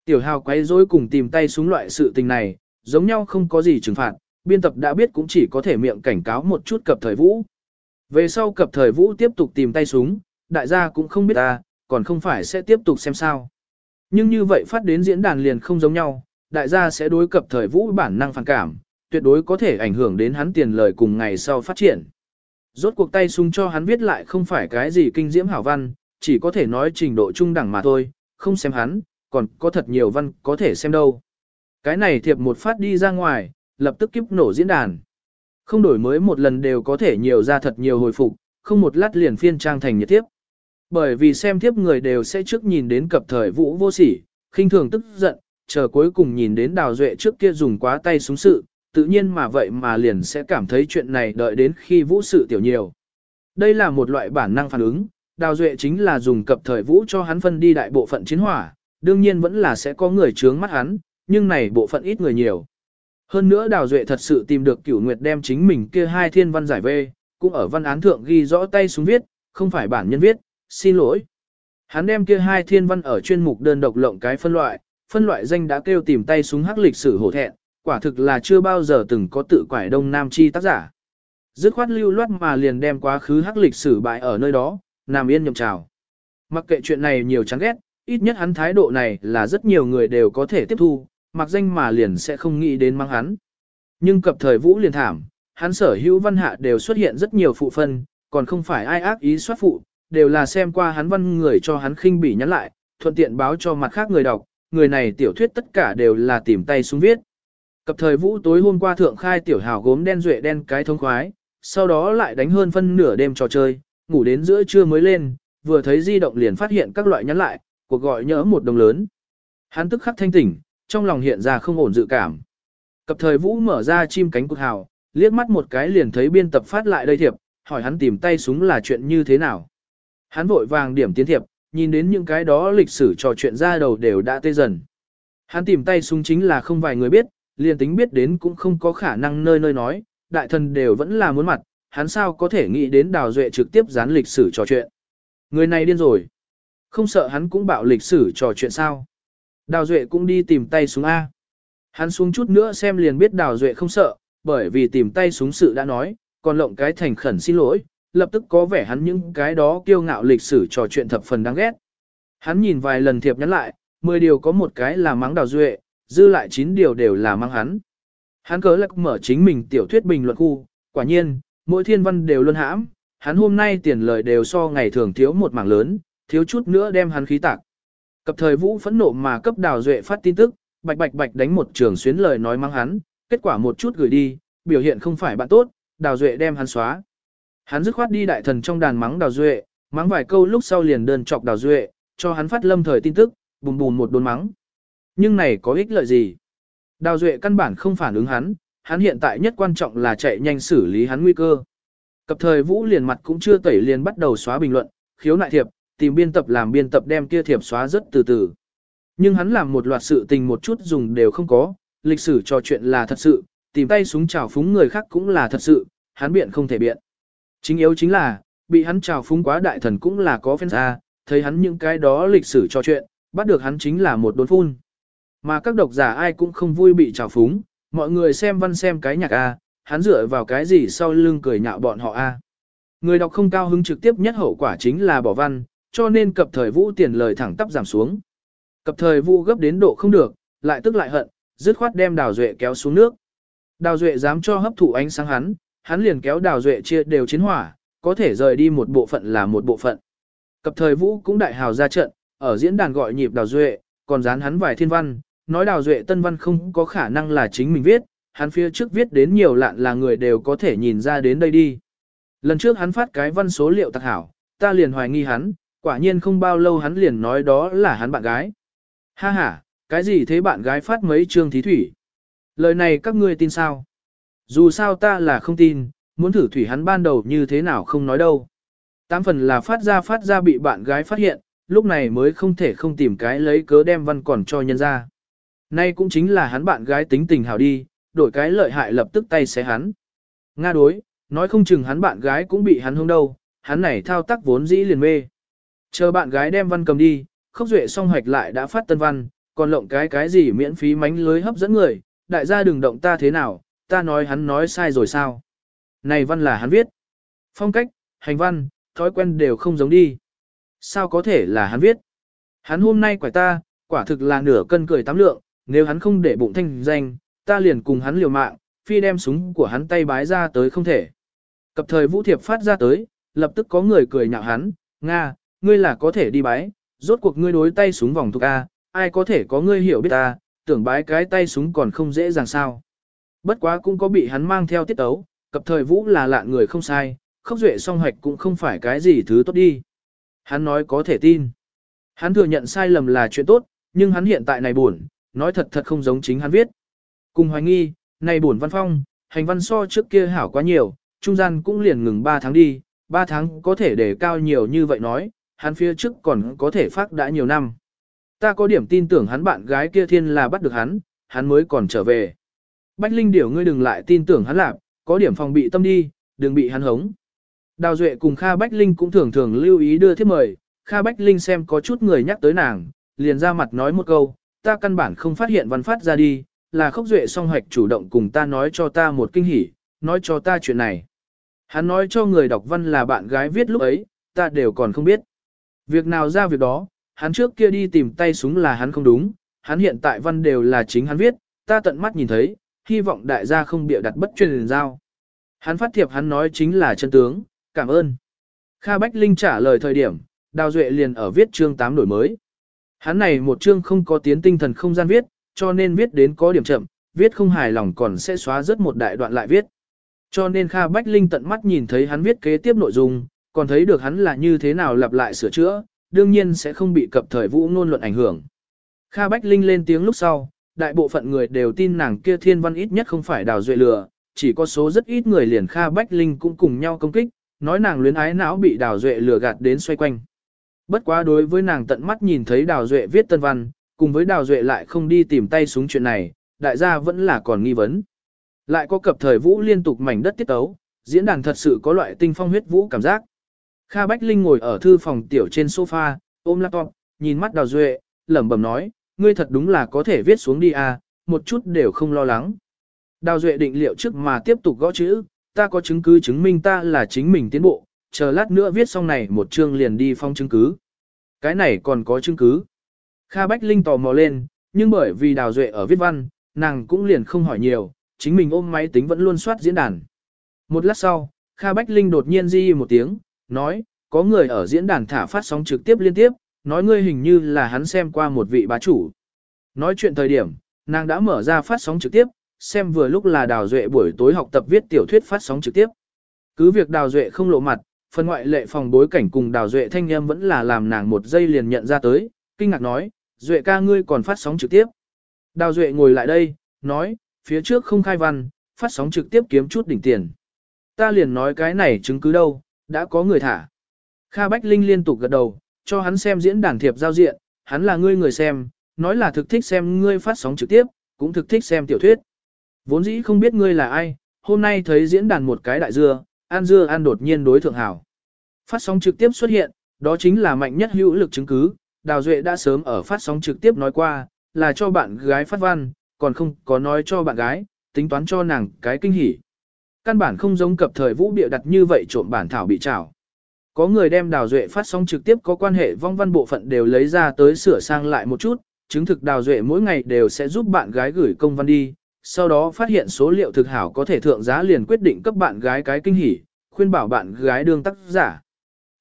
Tiểu hào quay rối cùng tìm tay súng loại sự tình này, giống nhau không có gì trừng phạt, biên tập đã biết cũng chỉ có thể miệng cảnh cáo một chút cập thời vũ. Về sau cập thời vũ tiếp tục tìm tay súng, đại gia cũng không biết ta, còn không phải sẽ tiếp tục xem sao. Nhưng như vậy phát đến diễn đàn liền không giống nhau, đại gia sẽ đối cập thời vũ bản năng phản cảm, tuyệt đối có thể ảnh hưởng đến hắn tiền lời cùng ngày sau phát triển. Rốt cuộc tay súng cho hắn viết lại không phải cái gì kinh diễm hảo văn, chỉ có thể nói trình độ trung đẳng mà thôi, không xem hắn, còn có thật nhiều văn có thể xem đâu. Cái này thiệp một phát đi ra ngoài, lập tức kiếp nổ diễn đàn. Không đổi mới một lần đều có thể nhiều ra thật nhiều hồi phục, không một lát liền phiên trang thành nhiệt tiếp. Bởi vì xem tiếp người đều sẽ trước nhìn đến cập thời vũ vô sỉ, khinh thường tức giận, chờ cuối cùng nhìn đến đào duệ trước kia dùng quá tay súng sự, tự nhiên mà vậy mà liền sẽ cảm thấy chuyện này đợi đến khi vũ sự tiểu nhiều. Đây là một loại bản năng phản ứng, đào duệ chính là dùng cập thời vũ cho hắn phân đi đại bộ phận chiến hỏa, đương nhiên vẫn là sẽ có người chướng mắt hắn, nhưng này bộ phận ít người nhiều. Hơn nữa đào duệ thật sự tìm được cửu nguyệt đem chính mình kia hai thiên văn giải về, cũng ở văn án thượng ghi rõ tay xuống viết, không phải bản nhân viết, xin lỗi. Hắn đem kia hai thiên văn ở chuyên mục đơn độc lộng cái phân loại, phân loại danh đã kêu tìm tay súng hắc lịch sử hổ thẹn, quả thực là chưa bao giờ từng có tự quải đông nam chi tác giả. Dứt khoát lưu loát mà liền đem quá khứ hắc lịch sử bại ở nơi đó, nằm yên nhầm trào. Mặc kệ chuyện này nhiều chán ghét, ít nhất hắn thái độ này là rất nhiều người đều có thể tiếp thu, mặc danh mà liền sẽ không nghĩ đến mang hắn. Nhưng cập thời vũ liền thảm, hắn sở hữu văn hạ đều xuất hiện rất nhiều phụ phân, còn không phải ai ác ý soát phụ, đều là xem qua hắn văn người cho hắn khinh bỉ nhắn lại, thuận tiện báo cho mặt khác người đọc, người này tiểu thuyết tất cả đều là tìm tay xuống viết. Cập thời vũ tối hôm qua thượng khai tiểu hào gốm đen duệ đen cái thông khoái, sau đó lại đánh hơn phân nửa đêm trò chơi, ngủ đến giữa trưa mới lên, vừa thấy di động liền phát hiện các loại nhắn lại, cuộc gọi nhớ một đồng lớn. Hắn tức khắc thanh tỉnh, trong lòng hiện ra không ổn dự cảm. Cập thời vũ mở ra chim cánh cụt hào, liếc mắt một cái liền thấy biên tập phát lại đây thiệp, hỏi hắn tìm tay súng là chuyện như thế nào. Hắn vội vàng điểm tiến thiệp, nhìn đến những cái đó lịch sử trò chuyện ra đầu đều đã tê dần. Hắn tìm tay súng chính là không vài người biết, liền tính biết đến cũng không có khả năng nơi nơi nói, đại thần đều vẫn là muốn mặt, hắn sao có thể nghĩ đến đào duệ trực tiếp dán lịch sử trò chuyện. Người này điên rồi. Không sợ hắn cũng bạo lịch sử trò chuyện sao. Đào duệ cũng đi tìm tay súng A. Hắn xuống chút nữa xem liền biết đào duệ không sợ, bởi vì tìm tay súng sự đã nói, còn lộng cái thành khẩn xin lỗi, lập tức có vẻ hắn những cái đó kiêu ngạo lịch sử trò chuyện thập phần đáng ghét. Hắn nhìn vài lần thiệp nhắn lại, 10 điều có một cái là mắng đào duệ, dư lại 9 điều đều là mắng hắn. Hắn cớ lạc mở chính mình tiểu thuyết bình luận khu, quả nhiên, mỗi thiên văn đều luôn hãm, hắn hôm nay tiền lời đều so ngày thường thiếu một mảng lớn, thiếu chút nữa đem hắn khí tạc. Cập thời vũ phẫn nộ mà cấp đào duệ phát tin tức, bạch bạch bạch đánh một trường xuyến lời nói mang hắn, kết quả một chút gửi đi, biểu hiện không phải bạn tốt, đào duệ đem hắn xóa. Hắn dứt khoát đi đại thần trong đàn mắng đào duệ, mắng vài câu lúc sau liền đơn chọc đào duệ, cho hắn phát lâm thời tin tức, bùm bùm một đốn mắng. Nhưng này có ích lợi gì? Đào duệ căn bản không phản ứng hắn, hắn hiện tại nhất quan trọng là chạy nhanh xử lý hắn nguy cơ. Cập thời vũ liền mặt cũng chưa tẩy liền bắt đầu xóa bình luận, khiếu nại thiệp, tìm biên tập làm biên tập đem kia thiệp xóa rất từ từ. Nhưng hắn làm một loạt sự tình một chút dùng đều không có, lịch sử trò chuyện là thật sự, tìm tay súng chào phúng người khác cũng là thật sự, hắn biện không thể biện. Chính yếu chính là, bị hắn chào phúng quá đại thần cũng là có phen ra, thấy hắn những cái đó lịch sử trò chuyện, bắt được hắn chính là một đốn phun. Mà các độc giả ai cũng không vui bị chào phúng, mọi người xem văn xem cái nhạc A, hắn dựa vào cái gì sau lưng cười nhạo bọn họ A. Người đọc không cao hứng trực tiếp nhất hậu quả chính là bỏ văn, cho nên cập thời vũ tiền lời thẳng tắp giảm xuống. Cập thời vũ gấp đến độ không được, lại tức lại hận, dứt khoát đem đào duệ kéo xuống nước. Đào duệ dám cho hấp thụ ánh sáng hắn, hắn liền kéo đào duệ chia đều chiến hỏa, có thể rời đi một bộ phận là một bộ phận. Cập thời vũ cũng đại hào ra trận, ở diễn đàn gọi nhịp đào duệ, còn dán hắn vài thiên văn, nói đào duệ tân văn không có khả năng là chính mình viết, hắn phía trước viết đến nhiều lạn là người đều có thể nhìn ra đến đây đi. Lần trước hắn phát cái văn số liệu tặc hảo, ta liền hoài nghi hắn, quả nhiên không bao lâu hắn liền nói đó là hắn bạn gái. Ha ha, cái gì thế bạn gái phát mấy chương thí thủy? Lời này các ngươi tin sao? Dù sao ta là không tin, muốn thử thủy hắn ban đầu như thế nào không nói đâu. Tám phần là phát ra phát ra bị bạn gái phát hiện, lúc này mới không thể không tìm cái lấy cớ đem văn còn cho nhân ra. Nay cũng chính là hắn bạn gái tính tình hảo đi, đổi cái lợi hại lập tức tay xé hắn. Nga đối, nói không chừng hắn bạn gái cũng bị hắn hung đâu, hắn này thao tác vốn dĩ liền mê. Chờ bạn gái đem văn cầm đi, khốc duệ song hoạch lại đã phát tân văn, còn lộng cái cái gì miễn phí mánh lưới hấp dẫn người, đại gia đừng động ta thế nào, ta nói hắn nói sai rồi sao. Này văn là hắn viết. Phong cách, hành văn, thói quen đều không giống đi. Sao có thể là hắn viết? Hắn hôm nay quả ta, quả thực là nửa cân cười tám lượng, nếu hắn không để bụng thanh danh, ta liền cùng hắn liều mạng, phi đem súng của hắn tay bái ra tới không thể. Cập thời vũ thiệp phát ra tới, lập tức có người cười nhạo hắn, Nga, ngươi là có thể đi bái, rốt cuộc ngươi đối tay súng vòng thuộc A, ai có thể có ngươi hiểu biết ta, tưởng bái cái tay súng còn không dễ dàng sao. Bất quá cũng có bị hắn mang theo tiết tấu, cập thời vũ là lạ người không sai, khốc duệ song hoạch cũng không phải cái gì thứ tốt đi. Hắn nói có thể tin. Hắn thừa nhận sai lầm là chuyện tốt, nhưng hắn hiện tại này buồn, nói thật thật không giống chính hắn viết. Cùng hoài nghi, này buồn văn phong, hành văn so trước kia hảo quá nhiều, trung gian cũng liền ngừng 3 tháng đi, 3 tháng có thể để cao nhiều như vậy nói, hắn phía trước còn có thể phát đã nhiều năm. Ta có điểm tin tưởng hắn bạn gái kia thiên là bắt được hắn, hắn mới còn trở về. Bách Linh điểu ngươi đừng lại tin tưởng hắn lạc, có điểm phòng bị tâm đi, đừng bị hắn hống. Đào Duệ cùng Kha Bách Linh cũng thường thường lưu ý đưa thiếp mời, Kha Bách Linh xem có chút người nhắc tới nàng, liền ra mặt nói một câu, ta căn bản không phát hiện văn phát ra đi, là khốc Duệ song hoạch chủ động cùng ta nói cho ta một kinh hỉ, nói cho ta chuyện này. Hắn nói cho người đọc văn là bạn gái viết lúc ấy, ta đều còn không biết. Việc nào ra việc đó, hắn trước kia đi tìm tay súng là hắn không đúng, hắn hiện tại văn đều là chính hắn viết, ta tận mắt nhìn thấy, hy vọng đại gia không bịa đặt bất truyền giao. Hắn phát thiệp hắn nói chính là chân tướng, cảm ơn. Kha Bách Linh trả lời thời điểm, Đào Duệ liền ở viết chương 8 đổi mới. Hắn này một chương không có tiến tinh thần không gian viết, cho nên viết đến có điểm chậm, viết không hài lòng còn sẽ xóa rớt một đại đoạn lại viết. Cho nên Kha Bách Linh tận mắt nhìn thấy hắn viết kế tiếp nội dung, còn thấy được hắn là như thế nào lặp lại sửa chữa, đương nhiên sẽ không bị cập thời vũ ngôn luận ảnh hưởng. Kha Bách Linh lên tiếng lúc sau, đại bộ phận người đều tin nàng kia thiên văn ít nhất không phải đào duệ lừa, chỉ có số rất ít người liền Kha Bách Linh cũng cùng nhau công kích, nói nàng luyến ái não bị Đào Duệ lừa gạt đến xoay quanh. Bất quá đối với nàng tận mắt nhìn thấy Đào Duệ viết tân văn, cùng với Đào Duệ lại không đi tìm tay súng chuyện này, đại gia vẫn là còn nghi vấn. Lại có cập thời vũ liên tục mảnh đất tiết tấu, diễn đàn thật sự có loại tinh phong huyết vũ cảm giác. Kha Bách Linh ngồi ở thư phòng tiểu trên sofa, ôm laptop, nhìn mắt Đào Duệ, lẩm bẩm nói, ngươi thật đúng là có thể viết xuống đi à, một chút đều không lo lắng. Đào Duệ định liệu trước mà tiếp tục gõ chữ, ta có chứng cứ chứng minh ta là chính mình tiến bộ, chờ lát nữa viết xong này một chương liền đi phong chứng cứ. Cái này còn có chứng cứ. Kha Bách Linh tò mò lên, nhưng bởi vì Đào Duệ ở viết văn, nàng cũng liền không hỏi nhiều, chính mình ôm máy tính vẫn luôn soát diễn đàn. Một lát sau, Kha Bách Linh đột nhiên di một tiếng, nói, có người ở diễn đàn thả phát sóng trực tiếp liên tiếp, nói ngươi hình như là hắn xem qua một vị bá chủ. Nói chuyện thời điểm, nàng đã mở ra phát sóng trực tiếp, xem vừa lúc là Đào Duệ buổi tối học tập viết tiểu thuyết phát sóng trực tiếp. Cứ việc Đào Duệ không lộ mặt, phần ngoại lệ phòng bối cảnh cùng Đào Duệ thanh em vẫn là làm nàng một giây liền nhận ra tới, kinh ngạc nói, Duệ ca ngươi còn phát sóng trực tiếp. Đào Duệ ngồi lại đây, nói, phía trước không khai văn, phát sóng trực tiếp kiếm chút đỉnh tiền. Ta liền nói cái này chứng cứ đâu, đã có người thả. Kha Bách Linh liên tục gật đầu, cho hắn xem diễn đàn thiệp giao diện, hắn là ngươi người xem, nói là thực thích xem ngươi phát sóng trực tiếp, cũng thực thích xem tiểu thuyết. Vốn dĩ không biết ngươi là ai, hôm nay thấy diễn đàn một cái đại dưa, ăn dưa ăn đột nhiên đối thượng hảo. Phát sóng trực tiếp xuất hiện, đó chính là mạnh nhất hữu lực chứng cứ, Đào Duệ đã sớm ở phát sóng trực tiếp nói qua, là cho bạn gái phát văn, còn không có nói cho bạn gái, tính toán cho nàng cái kinh hỉ. Căn bản không giống cập thời vũ bịa đặt như vậy trộm bản thảo bị trảo. Có người đem Đào Duệ phát sóng trực tiếp có quan hệ vong văn bộ phận đều lấy ra tới sửa sang lại một chút, chứng thực Đào Duệ mỗi ngày đều sẽ giúp bạn gái gửi công văn đi, sau đó phát hiện số liệu thực hảo có thể thượng giá liền quyết định cấp bạn gái cái kinh hỉ, khuyên bảo bạn gái đương tác giả.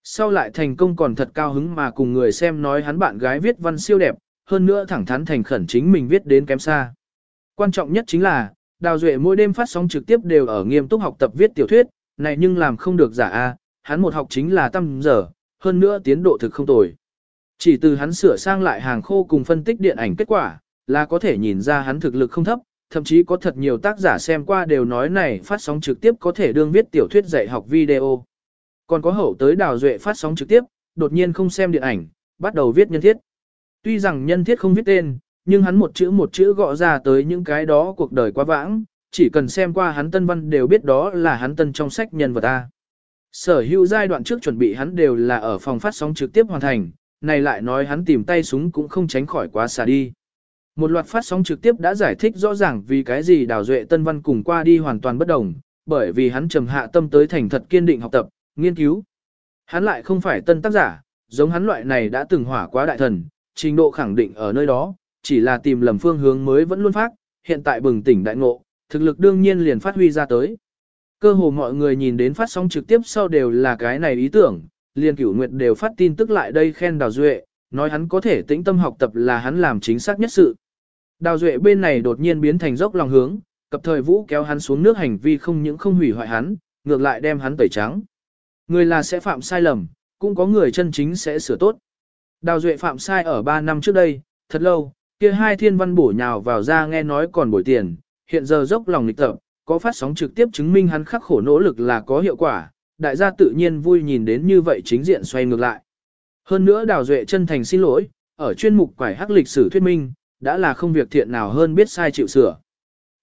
Sau lại thành công còn thật cao hứng mà cùng người xem nói hắn bạn gái viết văn siêu đẹp, hơn nữa thẳng thắn thành khẩn chính mình viết đến kém xa. Quan trọng nhất chính là, Đào Duệ mỗi đêm phát sóng trực tiếp đều ở nghiêm túc học tập viết tiểu thuyết, này nhưng làm không được giả a, hắn một học chính là tăm giờ, hơn nữa tiến độ thực không tồi. Chỉ từ hắn sửa sang lại hàng khô cùng phân tích điện ảnh kết quả, là có thể nhìn ra hắn thực lực không thấp, thậm chí có thật nhiều tác giả xem qua đều nói này phát sóng trực tiếp có thể đương viết tiểu thuyết dạy học video. Còn có hậu tới đào duệ phát sóng trực tiếp, đột nhiên không xem điện ảnh, bắt đầu viết nhân thiết. Tuy rằng nhân thiết không viết tên, nhưng hắn một chữ một chữ gõ ra tới những cái đó cuộc đời quá vãng, chỉ cần xem qua hắn tân văn đều biết đó là hắn tân trong sách nhân vật ta. Sở hữu giai đoạn trước chuẩn bị hắn đều là ở phòng phát sóng trực tiếp hoàn thành, này lại nói hắn tìm tay súng cũng không tránh khỏi quá xa đi. Một loạt phát sóng trực tiếp đã giải thích rõ ràng vì cái gì Đào Duệ Tân Văn cùng qua đi hoàn toàn bất đồng, bởi vì hắn trầm hạ tâm tới thành thật kiên định học tập, nghiên cứu. Hắn lại không phải tân tác giả, giống hắn loại này đã từng hỏa quá đại thần, trình độ khẳng định ở nơi đó, chỉ là tìm lầm phương hướng mới vẫn luôn phát, hiện tại bừng tỉnh đại ngộ, thực lực đương nhiên liền phát huy ra tới. Cơ hồ mọi người nhìn đến phát sóng trực tiếp sau đều là cái này ý tưởng, liền cửu nguyệt đều phát tin tức lại đây khen Đào Duệ, nói hắn có thể tĩnh tâm học tập là hắn làm chính xác nhất sự. Đào Duệ bên này đột nhiên biến thành dốc lòng hướng, cập thời vũ kéo hắn xuống nước hành vi không những không hủy hoại hắn, ngược lại đem hắn tẩy trắng. Người là sẽ phạm sai lầm, cũng có người chân chính sẽ sửa tốt. Đào Duệ phạm sai ở 3 năm trước đây, thật lâu, kia hai thiên văn bổ nhào vào ra nghe nói còn bồi tiền, hiện giờ dốc lòng lịch tập, có phát sóng trực tiếp chứng minh hắn khắc khổ nỗ lực là có hiệu quả, đại gia tự nhiên vui nhìn đến như vậy chính diện xoay ngược lại. Hơn nữa Đào Duệ chân thành xin lỗi, ở chuyên mục quải hắc lịch sử thuyết minh, đã là không việc thiện nào hơn biết sai chịu sửa.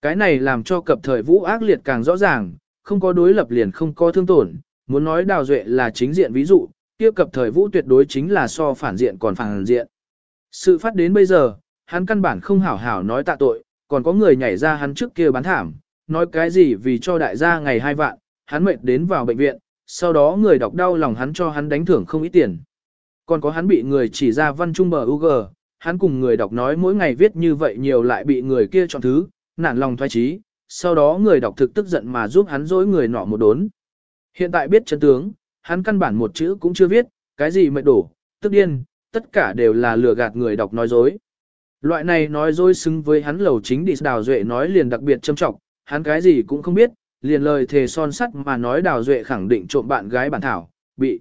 Cái này làm cho cập thời vũ ác liệt càng rõ ràng, không có đối lập liền không có thương tổn, muốn nói Đào Duệ là chính diện ví dụ, kia cập thời vũ tuyệt đối chính là so phản diện còn phản diện. Sự phát đến bây giờ, hắn căn bản không hảo hảo nói tạ tội, còn có người nhảy ra hắn trước kia bán thảm, nói cái gì vì cho đại gia ngày hai vạn, hắn mệt đến vào bệnh viện, sau đó người đọc đau lòng hắn cho hắn đánh thưởng không ít tiền. Còn có hắn bị người chỉ ra văn trung bờ UG, hắn cùng người đọc nói mỗi ngày viết như vậy nhiều lại bị người kia chọn thứ, nản lòng thoái trí, sau đó người đọc thực tức giận mà giúp hắn dối người nọ một đốn. Hiện tại biết chân tướng, hắn căn bản một chữ cũng chưa viết, cái gì mệt đổ, tức điên, tất cả đều là lừa gạt người đọc nói dối. Loại này nói dối xứng với hắn lầu chính đi đào duệ nói liền đặc biệt châm trọng, hắn cái gì cũng không biết, liền lời thề son sắt mà nói đào duệ khẳng định trộm bạn gái bản thảo, bị.